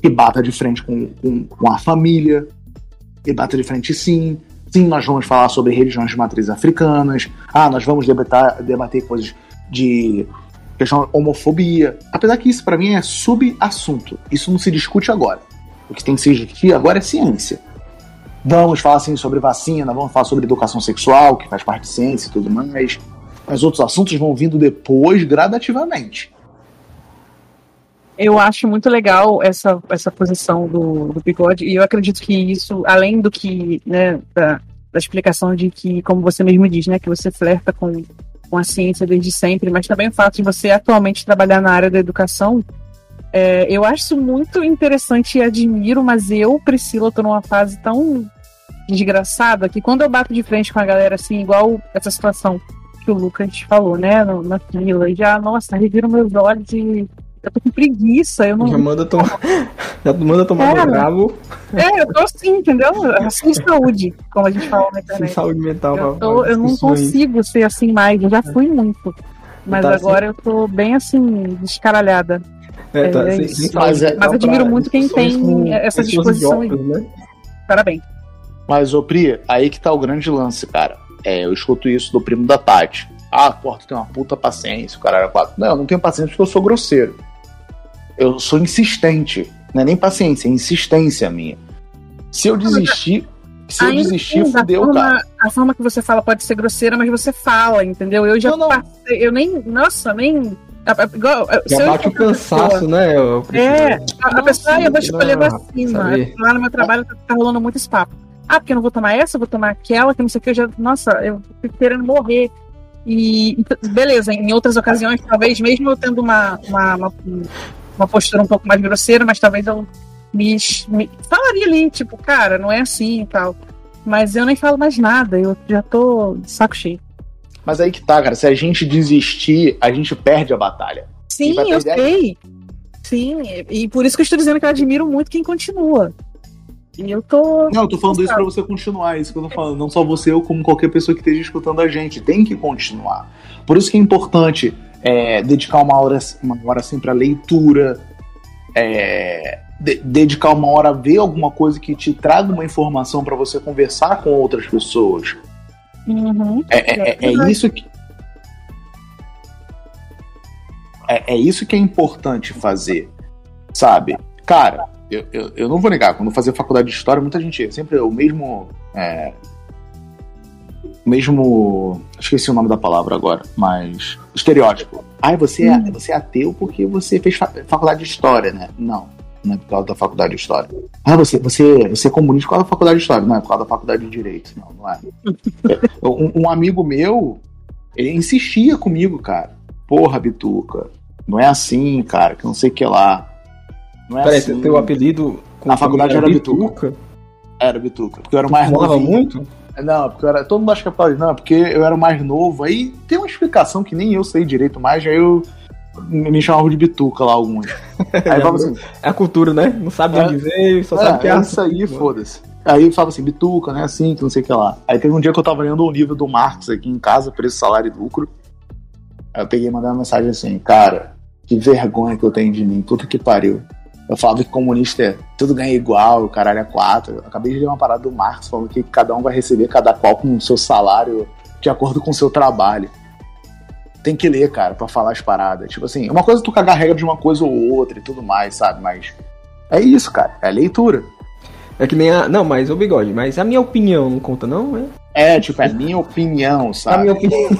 Speaker 2: que bata de frente com, com, com a família, que bata de frente sim. Sim, nós vamos falar sobre religiões de matriz africanas. Ah, nós vamos debater, debater coisas de questão homofobia. Apesar que isso pra mim é sub-assunto. Isso não se discute agora. O que tem que se discutir agora é ciência. Vamos falar assim sobre vacina, vamos falar sobre educação sexual, que faz parte de ciência e tudo mais. Mas outros assuntos vão vindo depois, gradativamente.
Speaker 1: Eu acho muito legal essa, essa posição do, do bigode, e eu acredito que isso, além do que, né, da, da explicação de que, como você mesmo diz, né, que você flerta com, com a ciência desde sempre, mas também o fato de você atualmente trabalhar na área da educação, é, eu acho muito interessante e admiro, mas eu, Priscila, tô numa fase tão desgraçada que quando eu bato de frente com a galera, assim, igual essa situação que o Lucas falou, né, na fila, e já, nossa, reviram meus olhos e eu tô com preguiça, eu não,
Speaker 4: Já manda tomar. Já manda tomar no bravo
Speaker 1: é, eu tô assim, entendeu? Assim de saúde, como a gente fala na
Speaker 4: sem
Speaker 1: internet.
Speaker 4: saúde mental.
Speaker 1: Eu, tô- eu não consigo ser assim mais, eu já fui muito. Mas
Speaker 4: Tá assim?
Speaker 1: agora eu tô bem assim, descaralhada.
Speaker 4: É, tá,
Speaker 1: É
Speaker 4: sem-
Speaker 1: isso.
Speaker 4: sem
Speaker 2: Mas é-
Speaker 1: Mas admiro
Speaker 4: pra
Speaker 1: muito quem tem essa disposição aí.
Speaker 4: idiotas, né?
Speaker 1: Parabéns.
Speaker 2: Mas, ô Pri, aí que tá o grande lance, cara. É, eu escuto isso do primo da Tati. Ah, porra, tu tem uma puta paciência, o cara era quatro. Não, eu não tenho paciência porque eu sou grosseiro. Eu sou insistente. Não é nem paciência, é insistência minha. Se eu desistir, se eu
Speaker 1: Ainda
Speaker 2: desistir,
Speaker 1: assim, da
Speaker 2: fudeu,
Speaker 1: forma-
Speaker 2: cara.
Speaker 1: A forma que você fala pode ser grosseira, mas você fala, entendeu? Eu já
Speaker 2: Não, não.
Speaker 1: passei, eu nem, nossa, nem. Igual,
Speaker 4: Já
Speaker 1: eu
Speaker 4: bate o
Speaker 1: uma pessoa-
Speaker 4: cansaço, né? eu
Speaker 1: É, a, a pessoa, eu vou escolher
Speaker 4: não,
Speaker 1: vacina.
Speaker 4: saber.
Speaker 1: Lá no meu trabalho tá, tá rolando muito esse papo. Ah, porque eu não vou tomar essa, eu vou tomar aquela, que não sei o que, eu já. Nossa, eu fico querendo morrer. E, e, beleza, em outras ocasiões, talvez, mesmo eu tendo uma, uma, uma, uma postura um pouco mais grosseira, mas talvez eu me, me falaria ali, tipo, cara, não é assim e tal. Mas eu nem falo mais nada, eu já tô de saco cheio.
Speaker 2: Mas aí que tá, cara. Se a gente desistir, a gente perde a batalha.
Speaker 1: Sim,
Speaker 2: vai
Speaker 1: eu
Speaker 2: perder
Speaker 1: sei. Sim, e e por isso que eu estou dizendo que eu admiro muito quem continua. E eu tô.
Speaker 2: Não, eu tô falando isso pra você continuar, é isso que eu tô falando. Não só você, eu, como qualquer pessoa que esteja escutando a gente. Tem que continuar. Por isso que é importante é, dedicar uma hora, uma hora assim pra leitura, é, de- dedicar uma hora a ver alguma coisa que te traga uma informação pra você conversar com outras pessoas.
Speaker 1: Uhum.
Speaker 2: É, é- é- é isso que. É, é isso que é importante fazer, sabe? Cara, eu, eu, eu não vou negar, quando eu fazia faculdade de história, muita gente, sempre o mesmo. É, o mesmo. Esqueci o nome da palavra agora, mas. Estereótipo. Ai, você é, você é ateu porque você fez fa- faculdade de história, né? Não, não é por causa da faculdade de história. Ah, você, você, você é comunista por causa da faculdade de história. Não, é por causa da faculdade de direito. Não, não é. Um, um amigo meu, ele insistia comigo, cara. Porra, Bituca, não é assim, cara, que não sei o que lá. Não é
Speaker 4: Peraí,
Speaker 2: assim.
Speaker 4: teu apelido
Speaker 2: Na faculdade era
Speaker 4: Bituca?
Speaker 2: Era Bituca, porque eu era mais novo.
Speaker 4: muito?
Speaker 2: Não, porque eu era. Todo mundo acha que é causa disso. Não, porque eu era o mais novo. Aí tem uma explicação que nem eu sei direito mais, aí eu me chamavam de Bituca lá, alguns. Aí eu falava assim,
Speaker 4: É a cultura, né? Não sabe
Speaker 2: É.
Speaker 4: onde veio, só sabe que
Speaker 2: é,
Speaker 4: é
Speaker 2: é isso aí, foda-se. Aí eu falava assim, Bituca, né? Assim, que não sei o que lá. Aí teve um dia que eu tava lendo o livro do Marx aqui em casa, preço, salário e lucro. Aí eu peguei e mandei uma mensagem assim, cara, que vergonha que eu tenho de mim, puta que pariu. Eu falava que comunista é tudo ganha igual, o caralho é quatro. Eu acabei de ler uma parada do Marx falando que cada um vai receber cada qual com o seu salário de acordo com o seu trabalho. Tem que ler, cara, pra falar as paradas. Tipo assim, uma coisa é tu cagar regra de uma coisa ou outra e tudo mais, sabe? Mas é isso, cara. É leitura.
Speaker 4: É que nem a. Não, mas o bigode, mas a minha opinião não conta, não? É?
Speaker 2: É, tipo, é minha opinião,
Speaker 4: A
Speaker 2: sabe?
Speaker 4: minha opinião.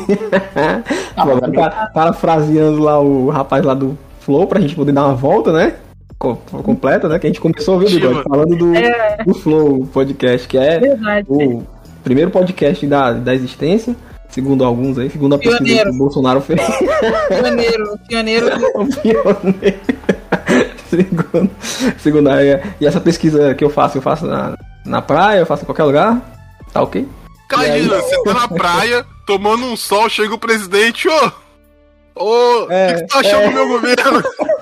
Speaker 2: Ah, a minha-
Speaker 4: Pa- Parafraseando lá o rapaz lá do Flow pra gente poder dar uma volta, né? Co- Completa, né? Que a gente começou, viu, Bigode? Falando do,
Speaker 1: É.
Speaker 4: do Flow podcast, que é
Speaker 1: Verdade.
Speaker 4: o primeiro podcast da, da existência, segundo alguns aí, segundo a pesquisa
Speaker 1: Pioneiro.
Speaker 4: que o Bolsonaro fez.
Speaker 1: Pioneiro, pioneiro.
Speaker 4: O pioneiro. segundo, segundo a, e essa pesquisa que eu faço, eu faço na, na praia, eu faço em qualquer lugar, tá ok?
Speaker 3: Imagina, você tá na praia, tomando um sol, chega o presidente, ô! Ô, o
Speaker 4: É,
Speaker 3: que, que tu tá achando
Speaker 4: é.
Speaker 3: do meu governo?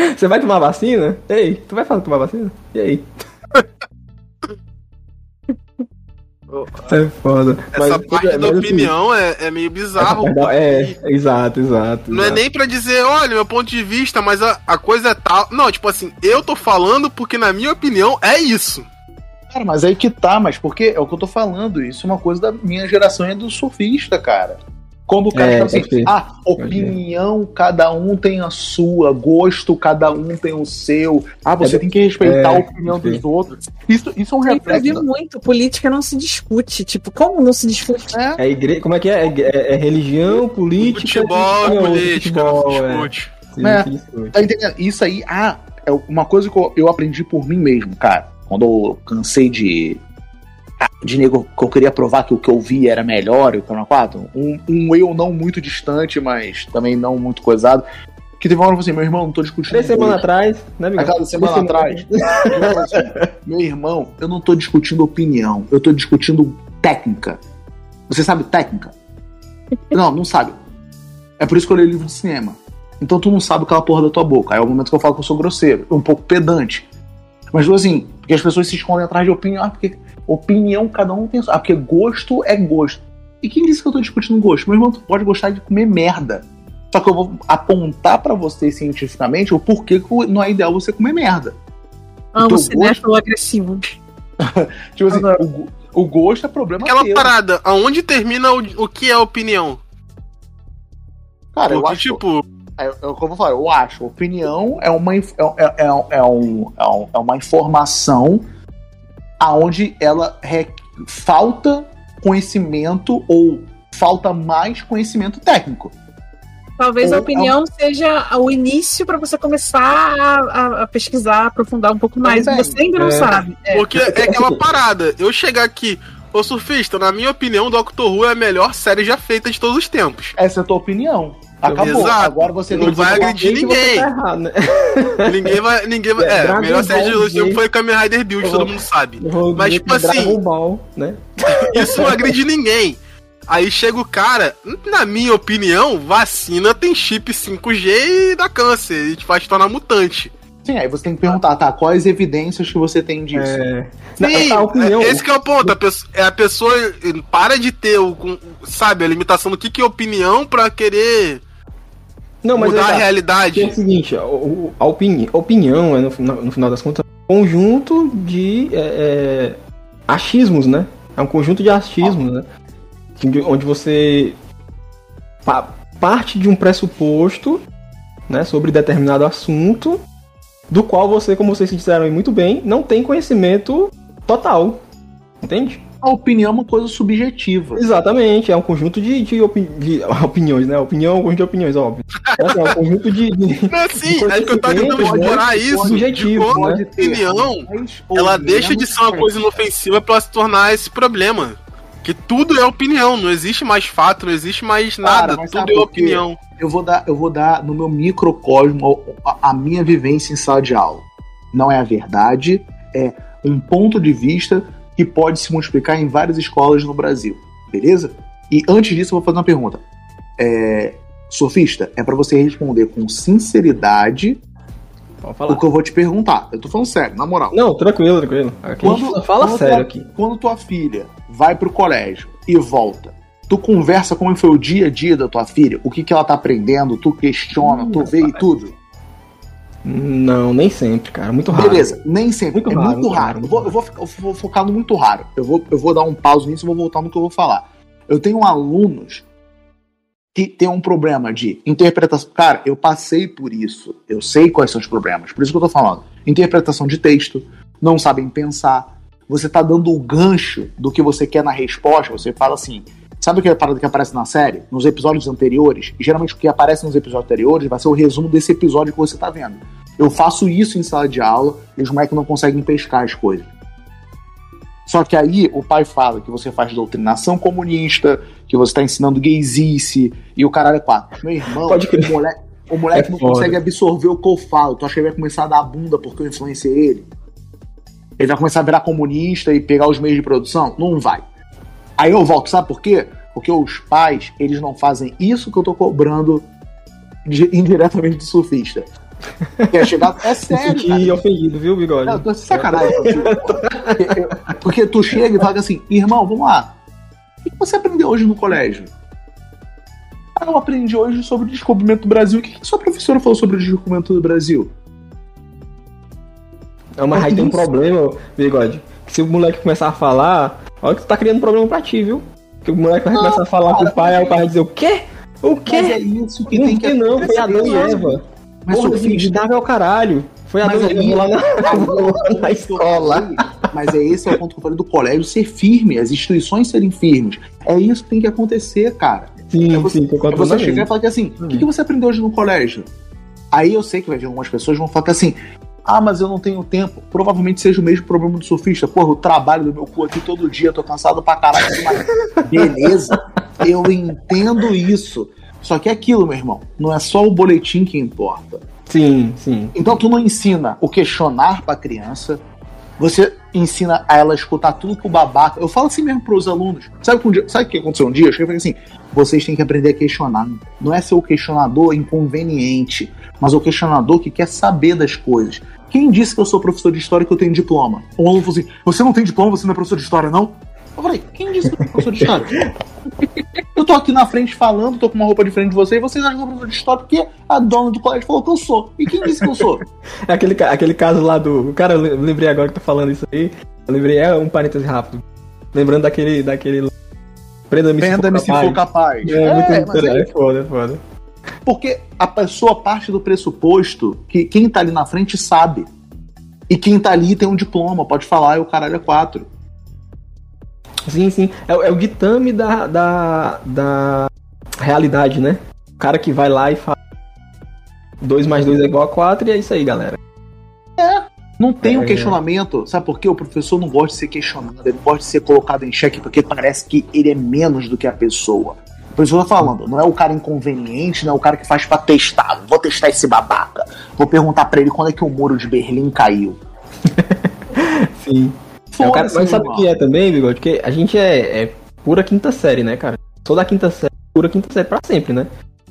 Speaker 4: Você vai tomar vacina? Ei, tu vai fazer tomar vacina? E aí? É foda.
Speaker 3: Essa
Speaker 4: Mas-
Speaker 3: parte
Speaker 4: mas,
Speaker 3: da
Speaker 4: assim,
Speaker 3: opinião é, é meio bizarro.
Speaker 4: parte da- É, exato, exato.
Speaker 3: Não é
Speaker 4: exato.
Speaker 3: nem pra dizer, olha, meu ponto de vista, mas a, a coisa é tal. Não, tipo assim, eu tô falando porque, na minha opinião, é isso.
Speaker 2: Cara, mas aí que tá, mas porque é o que eu tô falando. Isso é uma coisa da minha geração é do surfista, cara. Quando o cara
Speaker 4: É,
Speaker 2: fala assim,
Speaker 4: pode crer.
Speaker 2: ah, opinião, cada um tem a sua, gosto, cada um tem o seu. Ah, você
Speaker 4: É,
Speaker 2: tem que respeitar
Speaker 4: é,
Speaker 2: a opinião dos outros. Isso, isso é um reflexo.
Speaker 1: vi muito. Política não se discute. Tipo, como não se discute?
Speaker 2: É,
Speaker 4: É igreja, como é que é? É, é- é religião, política.
Speaker 3: Futebol e
Speaker 4: não,
Speaker 3: política, não
Speaker 4: futebol,
Speaker 3: se
Speaker 4: é.
Speaker 3: discute.
Speaker 4: Sim,
Speaker 2: É. Tá entendendo? Isso aí, ah, é uma coisa que eu, eu aprendi por mim mesmo, cara. Quando eu cansei de. De nego que eu queria provar que o que eu vi era melhor, o Canal 4. Um, um eu não muito distante, mas também não muito coisado. Que teve uma hora que eu falei assim, meu irmão, não tô discutindo.
Speaker 4: Três semanas atrás, né, amigo?
Speaker 2: Aquela semana atrás. Eu falei assim, meu irmão, eu não tô discutindo opinião, eu tô discutindo técnica. Você sabe técnica? Não, não sabe. É por isso que eu leio livro de cinema. Então tu não sabe aquela porra da tua boca. Aí é o momento que eu falo que eu sou grosseiro, um pouco pedante. Mas tipo assim, porque as pessoas se escondem atrás de opinião. Ah, porque opinião cada um tem. a sua. Ah, porque gosto é gosto. E quem disse que eu tô discutindo gosto? Meu irmão, tu pode gostar de comer merda. Só que eu vou apontar pra você cientificamente o porquê que não é ideal você comer merda.
Speaker 1: Amo
Speaker 2: Teu
Speaker 1: cinéfilo agressivo.
Speaker 2: Tipo assim, o, o gosto é problema
Speaker 3: Aquela
Speaker 2: teu.
Speaker 3: parada, aonde termina o, o que é opinião?
Speaker 2: Cara, eu
Speaker 3: Porque,
Speaker 2: acho,
Speaker 3: tipo,
Speaker 2: é, é o que eu vou falar, eu acho. Opinião é uma, é, é, é, é um, é, um- é uma informação aonde ela re- falta conhecimento ou falta mais conhecimento técnico.
Speaker 1: Talvez
Speaker 2: Ou
Speaker 1: a
Speaker 2: é
Speaker 1: opinião seja o início para você começar a, a- a pesquisar, aprofundar um pouco mais.
Speaker 2: Também.
Speaker 1: Você ainda não
Speaker 4: É.
Speaker 1: sabe. É.
Speaker 3: porque é aquela parada. Eu chegar aqui, ô surfista, na minha opinião, Doctor Who é a melhor série já feita de todos os tempos.
Speaker 2: Essa é a tua opinião. Acabou.
Speaker 3: Exato.
Speaker 2: Agora você
Speaker 3: Não vai agredir ninguém.
Speaker 4: tá errado, né?
Speaker 3: Ninguém vai. Ninguém vai.
Speaker 4: É,
Speaker 3: É, a melhor série de
Speaker 4: Z.
Speaker 3: foi Kamen Rider Build, todo mundo sabe. Mas, tipo assim-
Speaker 4: Ball, né?
Speaker 3: Isso não agride ninguém. Aí chega o cara, na minha opinião, vacina tem chip 5G e dá câncer, e te faz tornar mutante.
Speaker 2: Sim, aí você tem que perguntar, tá? Quais evidências que você tem disso?
Speaker 4: É...
Speaker 3: Sim,
Speaker 4: Não, a opinião.
Speaker 3: é- esse que é o ponto. A pessoa, é a pessoa para de ter o, sabe, a limitação do que, que é opinião pra querer
Speaker 4: Não, mas
Speaker 3: mudar a
Speaker 4: tá.
Speaker 3: realidade.
Speaker 4: É o seguinte, a, opini- a opinião é, no, final- no final das contas, um conjunto de é, é, achismos, né? É um conjunto de achismos, né? De- Onde você pa- parte de um pressuposto né, sobre determinado assunto, do qual você, como vocês disseram aí muito bem, não tem conhecimento total. Entende?
Speaker 2: A opinião é uma coisa subjetiva.
Speaker 4: Exatamente, é um conjunto de, de, opi- de opiniões, né? Opinião é um conjunto de opiniões, óbvio. Mas É um conjunto de- de,
Speaker 3: Não, sim, é que eu tava tentando explorar
Speaker 4: né?
Speaker 3: isso.
Speaker 4: Subjetivo,
Speaker 3: de como
Speaker 4: né?
Speaker 3: a opinião, ela deixa de
Speaker 2: menos
Speaker 3: ser uma coisa inofensiva pra se tornar esse problema. Que tudo é opinião, não existe mais fato, não existe mais nada, tudo é opinião.
Speaker 2: eu vou dar, eu vou dar no meu microcosmo a, a minha vivência em sala de aula. Não é a verdade, é um ponto de vista que pode se multiplicar em várias escolas no Brasil, beleza? E antes disso, eu vou fazer uma pergunta. É, sofista, é pra você responder com sinceridade o que eu vou te perguntar. Eu tô falando sério, na moral.
Speaker 4: Não, tranquilo, tranquilo. Aqui
Speaker 2: Quando-
Speaker 4: fala
Speaker 2: quando
Speaker 4: sério
Speaker 2: tua-
Speaker 4: aqui.
Speaker 2: Quando tua filha vai pro colégio e volta, tu conversa como foi o dia a dia da tua filha, o que, que ela tá aprendendo, tu questiona, tu vê e tudo.
Speaker 4: Não, nem sempre, cara. Muito raro.
Speaker 2: Beleza, nem sempre.
Speaker 4: Muito
Speaker 2: é
Speaker 4: raro,
Speaker 2: muito
Speaker 4: muito
Speaker 2: raro.
Speaker 4: raro,
Speaker 2: Eu, vou, eu, vou, eu vou focar no muito raro. Eu vou, eu vou dar um pause nisso e vou voltar no que eu vou falar. Eu tenho alunos que tem um problema de interpretação. Cara, eu passei por isso. Eu sei quais são os problemas. Por isso que eu tô falando. Interpretação de texto, não sabem pensar. Você tá dando o gancho do que você quer na resposta. Você fala assim. Sabe aquela parada que aparece na série? Nos episódios anteriores? E geralmente o que aparece nos episódios anteriores vai ser o resumo desse episódio que você tá vendo. Eu faço isso em sala de aula e os moleques não conseguem pescar as coisas. Só que aí o pai fala que você faz doutrinação comunista, que você tá ensinando gaysice e o caralho é quatro. Meu irmão,
Speaker 4: Pode crer.
Speaker 2: o moleque, o moleque
Speaker 4: É
Speaker 2: não
Speaker 4: foda.
Speaker 2: consegue absorver o que eu falo. Tu acha que ele vai começar a dar bunda porque eu influenciei ele? Ele vai começar a virar comunista e pegar os meios de produção? Não vai. Aí eu volto, sabe por quê? Porque os pais, eles não fazem isso que eu tô cobrando de- indiretamente do surfista. Que é chegar. É
Speaker 4: Me
Speaker 2: sério, cara.
Speaker 4: ofendido, viu, bigode?
Speaker 2: Não, tô sacanagem. Porque, porque tu chega e fala assim, irmão, vamos lá. O que você aprendeu hoje no colégio? Ah, eu aprendi hoje sobre o descobrimento do Brasil. O que que sua professora falou sobre o descobrimento do Brasil?
Speaker 4: Não, mas aí tem um problema, bigode. Que se o moleque começar a falar, olha que tu tá criando problema pra ti, viu? Que o moleque vai começar a falar com o pai, aí o pai vai dizer o quê? O quê?
Speaker 2: Mas é isso que
Speaker 4: não
Speaker 2: tem que
Speaker 4: não, foi Adão e Eva.
Speaker 2: Mas
Speaker 4: Porra,
Speaker 2: sofista,
Speaker 4: Davi é o caralho. Foi Adão e Eva lá na,
Speaker 2: Aí,
Speaker 4: na escola.
Speaker 2: Mas é esse é o ponto que eu falei do colégio ser firme, as instituições serem firmes. É isso que tem que acontecer, cara.
Speaker 4: Sim,
Speaker 2: É você-
Speaker 4: sim,
Speaker 2: É
Speaker 4: concordo
Speaker 2: você
Speaker 4: plenamente.
Speaker 2: chegar e falar que assim, o que, que você aprendeu hoje no colégio? Aí eu sei que vai vir algumas pessoas que vão falar que assim, ah, mas eu não tenho tempo. Provavelmente seja o mesmo problema do surfista. Porra, eu trabalho do meu cu aqui todo dia, tô cansado pra caralho. Mas beleza, eu entendo isso. Só que é aquilo, meu irmão, não é só o boletim que importa.
Speaker 4: Sim, sim.
Speaker 2: Então tu não ensina o questionar pra criança, você ensina a ela escutar tudo que o babaca. Eu falo assim mesmo pros alunos. Sabe, o que aconteceu um dia? Eu falei assim: vocês têm que aprender a questionar. Não é ser o questionador inconveniente, mas o questionador que quer saber das coisas. Quem disse que eu sou professor de história e que eu tenho diploma? Um aluno falou assim: você não tem diploma, você não é professor de história, não? Eu falei, quem disse que eu sou professor de história? Eu tô aqui na frente falando, tô com uma roupa diferente de você, e vocês acham que eu sou professor de história porque a dona do colégio falou que eu sou. E quem disse que eu sou?
Speaker 4: É aquele, aquele caso lá do. Cara, eu le- lembrei agora que tá falando isso aí. Eu lembrei, é um parêntese rápido. Lembrando daquele. daquele... Prenda-me
Speaker 2: Prenda-me se for capaz.
Speaker 4: É, muito
Speaker 2: É, mas
Speaker 4: é,
Speaker 2: é
Speaker 4: foda, é foda.
Speaker 2: porque a pessoa parte do pressuposto que quem tá ali na frente sabe. E quem tá ali tem um diploma, pode falar, e o caralho é quatro.
Speaker 4: Sim, sim. É, o- é o ditame da, da, da realidade, né? O cara que vai lá e fala 2 mais 2 é igual a 4 e é isso aí, galera.
Speaker 2: Não tem um
Speaker 4: É.
Speaker 2: questionamento, sabe por quê? O professor não gosta de ser questionado, ele não gosta de ser colocado em xeque porque parece que ele é menos do que a pessoa. Que eu tô falando, não é o cara inconveniente, não é o cara que faz pra testar. Vou testar esse babaca. Vou perguntar pra ele quando é que o muro de Berlim caiu.
Speaker 4: Sim. É, o cara,
Speaker 2: Foda-se,
Speaker 4: mas sabe o que é também, Bigode? Porque a gente é, é pura quinta série, né, cara? Sou da quinta série, pura quinta série pra sempre, né?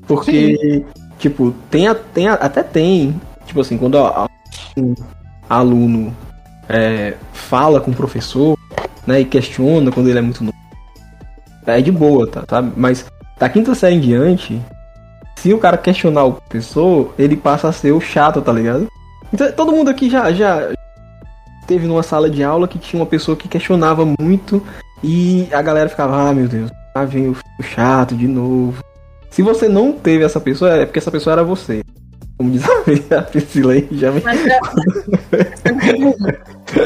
Speaker 4: Porque, tipo, tem, a- tem a- até tem, tipo assim, quando a- a- um aluno é, fala com o professor, né, e questiona quando ele é muito novo, é de boa, tá? Sabe? Mas da quinta série em diante, se o cara questionar o professor, ele passa a ser o chato, tá ligado? Então, todo mundo aqui já, já teve numa sala de aula que tinha uma pessoa que questionava muito e a galera ficava, ah, meu Deus, lá vem o chato de novo. Se você não teve essa pessoa, é porque essa pessoa era você. Como diz a Priscila aí, já me...
Speaker 1: Mas, é...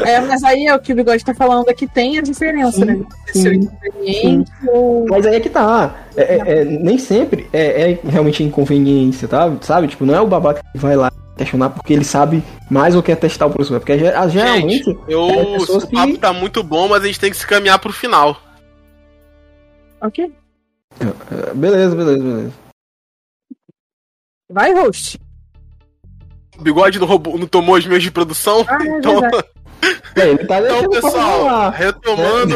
Speaker 1: é, mas aí é o que o Bigode tá falando aqui, tem a diferença,
Speaker 4: Sim,
Speaker 1: né?
Speaker 4: sim,
Speaker 1: inconveniente ou.
Speaker 4: Mas aí é que tá. É, é- é- nem sempre é, é realmente inconveniência, tá? Sabe? Tipo, não é o babaca que vai lá questionar porque ele sabe mais ou quer testar o professor. Porque ge- geralmente.
Speaker 3: Gente, eu,
Speaker 4: é
Speaker 3: o papo
Speaker 4: que-
Speaker 3: tá muito bom, mas a gente tem que se caminhar pro final.
Speaker 1: Ok.
Speaker 4: é, Beleza, beleza, beleza.
Speaker 1: Vai, host.
Speaker 3: O bigode não, roubou, não tomou os meios de produção.
Speaker 1: Ah, é
Speaker 3: então,
Speaker 4: aí, ele tá
Speaker 3: então, pessoal, retomando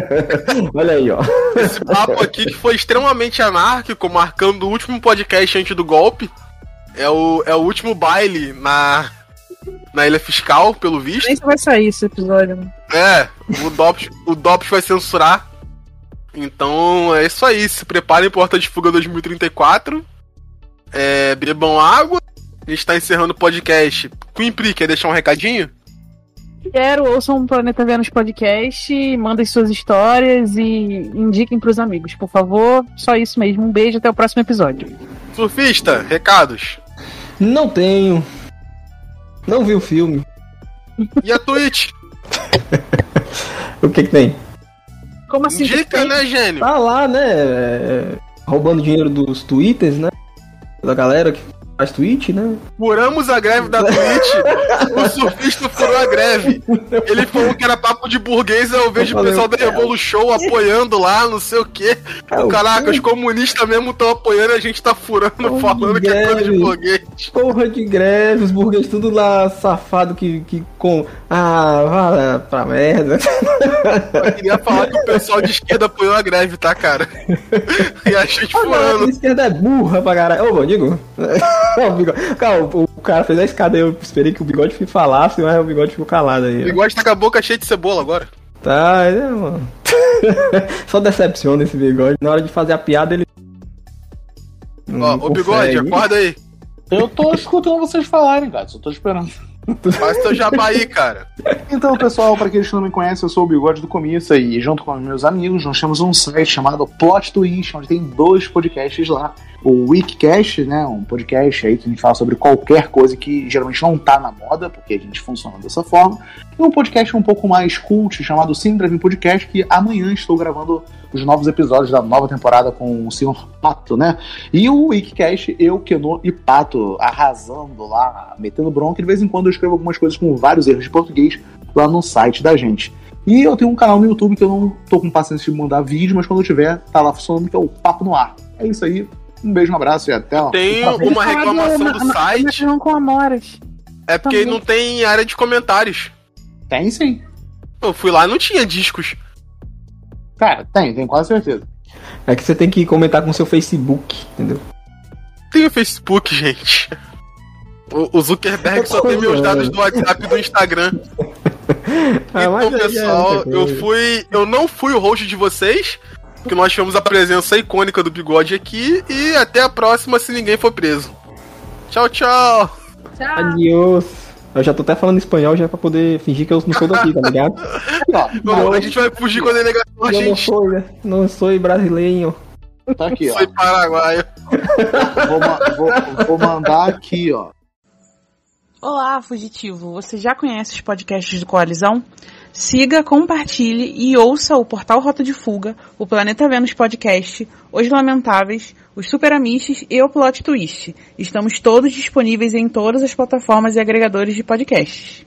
Speaker 4: Olha aí, ó.
Speaker 3: esse papo aqui que foi extremamente anárquico, marcando o último podcast antes do golpe. É o, é o último baile na, na Ilha Fiscal, pelo visto.
Speaker 1: Nem se vai sair esse episódio. né?
Speaker 3: É, o DOPS, o DOPS vai censurar. Então é isso aí. Se preparem Porta de Fuga 2034. É, bebam água. A gente tá encerrando o podcast. Queen Pri, quer deixar um recadinho?
Speaker 1: Quero, ouçam o Planeta Vênus Podcast, mandem suas histórias e indiquem pros amigos, por favor. Só isso mesmo. Um beijo, até o próximo episódio.
Speaker 3: Surfista, recados.
Speaker 4: Não tenho. Não vi o filme.
Speaker 3: E a Twitch?
Speaker 4: O que que tem?
Speaker 1: Como assim?
Speaker 3: Indica,
Speaker 1: tem?
Speaker 3: né, gênio?
Speaker 4: Tá lá, né? é, Roubando dinheiro dos twitters, né? Da galera que faz tweet, né?
Speaker 3: Furamos a greve da Twitch. o surfista furou a greve. Ele falou que era papo de burguês. Eu vejo o
Speaker 4: falei,
Speaker 3: pessoal da
Speaker 4: cara.
Speaker 3: Revolution apoiando lá, não sei o quê.
Speaker 4: É, o
Speaker 3: Caraca, os comunistas mesmo estão apoiando e a gente tá furando,
Speaker 4: Porra,
Speaker 3: falando que é coisa de burguês.
Speaker 4: Porra de greve, os burgueses tudo lá safado que, que com. Ah, vá pra merda.
Speaker 3: Eu queria falar que o pessoal de esquerda apoiou a greve, tá, cara? E a gente
Speaker 4: Ah, não, a
Speaker 3: furando.
Speaker 4: esquerda é burra pra caralho. Ô, bom, Ô, bigode. Cara, o, o cara fez a escada aí, eu esperei que o bigode falasse, mas o bigode ficou calado aí.
Speaker 3: O bigode tá com a boca cheia de cebola agora.
Speaker 4: Tá, é, mano. Só decepciona esse bigode. Na hora de fazer a piada, ele.
Speaker 3: Ó, ô bigode, acorda aí.
Speaker 2: Eu tô escutando vocês falarem, cara. Só tô esperando.
Speaker 3: Faz teu jabá aí, cara.
Speaker 2: Então, pessoal, para aqueles que não me conhecem, eu sou o Bigode do Começo e junto com meus amigos nós temos um site chamado Plot Twist, onde tem dois podcasts lá. O Weekcast, né, um podcast aí que a gente fala sobre qualquer coisa que geralmente não tá na moda, porque a gente funciona dessa forma. E um podcast um pouco mais cult chamado Sim Podcast, que amanhã estou gravando os novos episódios da nova temporada com o senhor Pato, né? E o Weekcast, eu, Keno e Pato arrasando lá, metendo bronca. De vez em quando eu escrevo algumas coisas com vários erros de português lá no site da gente. E eu tenho um canal no YouTube que eu não tô com paciência de mandar vídeo, mas quando eu tiver, tá lá funcionando, que é o Papo no Ar. É isso aí. Um beijo, um abraço e até ó.
Speaker 3: Tem uma reclamação do site.
Speaker 1: Não com Amoras.
Speaker 3: É porque
Speaker 1: Também.
Speaker 3: não tem área de comentários.
Speaker 2: Tem sim.
Speaker 3: Eu fui lá e não tinha discos.
Speaker 2: Cara, tem, tenho quase certeza.
Speaker 4: É que você tem que comentar com o seu Facebook, entendeu?
Speaker 3: Tem o Facebook, gente. O, o Zuckerberg só tem meus dados do WhatsApp e do Instagram.
Speaker 4: Ah,
Speaker 3: então,
Speaker 4: é
Speaker 3: pessoal, eu fui. Eu não fui o host de vocês. Porque nós tivemos a presença icônica do bigode aqui. E até a próxima se ninguém for preso. Tchau, tchau.
Speaker 1: Tchau.
Speaker 4: Adiós. Eu já tô até falando espanhol já pra poder fingir que eu não sou daqui, tá ligado?
Speaker 3: Não, a gente vai fugir com a delegação, a
Speaker 4: Eu não
Speaker 3: gente.
Speaker 4: sou, não sou brasileiro.
Speaker 2: tá aqui, ó.
Speaker 3: Foi paraguaio.
Speaker 2: Vou, vou- vou mandar aqui, ó.
Speaker 7: Olá, fugitivo! Você já conhece os podcasts do Coalizão? Siga, compartilhe e ouça o Portal Rota de Fuga, o Planeta Vênus Podcast, Os Lamentáveis, os Super Amiches e o Plot Twist. Estamos todos disponíveis em todas as plataformas e agregadores de podcasts.